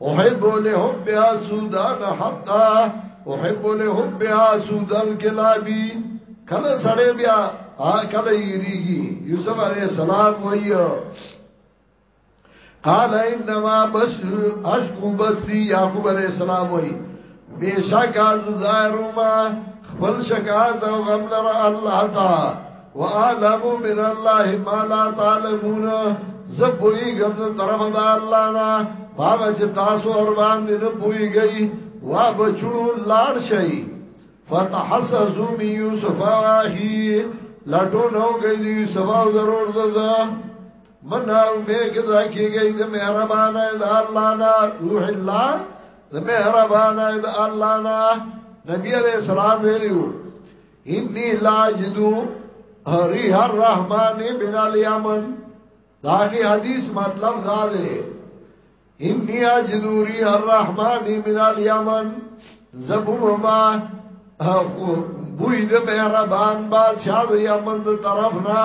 احب لحب سودان حتا احب لحب سودان کلابی کله سړی بیا کله یریږي یوسف علی السلام وایو قال انما بس اشکو بسی یعقوب علیہ السلام وی بیشک از ظاهرما خپل شکایت او غم لر الله تا وعلم من الله ما لا تعلمون زبوی غم نه طرف دا الله نا بابا چې تاسو اور باندې نه بوئی گئی وا بچو لاړ شي فتحسسوا من يوسف واهي لټو نو گئی دی سبا ضرور ده من او به کدا کیږي د مهربان د الله نه روح الله د مهربان د الله نه نبی عليه السلام ویلو انی لا جدو هری هر رحمان بن الیمن داغی حدیث مطلب دا دی انی اجدو ریح الرحمن من الیمن زبو ما بوی د مهربان بادشاہ د یمن د طرف نه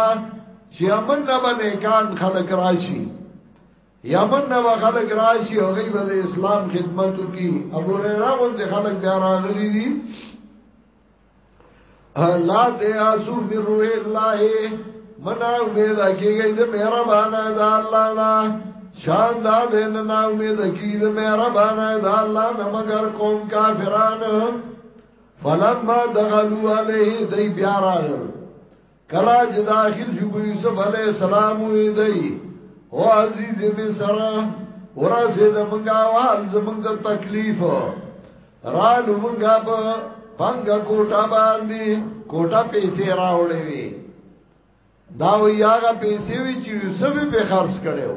چې یمن نه باندې کان خلق راشي یمن نه خلق راشي او غیب د اسلام خدمت کی ابو هريره غوند خلق بیا راغلي دي لا دې ازو من روح الله منا امید کیږي د مهربان د الله نه شان دا دې نه امید کیږي د مهربان د الله نه مگر قوم کافرانو فلما دغلوا علیه دی بیارانو کلا چې داخل شو په یوسف علی السلام وی دی او عزیز مصر ورسه زمونږه وال زمونږ تکلیف را لومږه په بنګ کوټه باندې کوټه پیسې راوړې وی دا وی هغه پیسې وی چې یوسف په خرج کړو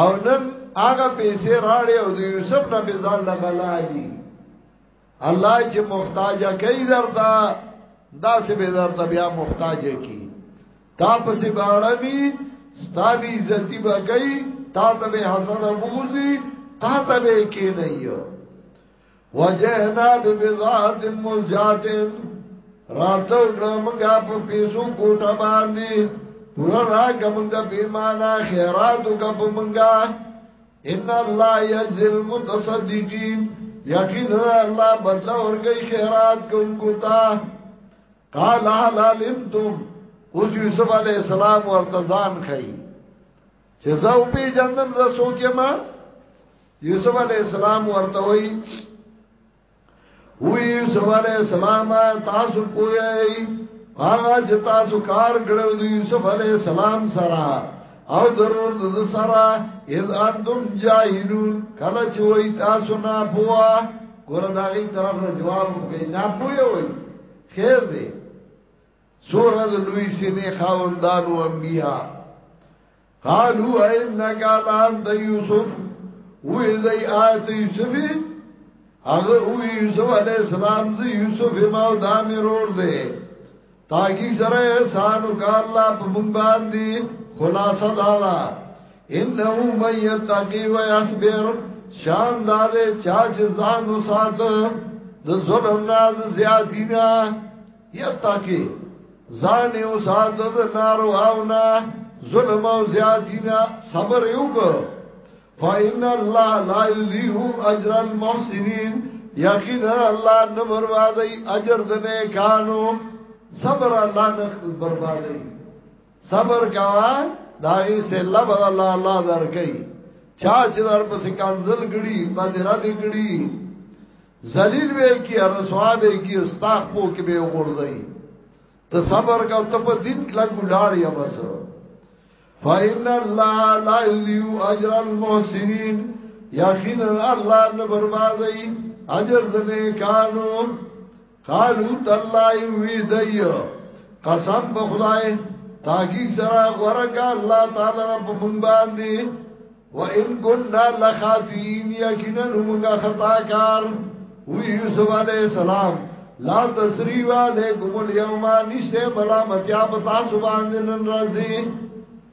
او نن هغه پیسې راړې او د یوسف نه به ځان لګلایي الله چې محتاج کوي درته دا سه به درته بیا محتاج کی تا پسې باړمی ستا بی عزتی به کوي تا ته به حسد بوزي تا ته به کې نه یو وجهنا ببذات مزجات راتو ګرمګه په پیسو کوټه باندې پورا راګمنګ به معنا خیراتو کپ منګه ان الله يجزي المتصدقين یقینا الله بدل ورګي خیرات کوونکو ته قال هل علمتم اوس یوسف علی السلام ورته ځان خي چې زو په جنم ز سوکما یوسف علی السلام ورته وایي وی یوسف علی السلام تاسو پوهی هغه چې تاسو کار کړو د یوسف علی السلام سره او ضرور د سره اذ انتم جاهلون کله چې وای تاسو نه پوها ګور دا غي طرف نه جواب وکي نه پوهی وای خیر دی سورہ لوی سینې خاوندانو انبیاء قالو انک لان د یوسف وې دای آیت یوسف هغه وې یوسف علی السلام زی یوسف ما او دامر اور دے تاګي سره احسان وکړه الله په مونږ باندې خلاصه دادا انه من یتقی و یصبر شان دار چا چې ځان وساته د ظلم نه زیاتینا یتا کې ځان یو سات د نارو او نا ظلم او زیادینا صبر یو کو فإن الله لا يضيع اجر المحسنين یقینا الله نه بربادي اجر د نه کانو صبر الله نه بربادي صبر کوا داغي سے الله بد الله الله درکې چا چې در پسې کانزل غړي بازرات غړي ذلیل وی کی رسوا وی کی استاخ پو کې به وګورځي ته صبر کا ته په دین کله ګلاړ یا بس فإن الله لا يضيع اجر المحسنين یقینا الله نه بربادي اجر زنه کانو قالو تالله وی دی قسم په خدای تاګي سره ورکا الله تعالی رب مونږ باندې وَإِن كُنَّا لَخَاطِئِينَ یقینا موږ خطا کار وی یوسف علی السلام لا تسریب علیکم اليوم نشته ملامتیا په تاسو باندې نن راځي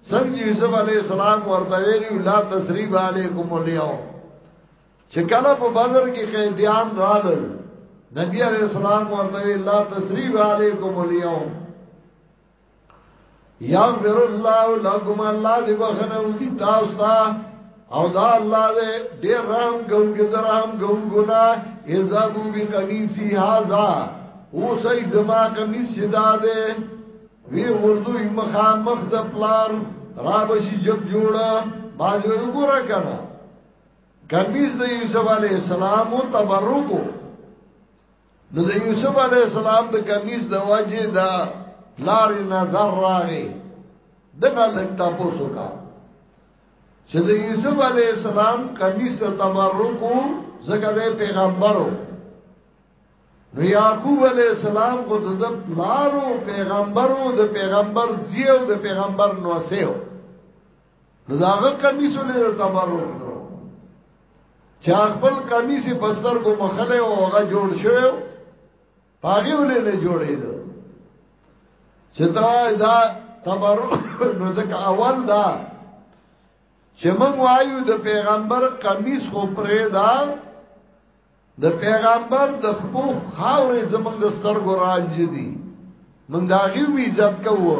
څنګه یوسف علی السلام ورته ویلو لا تسریب علیکم اليوم چې کله په بدر کې قیدیان راغلل نبی علیہ السلام ورته لا تسریب علیکم اليوم یغفر الله لكم الله دې بخنو کی تاسو ته او دا الله دې ډېر رحم کوونکی درام کوونکی نه اذا بو بی قمیصی هاذا او سې زما قمیص شدا دې وی وردو مخا مخ د پلار را بشي جب جوړه باجو وګوره کنه قمیص د یوسف علی السلام او تبرکو نو د یوسف علی السلام د کمیس د وجه دا لار نظر راغی دغه لکتا پوسو کا چې د یوسف علی السلام کمیس ته تبرک زګه د پیغمبرو نو یعقوب علی السلام کو د پلارو پیغمبرو د پیغمبر زیو د پیغمبر نو سیو داغه کمیسو له تبرک درو چا خپل کمیسي پستر کو مخله او هغه جوړ شوی پاګې ولې نه جوړې ده چې دا دا تبرک نو ځکه اول دا چې موږ وایو د پیغمبر کمیس خو پرې دا د پیغمبر د خپو خاورې زمنګ د سترګو رانج دي من داغي وی عزت کوو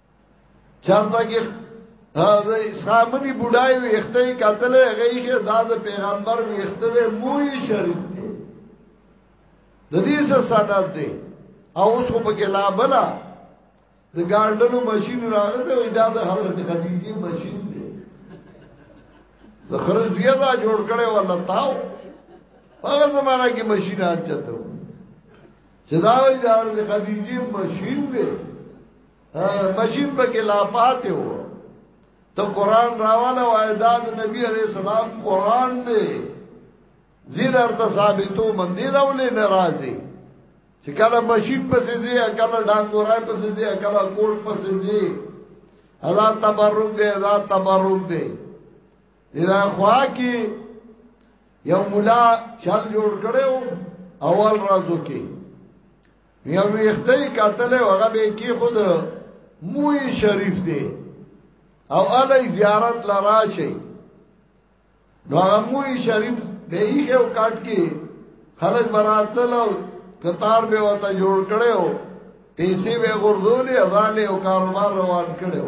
چرته کې دا اسلامي بډای ویخته قتل غیخه دا د پیغمبر ویخته له موي شریف دی د دې سره سند دی او اوس خو په کې لا بلا د ګارډلو ماشين راغله وې دا د حضرت خدیجه ماشين دی د خرج دی دا جوړ کړي ولا تاو هغه زمانہ کې ماشين اچته چې دا وې د حضرت خدیجه ماشين دی ماشین پکې لا پاتې و ته قران راواله وای دا د نبی عليه السلام قران دی زیر ارته ثابتو من دی راولې ناراضي چې کله ماشین پسې زی کله ډانګورای پسې زی کله کوټ پسې زی ادا تبرک دی ادا تبرک دی دا خوا کې یو مولا چل جوړ کړو اول راځو کې یو ویخته کتل هغه به کی خود موی شریف دی او علی زیارت لراشي نو هغه موی شریف به یې او کاټ کې خلک براتل او قطار به وته جوړ کړو پیسې به غردولې ازالې او کاروبار روان کړو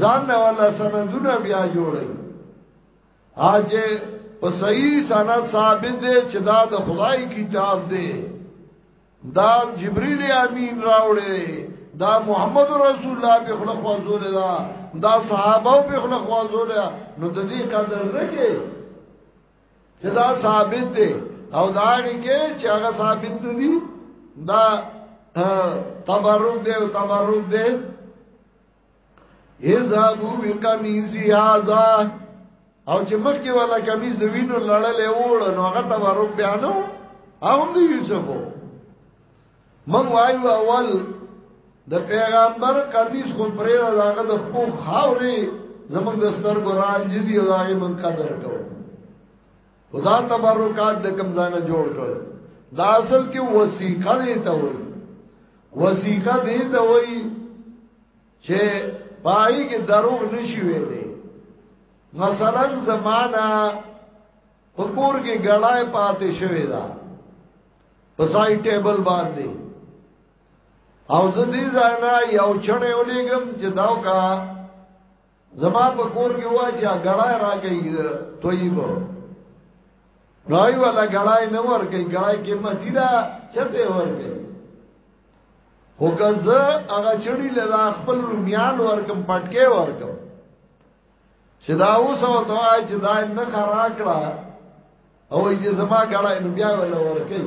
ځان نه ولا سندونه بیا جوړي اج په صحیح سند ثابت دی چې دا د خدای کتاب دی دا جبرئیل امین راوړی دا محمد رسول الله به خلق وزول دا دا صحابه به خلق وزول نو د دې قدر نه کې چې دا ثابت دی او دا کې چې هغه ثابت نه دی دا تبرک دی او تبرک دی اذهبوا بقميصي هذا او چې مخکې ولا کمیز د وینو لړلې وړ نو هغه ته ورو بیانو هم دی یوسفو من وایو اول د پیغمبر کمیز خو پرې راغه د خو خاوري زمونږ د سترګو رانج دی او هغه من قدر کوو خدا تبرکات د کم ځای نه جوړ کړ دا اصل کې وسیقه دی ته وای وسیقه دی ته وای چې پای کې دروغ نشي ویلې مثلا زمانہ پکور کې ګړای پاتې شوی دا پسای ټیبل باندې او زه دې ځانا یو چړې ولېګم چې داو کا زما په کور کې وای چې غړای راګي طیب نوای ولا غړای نه ورګي غړای کې مدی دا چته ورګي هوګز هغه چړي لدا خپل رومیان ورکم پټکي ورکم چې دا اوس او ته وای چې دا نه خرا کړه او چې زما غړای نو بیا ولا ورګي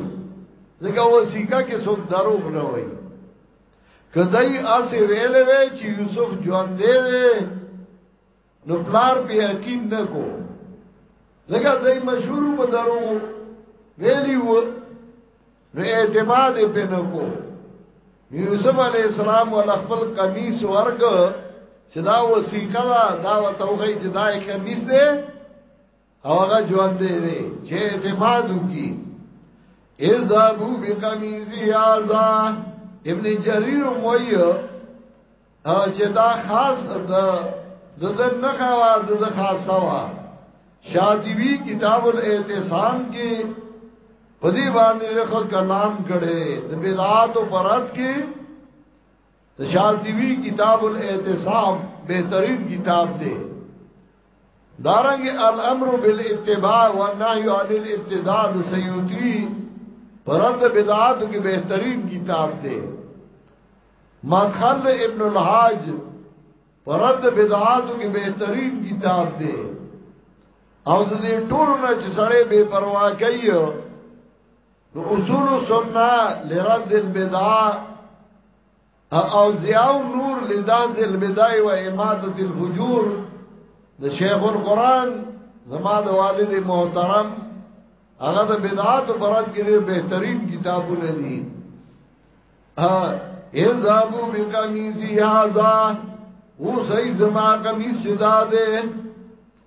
ځکه و سیکا کې څوک دروغ نه وایي کدی اسی ویلې وی چې یوسف ژوند دی نو پلار په یقین نکو لګا دای مشهور په درو ویلی و نو اعتماد په نکو یوسف علی السلام ول خپل قمیص ورګ چې دا وسیقه دا وتوغی چې دا قمیص دی او هغه ژوند دی چې اعتماد وکي اذابو بقمیزی آزا ابن جریر موی چې دا خاص ده د د نخوا د د خاصه وا شاطبی کتاب الاعتصام کې په دې باندې رخ کلام کړي د بدعات او پرات کې شاذوی کتاب الاعتصام بهترین کتاب دی دارنګ الامر بالاتباع والنهي عن الابتداع د سیوطی پرد بدعات کې بهترین کتاب دی مدخل ابن الحاج پرد بدعات کې بهترین کتاب دی او د دې ټولو نه چې سړی بے پروا کوي نو اصول سنه لرد البدع او ضیاء نور لداز البدع و اماده الفجور د شیخ القران زما د والد محترم هغه د بدعات او برات کې بهترین کتابونه دي ها اذابو بقمیزی هذا او صحیح زما قمیص صدا ده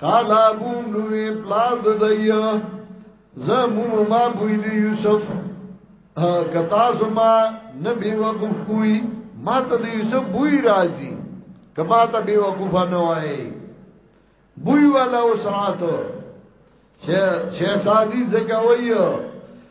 قال ابو نوې پلار د دیا زمو ما بویلی یوسف کتا زما نبی وقف کوی ما ته د یوسف بوی راځي کما ته بی وقف نه وای بوی والا وساتو چې چې سادي زګوي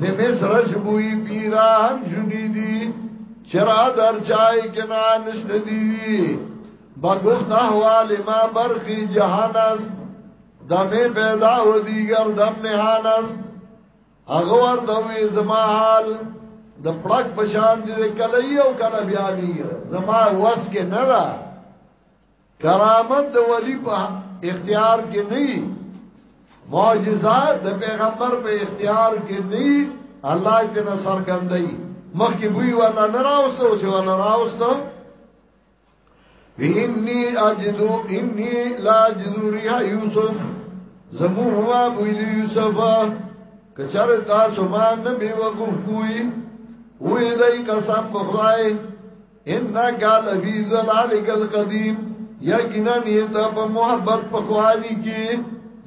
د مصر شبوی پیران جنی دی چرا در چای کنا نشن دی برگفت احوال ما برخی جهان است دم پیدا و دیگر دم نهان است اغور دوی زما حال د پړک پشان دي کله یو کله بیا وی زما واس کې نه ده کرامت د ولی په اختیار کې نه معجزات د پیغمبر په اختیار کې نه الله دې نه سرګندای مخکې بوی ولا نه راوستو چې ولا راوستو ویني اجدو انی لا اجدو ریح یوسف زمو هوا بوی دی یوسف کچر تاسو ما نبی وقف کوئی وی دای قسم بخلای انك لفي ذلالك القديم یقینا نیتا په محبت په خوالی کې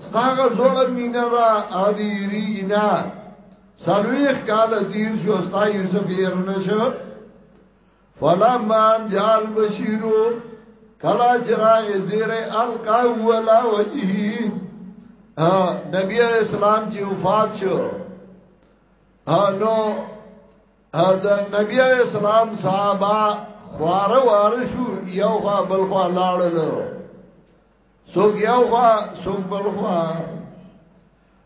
ستاغه زوړ مینا را ادي رینا سلویخ کال تیر شو ستا یوسف ير نشو فلمان جال بشیرو کلا چراغ زیر القا ولا وجهی نبی علیہ السلام چې وفات شو نو د نبی علیہ السلام صحابه خوار وار شو یو خوا بل خوا لاړل سوګ یو خوا سوګ بل خوا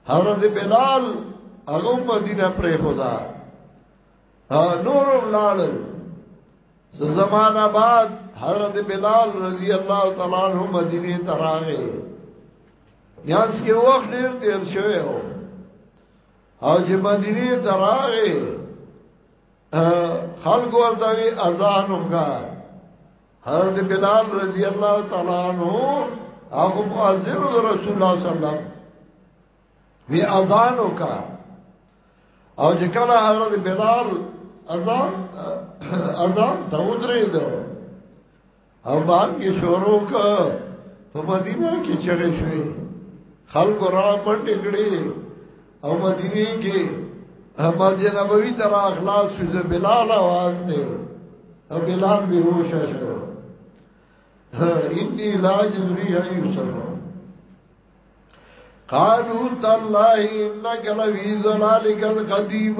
حضرت بلال هغه مدینه پرې خدا نور لاړل زمانہ بعد حضرت بلال رضی الله تعالی عنہ مدینه ته راغی یانس کې وخت ډیر تیر شوی و او چې مدینه ته راغی خلق ورته وی اذان وکا حضرت بلال رضی الله تعالی عنہ هغه مؤذن رسول الله صلی الله علیه وسلم وی اذان وکا او چې کله حضرت بلال اذان اذان ته ودرېد او باب کې شروع ک په مدینه کې چغې شوې خلق را منډې کړې او مدینه کې مسجد نبوي تر اخلاص شو بلال आवाज دی او بلال به هوش شو انی لا جری یوسف قالو تالله انک لوی ذلالک القدیم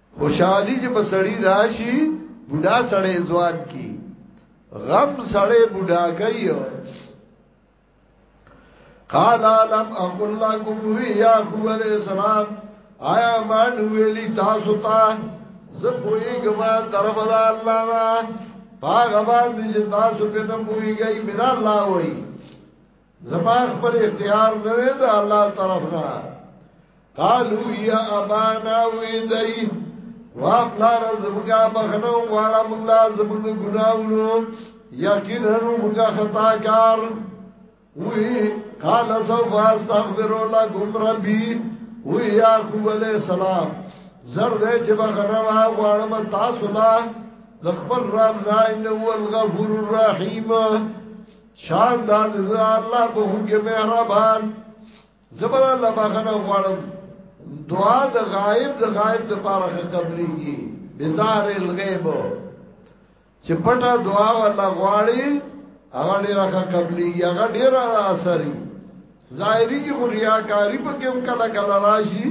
خوشحالی چې په سړی راشي بوډا سړی ځوان کی غم سړی بوډا کوي قال لم اقول لكم يا ابو عليه السلام آیا ما ویلی تاسو ته زه کوی ګما طرف د الله را پاغه باندې تاسو په نوم کوی ګی میرا الله وای زما خپل اختیار نه دی د الله طرف نه قالو یا ابانا ویدای وا پلار زمګه بغنو واړه موږ لا زمګ ګناونو یقینا موږ خطا کار وی قال سو واستغفر لكم ربي وی یعقوب علیہ السلام زر دې چې بغنو واړم تاسو لا د خپل رب نه انه الغفور الرحیم شان دا د الله په خون کې مهربان زبر الله بخنه غواړم دعا د غائب د غائب د پاره قبليږي بزار الغيب چې پټه دعا ولا غواړي هغه ډیره قبليږي هغه ډیره اثري ظاهري کې خو ریاکاری په کوم کله کله راشي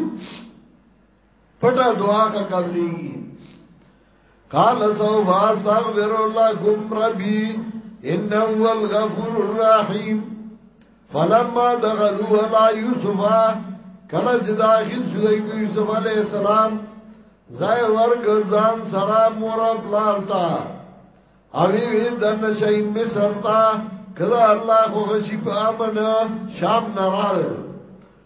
پټه دعا کا قبليږي قال سو واستغفر الله کوم ربي انه هو الغفور الرحيم فلما دخلوا على يوسف کله چې داخل شو د یوسف علی السلام زای ورګ ځان سره مور پلار تا او وی دنه شي مصر تا کله الله خو غشي په امن شام نوال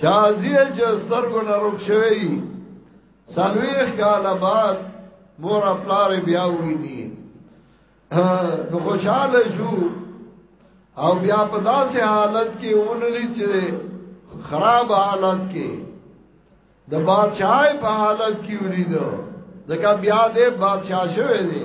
چازیه چې سترګو نه روک شوی سلویخ کاله بعد مور خپلار بیا ویني نو خوشاله شو او بیا په داسې حالت کې ونلی چې خراب حالت کې د بادشاہ په حالت کې ولیدو ځکه بیا دې بادشاہ شوی دی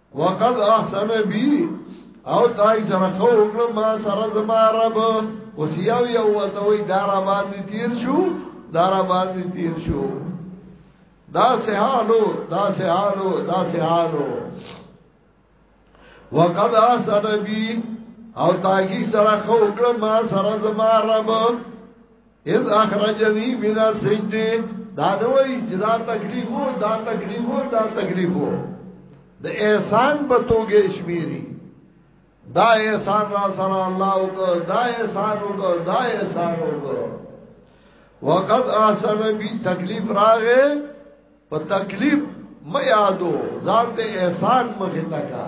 وقد احسن بی او تای سره خو وکړه ما سره زما رب اوس یو یو ته وی دارا باندې تیر شو دارا باندې تیر شو دا سهالو دا سهالو دا سهالو وقد احسن بی او تاګي سره خو کړم ما سره زما رب اذ اخرجنی من السجن دا نوې چې دا تکلیف وو دا تکلیف وو دا تکلیف وو د احسان په توګه شمیري دا احسان را سره الله او دا احسان او دا احسان او وقد احسن بي تکلیف راغې په تکلیف مې یادو ځان ته احسان مخه تکا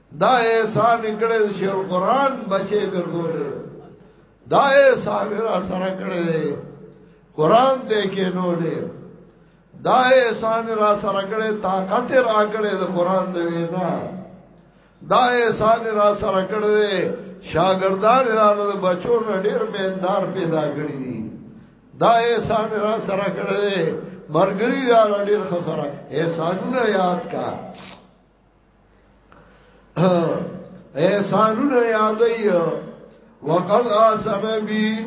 دا احسان کړه چې قرآن بچي ګرځول دا احسان را سره کړه قرآن دې کې نولې دا احسان را سره کړه طاقت را کړه د قرآن دې نه دا احسان را سره کړه شاګردان را له بچو نه ډېر مهندار پیدا کړی دي دا احسان را سره کړه مرګري را ډېر خسره احسانونه یاد کا احسانونه یادای وقد آسم بی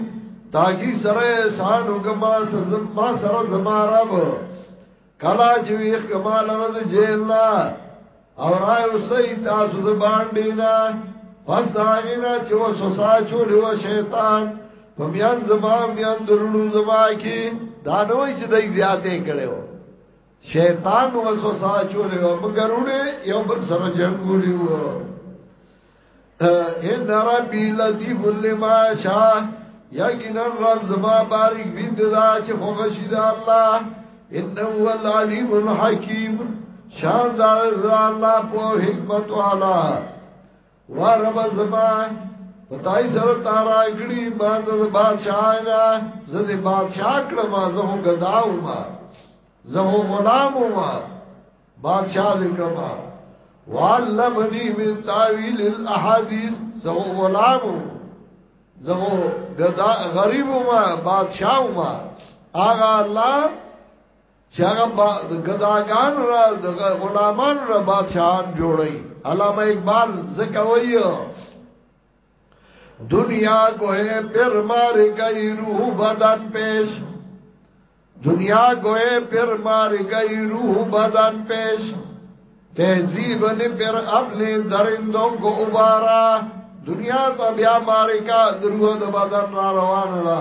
تاکی سره احسان وکما سزم ما سره زما رب کلا چې ویخ کمال رد جیل لا او رای اوسی تاسو زبان دینا پس داغینا چې وسوسا چولی و شیطان په میان زما میان درونو زما کې دانوی چې دای زیاتې کړو شیطان وسوسه چولې او مګرونه یو بل سره جنگ ګړي وو ان ربی لطیف لما شاء یقینا رب زما بارک بند دا چې خوشی دا الله انه هو العلیم الحکیم شان دا الله په حکمت والا وا رب زما پتاي سره تارا کړي ما د بادشاہ نه زه د بادشاہ کړم زه هم غداو ما زه هم غلام ما بادشاہ دې کړم وعلمني من تاويل الاحاديث زه غلام زه غدا غریب ما بادشاہ ما اغه الله چې هغه با د ګداګان را د غلامان را بادشاہان جوړي علامه اقبال زکه وایو دنیا کو ہے پر مار گئی روح بدن پیش دنیا کو ہے پر مار گئی روح بدن پیش تہذیب نے پر اپنے درندوں کو ابارا دنیا ته بیا مارکا دروه د بدن را روانه ده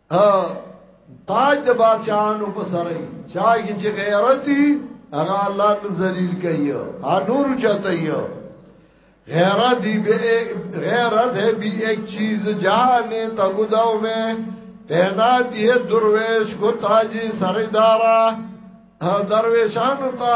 تاج د بادشاہانو په سره چای کی چې غیرت دی هغه الله نو ذلیل کوي ها نور چاته یو غیرت دی به غیرت ہے بھی ایک چیز جانے تگداو میں تعینات یہ درویش کو تاجی سردارا درویشانو تا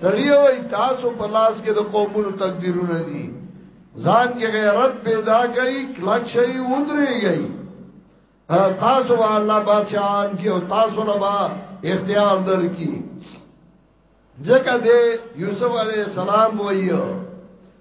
سړی وای تاسو په لاس کې د قومونو تقدیرونه دي ځان کې غیرت پیدا کړئ کلک شئ ودرېږئ تاسو به الله بادشاہان کې او تاسو له با اختیار درکې ځکه دې یوسف علی السلام وایو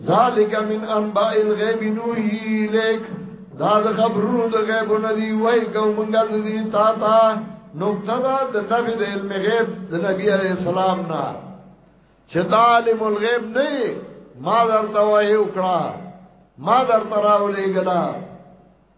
ذالک من انباء الغیب نوحی الیک دا د خبرونو د غیب نه دی وای کومګه دې تا تا نقطه دا د نبی د علم غیب د نبی علی السلام نه چې عالم الغیب نه ما درته وای وکړه ما درته راولې ګلا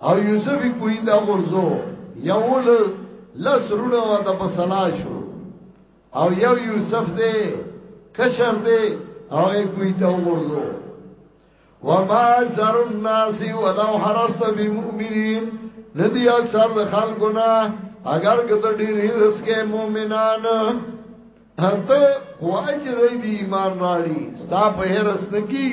او یوسف کوی دا غرزو یو لس رونه و دا بسلا شو او یو یوسف دے کشر دے او ای کوی دا غرزو وما اکثر الناس ولو حرست بمؤمنین ندی اکثر لخلقنا اگر کتا دیر حرس کے مومنان حتی خواهی چه دی ایمان راڑی ستا پا حرس نکی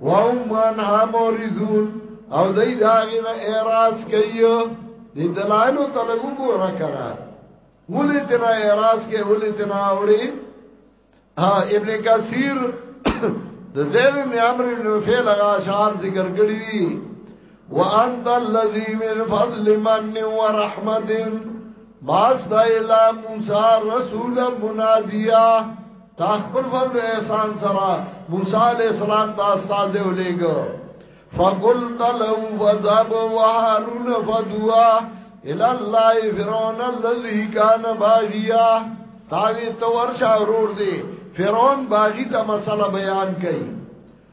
وهم عنها موردون او دای داغی نه اعراض کوي دی دلایل ته لګو ګوره کرا ولې تر اعراض کې ولې تر اوړي ها ابن کثیر د زید بن عمرو بن نوفل هغه اشعار ذکر کړی دي وانت الذي من فضل من ورحمت ما استایلا موسی رسول منادیا تا خپل فرد احسان سرا موسی علیہ السلام تا استاز اولیگ فقلت لو وزب وحارون فدوا الى الله فرعون الذي كان باغيا تاوی تو ورشا ورور دی فرعون باغی تا مسئلہ بیان کئی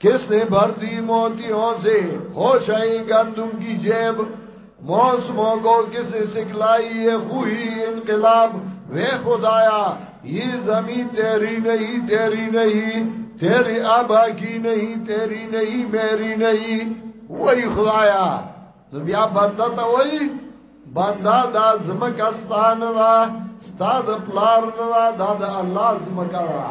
کس نے بھر دی موتیوں سے ہوش آئی گندم کی جیب موسموں کو کس نے سکھلائی یہ خوئی انقلاب وے خدایا یہ زمین تیری نہیں تیری نہیں تیری آبا کی نہیں تیری نہیں میری نہیں وہی خدایا نو بیا بنده ته وای بنده دا زمکه ستانه را ستاد پلار نه را دا د الله زمکه را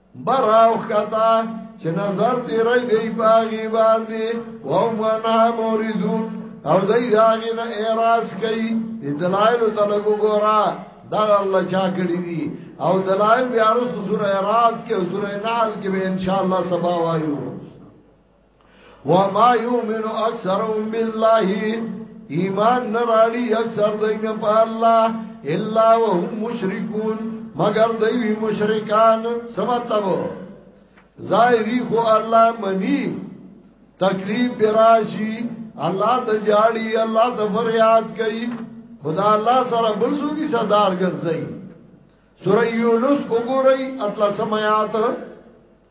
براو خطا چې نظر تیرې دی باغی باندې و منا موریدون او دای داغه نه اعتراض کوي د دلایل تلګ ګورا دا الله چا کړی دي او دلایل بیا رسو سورہ اعراض کې سورہ نال کې به ان شاء الله سبا وایو وما يؤمن اکثرهم بالله ایمان نراړي اکثر دینه په الله الا وهم مشرکون مگر دوی مشرکان سمطلب ظاهری خو الله منی تکلیف براشی الله ته جاړي الله ته فریاد کوي خدا الله سره بل څوک صدر ګرځي سورہ یونس وګورئ اتلسم آیات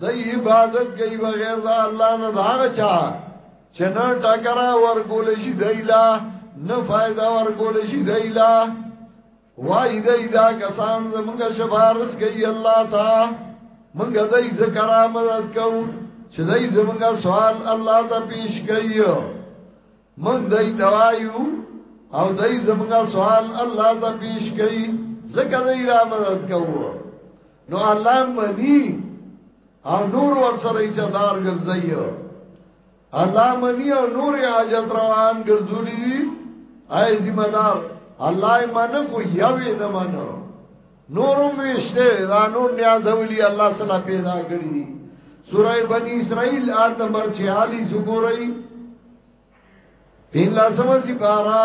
دی عبادت کوي بغیر د الله نه دا غچا چې نه ټکرا ورګول شي دیلا نه فائدہ ورګول شي دیلا وای دی دا کسان زمونږ شفارس کوي الله تا مونږ دای ذکر مدد کو چې دای زمونږ سوال الله ته پیش کوي مونږ دای توایو او دای زمونږ سوال الله ته پیش کوي ذکر دی را مدد کوو نو الله منی او نور ور سره یې صدر ګرځي الله منی او نور حاجت روان ګرځولي اي ذمہ دار الله من کو یوې نه منو نورم وشته دا نور نیاز اولی الله سلا پیدا کړی سورہ بنی اسرائیل آیت نمبر 46 وګورئ پین لاسمه سی پارا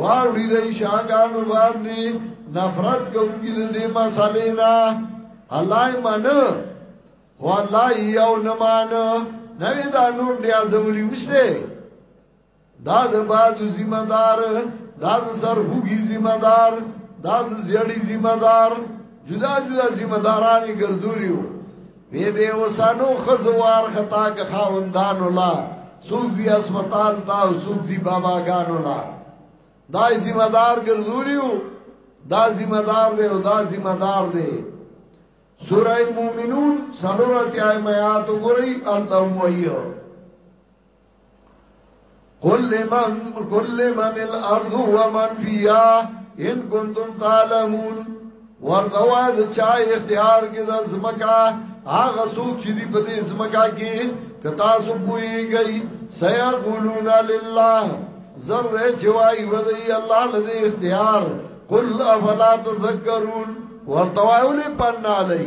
واوړي د شاګانو باندې نفرت کوونکی د دې مسالې نه الله یې منه هو الله یو نه مانه نوې دا نور دی ازولي مشته دا د بازو ذمہ دار دا د سرخوږي ذمہ دار دا د زیړی ذمہ دار جدا جدا ذمہ دارانې ګرځولیو وی دی وسانو خزوار خطا که خاوندان الله سوزی اسپتال تا او سوزی بابا گان الله دا ذمہ دار ګرځولیو دا ذمہ دار دی او دا ذمہ دار دی سورہ مومنون سلورت آیات وګورئ التم وایو قل لمن قل لمن الارض ومن فيها ان كنتم تعلمون ورتوا د چا اختیار کې د زمکا هغه څوک چې دی په دې زمکا کې کتا سو پوي گئی سيا قولون لله زر دې چوي ودی الله لدی اختیار قل افلا تذكرون ورتوا ولي پنا لای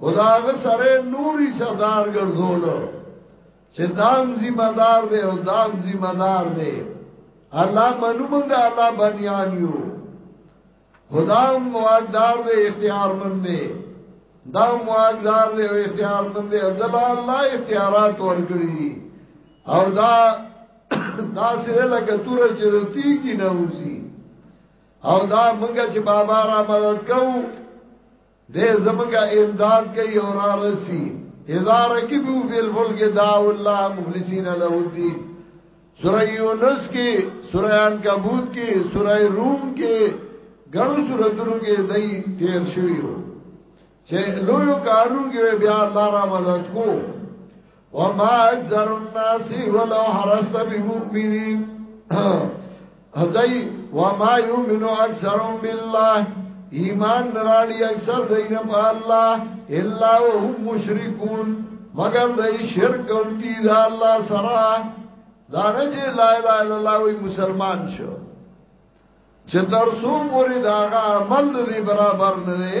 خداغه سره نوري صدار ګرځول چې دام ذمہ دار دی او دام ذمہ دار دی الله منو موږ د الله بنیان یو خدا مواقدار دی اختیار مند دی دا مواقدار دی او اختیار مند دی د الله اختیارات ورکړي او دا دا سره لکه تور چې رتی کی نه وسی او دا مونږ چې بابا را مدد کوو دې زمونږه امداد کوي او را رسی اذا رکبو فی الفلک دعو الله مخلصین له الدین سورہ یونس کې سورہ عنکبوت کې سورہ روم کې ګڼ سورتونو کې دای تیر شوی وو چې لویو کارونو کې بیا الله را مدد کو وما اکثر الناس ولو حرست بمؤمنین هدای وما یؤمن اکثرهم بالله ایمان راړي اکثر دین په الله الا وهم مشرکون مگر دای شرک کوي دا الله سره دا نه چې لا اله الا الله وي مسلمان شو چې تر څو پورې دا عمل دې برابر نه دی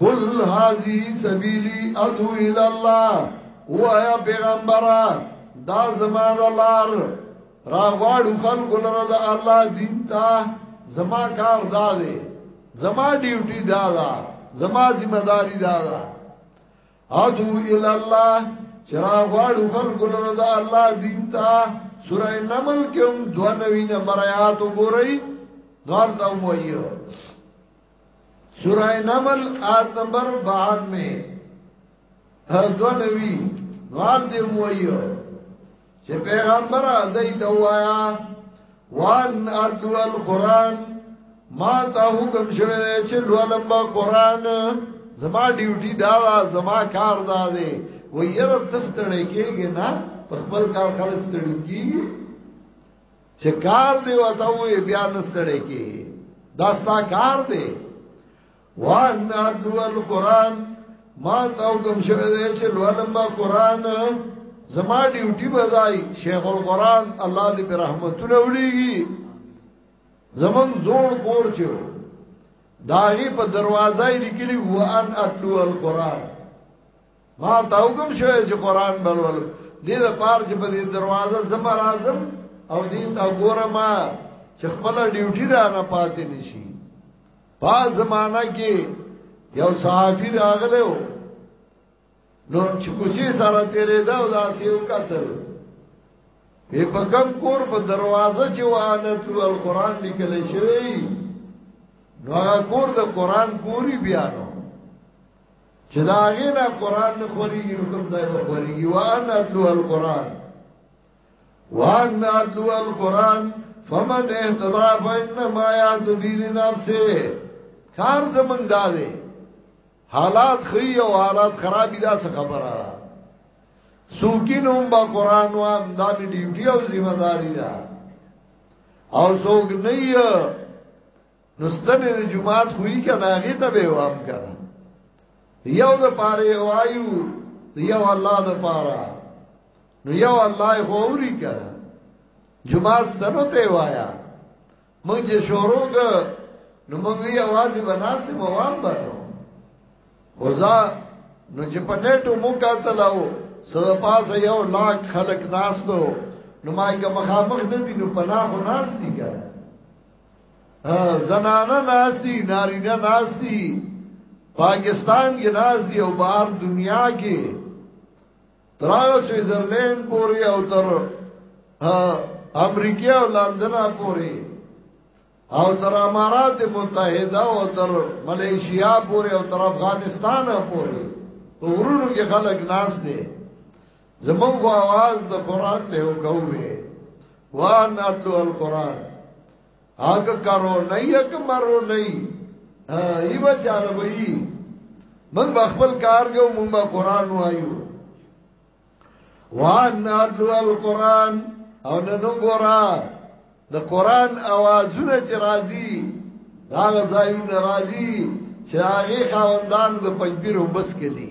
قل هذه سبيلي ادعو الى الله وایا پیغمبره دا زما د لار را غواړو خلق لره د الله دین ته زما کار دا دی زما ډیوټي دا ده زما ذمہ داری دا ده ادو ال الله چرا غواړو خلق لره د الله دین ته سورہ نمل کې هم 92 نمبر آیات وګورئ غار دا وایو سورہ نمل آیت نمبر 92 هدو نبی نوال دی مویو چې پیغمبر ازای ته وایا وان ارجو القران ما ته حکم شوه چې لولم با قران زما ډیوټي دا زما کار دا دی و یره تستړی کېږي نه په خپل کار خلک ستړي کېږي چې کار دی وته وې بیا نستړې کې دا ستا کار دی وان ادو القران ما تاو کوم شوه دې چې لولم قران زما ډیوټي بځای شیخ القران الله دې په رحمتونه وړيږي زمون زور کور چې داغي په دروازه لیکلي وان ادو القران ما ته حکم شوی چې قران بلول دې د پار چې په دې دروازه زم راځم او دې تا ګورم چې خپل ډیوټي را نه پاتې نشي په زمانہ کې یو صحافي راغله نو چې کوشي سره تیرې دا او داسې وکړل په پکم کور په دروازه چې وانه تو القرآن لیکل شوی نو هغه کور د قرآن کوری بیانو چې دا غینا قران نه خوريږي نو کوم ځای به خوريږي وان اتلو القران وان اتلو القران فمن اهتدى فانما يهتدي لنفسه کار زمنګ دا دی حالات خی او حالات خرابې دا څه خبره سوکینوم با قران و هم دا می ډیوټي او ذمہ داری ده او سوګ نه نو ستنه د جمعات خوې کنه هغه ته به وام کنه یو د پاره یو آیو یو الله د پاره نو یو الله غوري کنه جمعات ستنه ته وایا مونږ چې شروع ک نو مونږ یې आवाज بناسه مو وام بنو وزا نو چې په نیټو مو کاتلاو سره پاسه یو لاک خلق ناس دو نو ما یې مخامخ نه دي نو پناه ناس دي کنه زنانه ناس دی نارینه ناس دی پاکستان کې ناس دی او بهر دنیا کې تراغ سویزرلینڈ پوری او تر امریکی او لندن پوری او تر امارات متحده او تر ملیشیا پوری او تر افغانستان پوری غرونو کې خلک ناس دي زمون کو आवाज د قران ته وکوي وان اتلو القران هغه کرو نه یک مرو نه ای بچار وی من خپل کار کو مونږ قران وایو وان اتلو القران او نه نو ګورا د قران اوازونه چې راځي دا ځایونه راځي چې هغه خاوندان د پنځپیر وبس کړي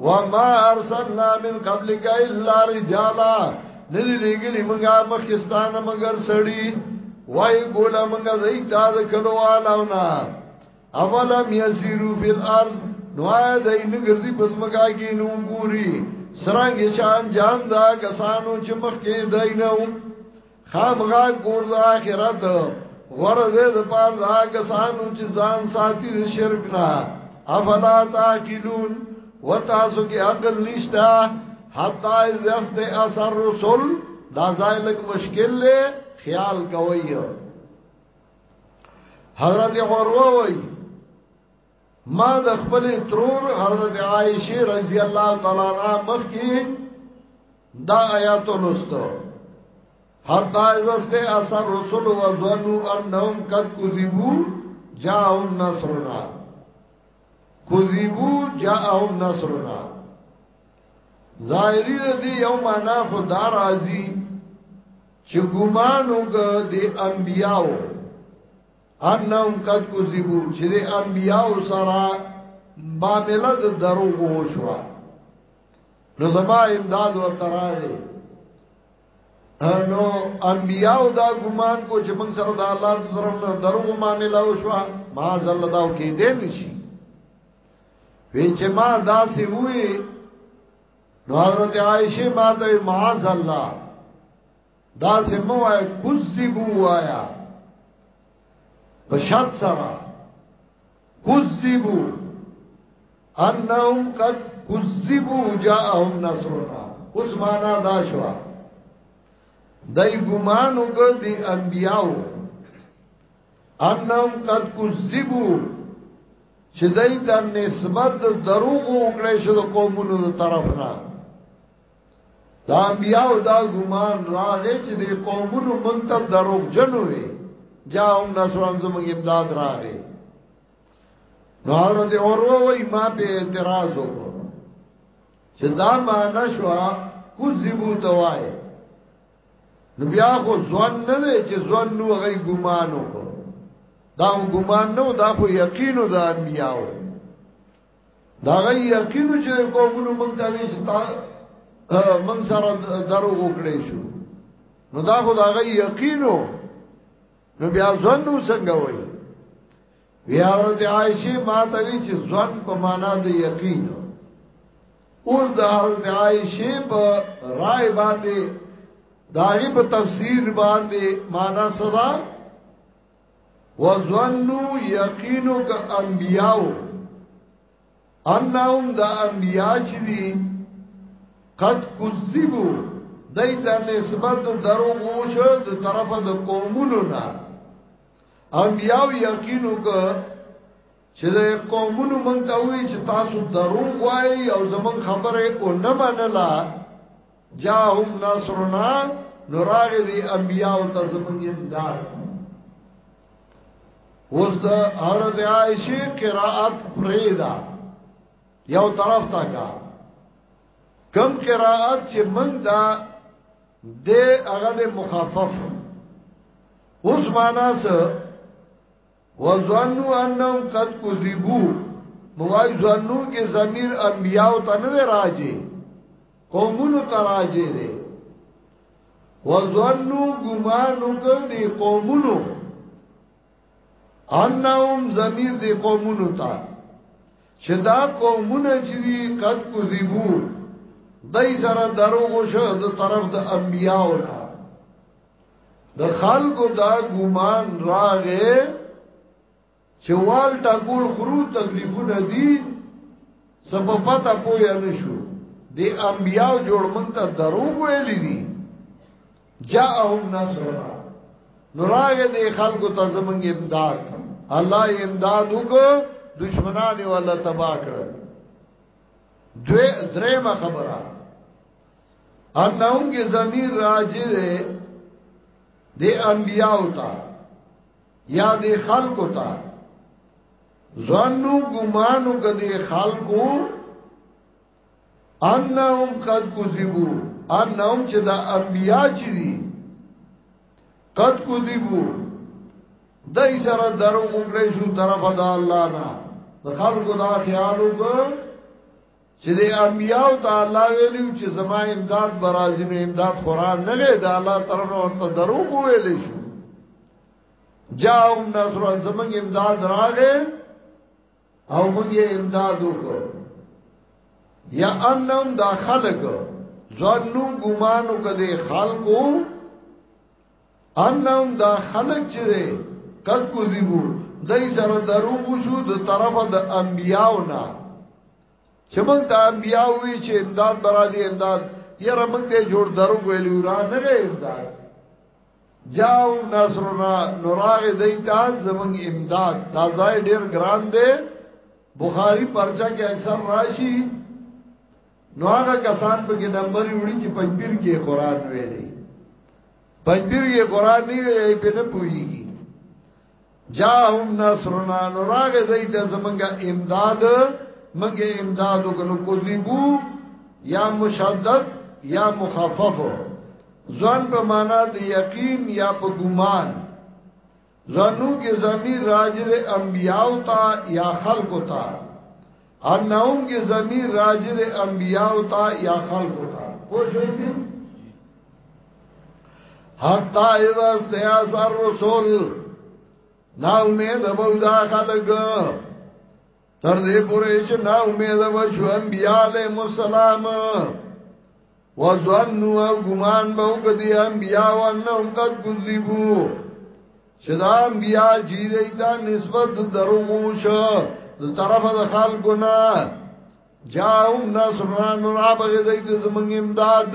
وما ارسلنا من قبلك الا رجالا ندی لګلی مونږه مخستان مگر سړی وای ګول مونږه زئی تا د کلو علاونا اولم یسیرو فی الارض نو آیا دای نه ګرځي پس مګا کې نو ګوري سرنګ شان جام دا کسانو چې مخکې دای نه خامغا کور د آخرت غره دې د پار دا کسانو چې ځان ساتي د شرک نه افلا تاکلون وتاسو کې عقل نشتا حتا یست اثر رسول دا ځای لک مشکل له خیال کوي حضرت عروه وایي ما د خپل ترور حضرت عائشه رضی الله تعالی عنها مخ کې دا آیات لوستو حتا ازسته اثر رسول و ظنوا انهم قد كذبوا جاءهم نصرنا کذیبو جاءهم نصرنا ظاهری دی یو معنا خدا راضی چې ګمان وګ دی انبیاو انهم قد کذبوا چې د انبیاو سره معاملې د دروغ وشو نو زما امداد و تراغه نو انبیاو دا ګمان کو چې موږ سره د الله طرف نه دروغ معاملې وشو ما زل دا کې دې نشي وی چې ما دا سی وې نو حضرت عائشه ما ته معاذ الله دا سمو وای کذبو وایا بشد سرا کذبو انهم قد کذبو جاءهم نصرنا اوس معنا دا شو دای ګمان وګړي دی انبیاو انهم قد کذبو چې دای ته نسبت دروغ وکړي شو د قومونو طرف نه دا انبیاء دا ګمان راغې چې د قومونو مونږ ته دروغ جنوي جاءهم نصرون زموږ امداد راغې نو حضرت اورو وای ما په اعتراض وکړ چې دا معنا شو کذبو توای نو بیا خو ځوان نه دی چې ځوان نو غي ګمان وکړ دا ګمان نو دا خو یقینو د انبیاء دا غي یقین چې قومونو مونږ ته وی چې تا مونږ سره درو وکړې شو نو دا خو دا غي یقینو نو بیا ځن نو څنګه وای بیا ورته عائشه ما ته وی چې ځن په معنا د یقین او د حضرت عائشه په رائے باندې داغي په تفسیر باندې معنا صدا وظنو یقینو که انبیاو انهم دا انبیا چی دی قد کذبو دای ته نسبت درو غوشو د طرفه د قومونو نه انبیاء یقینو که چې د قومونو مونږ ته وی چې تاسو درو غوايي او زمون خبره او نه منله جاهم نصرنا نراغ دی انبیاء و تزمون امداد اوس د حضرت عائشہ قرائت پریدا یو طرف تا کا کم قرائت چې من دا د هغه د مخفف اوس معنا څه وظنوا انهم قد كذبوا موای ظنو کې ضمیر انبیاء ته نه راځي قومونو ته راځي دي وظنوا ګمانو کې دي قومونو انهم ضمیر دي قومونو ته چې دا قومونه چې دي قد كذبوا دای سره دروغ شو د طرف د انبیاء نه د خلکو دا ګمان راغې چې وال ټاکول خرو تکلیفونه دي سب پتا پوی نه شو دی انبیاء جوړ مونږ ته درو ویل دي جاءهم نصرنا نوراغه دی خلکو ته زمونږ امداد الله امداد وکړو دشمنان ولا تبا کړ دوی درېمه خبره انهم کې ضمیر راجه ده د انبیاء تا یا د خلق تا ظنو ګمانو کدي خلقو انهم قد کذبو انهم چې د انبیاء چې دي قد کذبو دای سره درو وګړې شو طرف د الله نه د خلقو دا خیال وکړ چې د انبیاء ته الله ویلو چې زما امداد برازي نو امداد قران نه دی د الله تعالی نو ته درو ویل شو جاءهم نصر زمون امداد راغې او موږ یې امداد وکړو یا انم دا خلق ځنو ګمانو کده خلقو انهم دا خلق چې دی قد کذبو دای سره دروغ شو د طرفه د انبیاو نه چې موږ د انبیاو وی چې امداد برازي امداد یره موږ ته جوړ دروغ ویلو را نه غي امداد جاو نصرنا نوراغ دیتا زمون امداد دا ځای ډیر ګران دی بخاری پرچا کې اکثر راشي نو هغه کسان په کې نمبر وړي چې پنځبیر کې قران ویلي پنځبیر کې قران نه ویلي په نه پويږي جاهم نصرنا نو راغه دای د زمونږه امداد منګه امداد وکنو کوذبو یا مشدد یا مخفف ځان په معنا د یقین یا په ګمان زنو کې زمير راجع د انبياو تا یا خلق تا انهم کې زمير راجع د انبياو تا یا خلق تا پوښوي دي حتا اذا استياس الرسول نا امید بودا خلق تر دې پورې چې نا امید وشو انبیاء علیهم السلام وظنوا او ګمان به وکړي انبیاء وانهم قد کذبوا چې دا انبیاء چې دې ته نسبت دروغو شو د طرف د خلکو نه جاءهم نصرنا نور هغه دې ته زمونږ امداد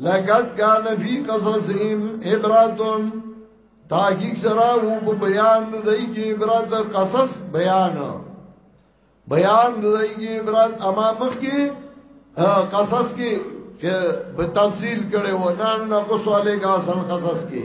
لقد كان في قصصهم عبرات تحقیق سره وو په بیان د دای کې عبرت قصص بیان بیان د دای کې عبرت اما مخ کې قصص کې په تفصیل کړي و نن نو کو سوالې کا اصل قصص کې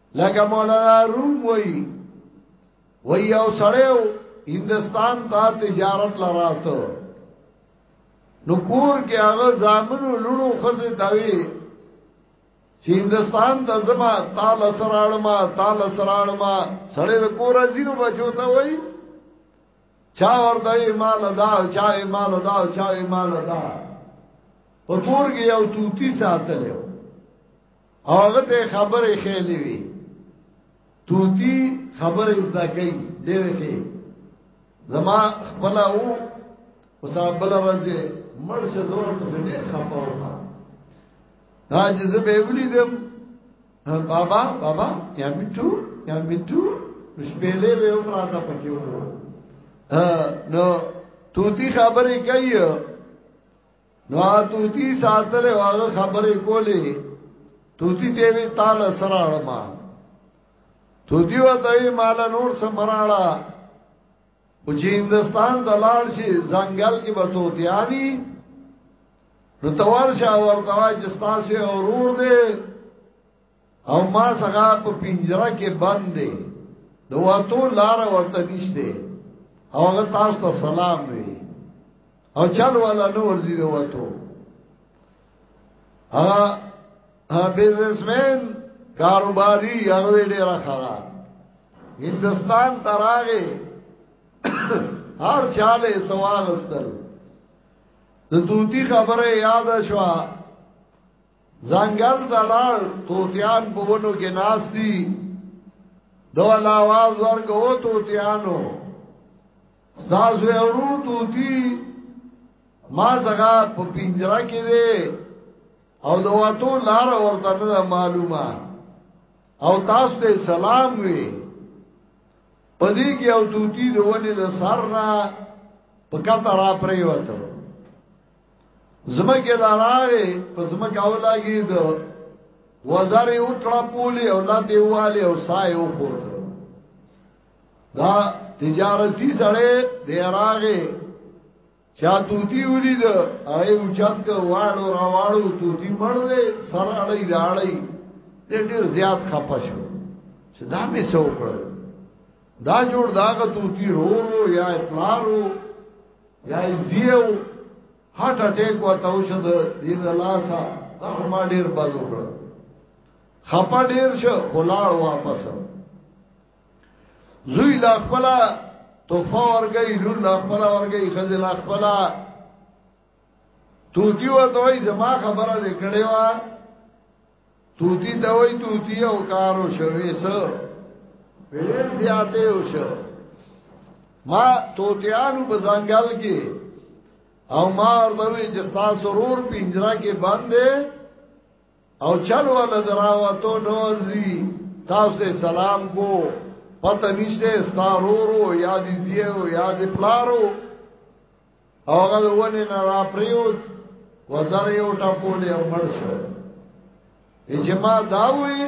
لکه مولانا روم وای وای یو سړیو هندستان ته تجارت لراته نو کور کې هغه زامنو لونو خزه داوي چې هندستان ته زما تعالی سراړما تعالی سراړما سړی د کور ازینو بچو ته وای چا ورته مال دا چا مال دا چا مال دا په کور کې یو توتی ساتلو هغه ته خبرې خېلې وي توتی خبرې زده کوي ډېر ښه زما خپل او وساب بل راځي مرشه زور په سړي خپاو راځ زه به ولي دم بابا بابا یا میټو یا میټو شپېلې به هم راته پکې وو نو توتی خبرې کوي نو توتی ساتل واغه خبرې کولې توتی ته وی تعالی سره اړما توتی وته مال نور سمراړه او چې هندستان د لاړ شي ځنګل کې به توتیانی نو توار شاه ورته چې تاسو اورور دی او ما څنګه په پنجره کې بند دی دواتو لار ورته نشته او هغه تاسو ته سلام وی او چل والا نو ورزي دواتو هغه بزنسمن کاروباری هغه ډیر خراب هندستان تراغه هر چاله سوال استل د دوتی خبره یاد شوه زنګل دلال توتیان په ونو کې ناس دي دو الله आवाज ورکو توتیانو ساز ورو توتی ما زغا په پنجره کې دي او د واتو لار ورته نه معلومه او تاسو ته سلام وی پدې کې او توتی د ونې د سر نه په کته را پریوته زمکه داراغه په زمکه اولاګي د وزر یو کړه پولی اولاد دیواله او سای او خور دا تجارتی سره دی راغه چا توتی ولی دا آئے اوچات کا وارو راوارو توتی مر دے سر اڑی دا اڑی دے دیر زیاد خپا شو چا دا می سو کرو دا جوړ داغه توتی رو رو یا پلارو یا زیو هارت اٹیک وته او شو د دې لاسا دا ما ډیر بازو کړ خپا ډیر شو ولاړ واپس زوی لا خپل توفه ورګی لور لا خپل ورګی خزل لا خپل تو دیو دوی زما خبره دې کړې و توتی ته وای توتی او کارو شوي سو ډېر زیاتې وشو ما توتیانو په ځنګل کې او ما ورته وی چې تاسو رور پنجره کې باندې او چل ولا دراوتو نوځي تاسو سلام کو پته نشته ستارورو یادې دیو یادې پلارو هغه د ونې نه را پریوت وزر یو ټاپولې او مړ شو اجماع دا وی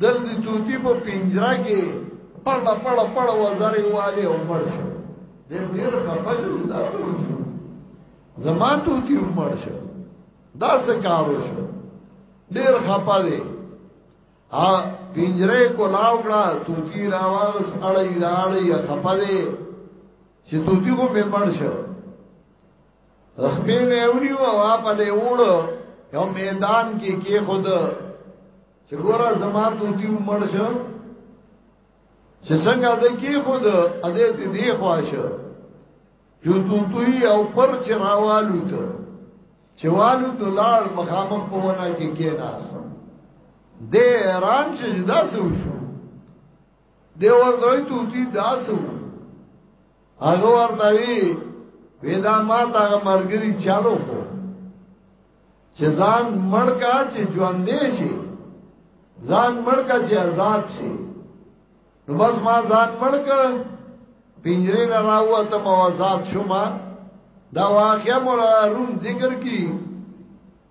دل دي توتی په پنجره کې پړه پړه پړه وزر یو والی او مړ شو دې ډیر خفه شو دا څه وشو زما توتی هم مړ شو دا څه کار وشو ډیر خفه دی ا پنجره کو لاوګړه توتی راوارس اړې راړې خفه دی چې توتی خو مې مړ شو خپې مې ونیو او په لې وړو یو میدان کې کې خود چې ګوره زما توتی مړ شو چې څنګه د کې خود ا دې دې خواشه یو توتی او پر چې راوالو ته چې والو ته لاړ مخامخ په ونه کې کې ناس دې ران چې دا څه وشو دی ورته توتی داسو هغه ورته وی ودا ما تا مرګري چالو خو چې ځان مړکا چې ژوندې شي ځان مړکا چې آزاد شي نو بس ما ځان مړکا پنجره نه راوته مو آزاد شوم دا واقعیا مولا روم ذکر کی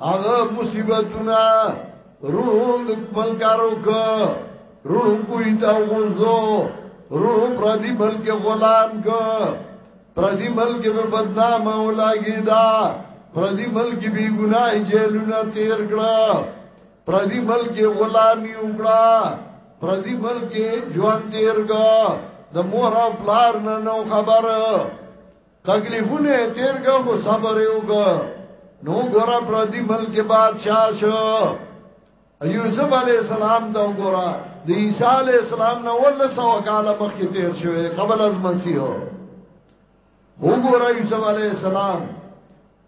هغه مصیبتونه رونو د خپل کارو ک رونو کوی تا وګورځو رونو پردي ملک غلام ک پردي ملک به بدنام ولاګی دا پردي ملک به ګناه جیلونه تیر کړه پردي ملک غلامی وکړه پردي ملک ژوند تیر ک د مور او پلار نه نو خبر تکلیفونه تیر کا خو صبر یو کا نو ګورا پردي ملک بادشاہ شو یوسف علی السلام دا ګورا د عیسی علی السلام نو ول سو کال مخکې تیر شوی قبل از مسیح وګورا یوسف علی السلام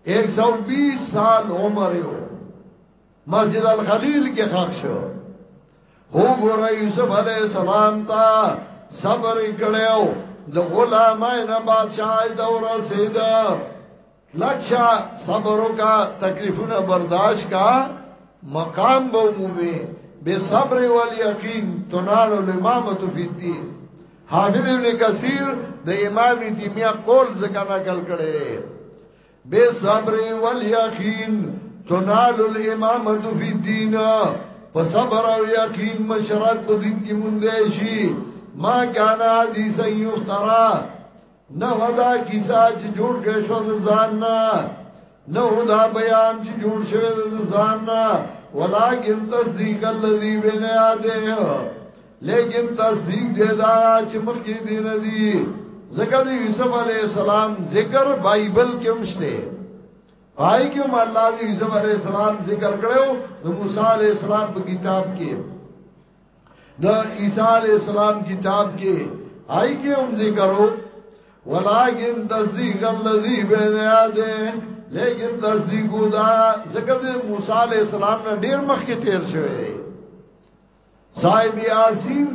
120 سال عمر یو مسجد الخلیل کې خاک شو هو ګور یوسف علی السلام تا صبر کړو د غلامای نه بادشاہ د ورسید لکشا صبرو کا تکلیفونه برداشت کا مقام به عمومي به صبر ول یقین تنال الامامه فی الدین حافظ ابن کثیر د امام ابن تیمیه قول ذکر نقل کړي بے صبر والیقین تنال الامامت فی الدین په صبر او یقین مشرت په دین کې مونږ شي ما کان حدیث یخترا نه دا کیسه چې جوړ کړی شو د ځان نه نه دا بیان چې جوړ شوی د ځان نه ولکن تصدیق الذی بین یاده لیکن تصدیق دې دا چې مخکې دی نه دی ذکر یوسف علی السلام ذکر بایبل کې مشته پای کې هم الله دې یوسف علی السلام ذکر کړو د موسی علی السلام په کتاب کې د عیسی علی السلام کتاب کې آی کې هم ذکر وو ولكن تصدیق الذی بین یاده لیکن تصدیق دا ذکر موسی علی السلام نه ډیر مخکې تیر شوی دی صاحب یاسین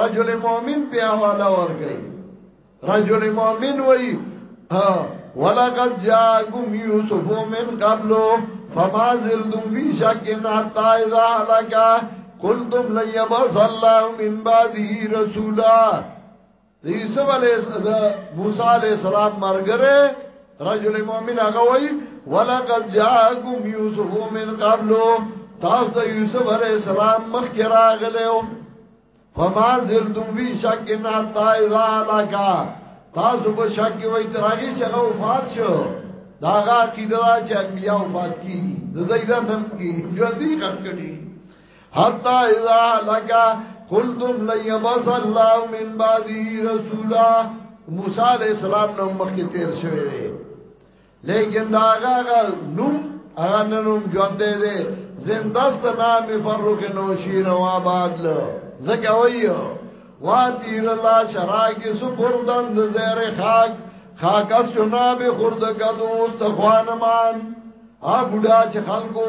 رجل مؤمن په حواله ورګی رجل مؤمن وی ها ولقد جاءكم يوسف من قبل فما زلتم في شك حتى اذا هلك قلتم لن يبعث الله من بعده رسولا یوسف علیہ السلام موسی علیہ السلام مرګره رجل مؤمن هغه وی ولقد جاءكم يوسف من قبل تاسو ته یوسف علی السلام مخکې راغلو فما زلتم فی شک حتا اذا لکا تاسو په شک کې وای ترغه چې هغه وفات شو دا هغه عقیده چې انبیا وفات کی د دې دا نن کې ژوندۍ کټ کړي حتا اذا لکا قلتم لیبس الله من بعدی رسولا موسی علیہ السلام نو مخکې تیر شوی دی لیکن دا هغه نوم هغه نوم ژوند دی زندست نام فرق نوشیر و آباد لو زکه وایو وا پیر الله شراګ سپردن د زهر خاک خاک سنا به خرد کدو استخوانمان ا بډا چې خلکو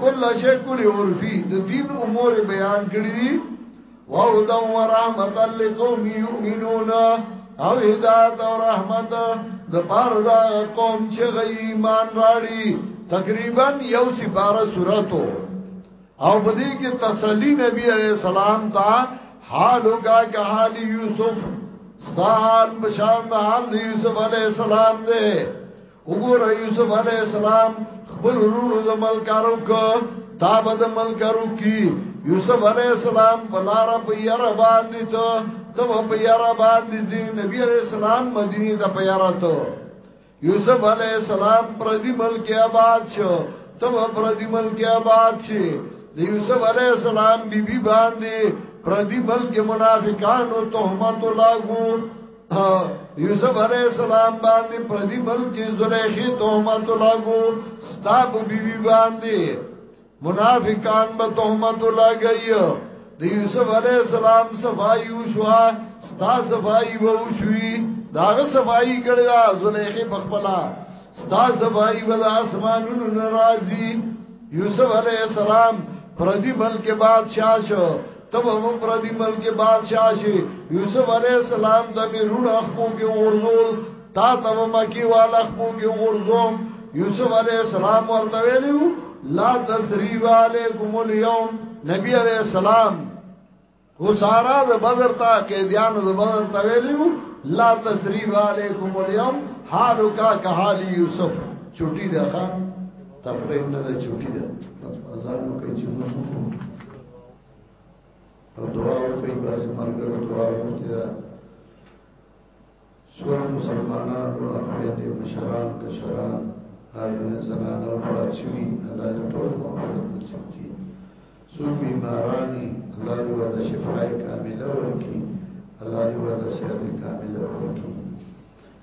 کله شي کلی عرفي د دین امور بیان کړی دي او دا ورحمت لکم یؤمنون او هدایت او رحمت د پاره دا قوم چې غي ایمان راړي تقریبا یو سی بار سوراتو او بدی کې تسلی نبی علیہ السلام تا حالو کا کہ حال یوسف سال بشان حال یوسف علیہ السلام دے وګوره یوسف علی السلام خپل ورونو د ملکارو ک تا به د ملکارو کی یوسف علی السلام بلار په یار باندې ته ته په یار باندې زی نبی علی السلام مدینه ته په یار ته یوسف علی السلام پر دې ملک آباد شو ته پر دې ملک آباد شي د یوسف علی السلام بیبي بی باندې پر دې ملک منافقانو تهمت لاګو یوسف علیہ السلام باندې پردي ملک کې زلیخی تهمت لاګو ستاب بیبي باندې منافقان به تهمت لاګي د یوسف علیہ السلام صفائی وشوا ستا صفائی وشوی داغه صفائی کړی دا زلیخی بخپلا ستا صفائی به د اسمانونو ناراضي یوسف علیہ السلام پردي ملک بادشاہ شو تب هم پردی ملک بادشاہ شي یوسف علیہ السلام د میرون خپو کې ورزول تا تب مکی والا خپو کې ورزوم یوسف علیہ السلام ورته ویلو لا تسریب علیکم اليوم نبی علیہ السلام او سارا د بدر تا قیدیان د بدر تا ویلو لا تسریب علیکم اليوم حالو کا که حال یوسف چوٹی ده خان تفریم نه ده چوٹی ده ازار نو کوي چې نو او دعا وکړي بس مرګرو دعا وکړي دا سور مسلمانان ورونه خویندې مشران کشران نارینه زنانه وفات شوي الله دې ټول مغفرت نصیب کړي څوک بیماران دي الله دې ورته شفای کامله ورکړي الله دې ورته صحت کامله ورکړي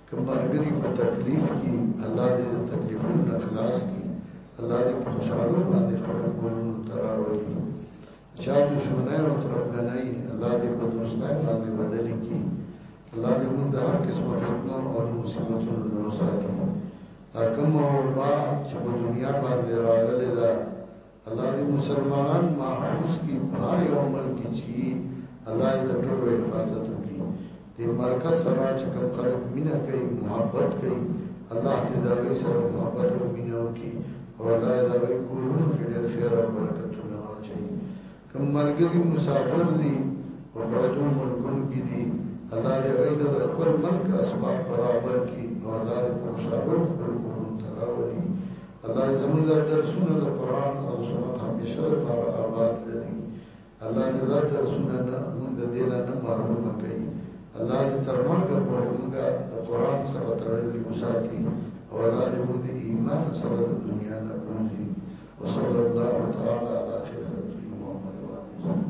که مرګري په تکلیف کې الله دې د تکلیفونو نه خلاص کړي الله دې په خوشحالو باندې خپل کورونو ته راولي چا دشمنۍ او تربګنۍ الله دې په دوستۍ باندې بدلې کړي الله دې موږ د هر قسمه فتنو او مصیبتونو نه وساتي دا کومه وبا چې په دنیا باندې راغلې ده الله دې مسلمانان محفوظ کی بهر یو عمل کی چی الله دې ټول حفاظت وکړي دې مرکز سره چې کوم خلک مینه کوي محبت کوي الله دې دا وی سره محبت او مینه وکړي او الله دې دا وی کورونه کې ډېر خیر او برکتونه واچي کوم مرګري مسافر دي او پردو ملکونو کې دي الله دې غي د خپل ملک اسباب برابر کړي او الله دې په مشابه خپل کورونه تراولي الله دې زموږ دا درسونه د قرآن او سنت همیشه لپاره آباد لري الله دې دا درسونه نه موږ د دې نه محرومه کوي الله دې تر مرګه پورې موږ د قرآن سره تړلي وساتي او الله دې موږ د ایمان سره د دنیا نه بوځي وصلی الله تعالی علی خیر خلقه محمد و آله وسلم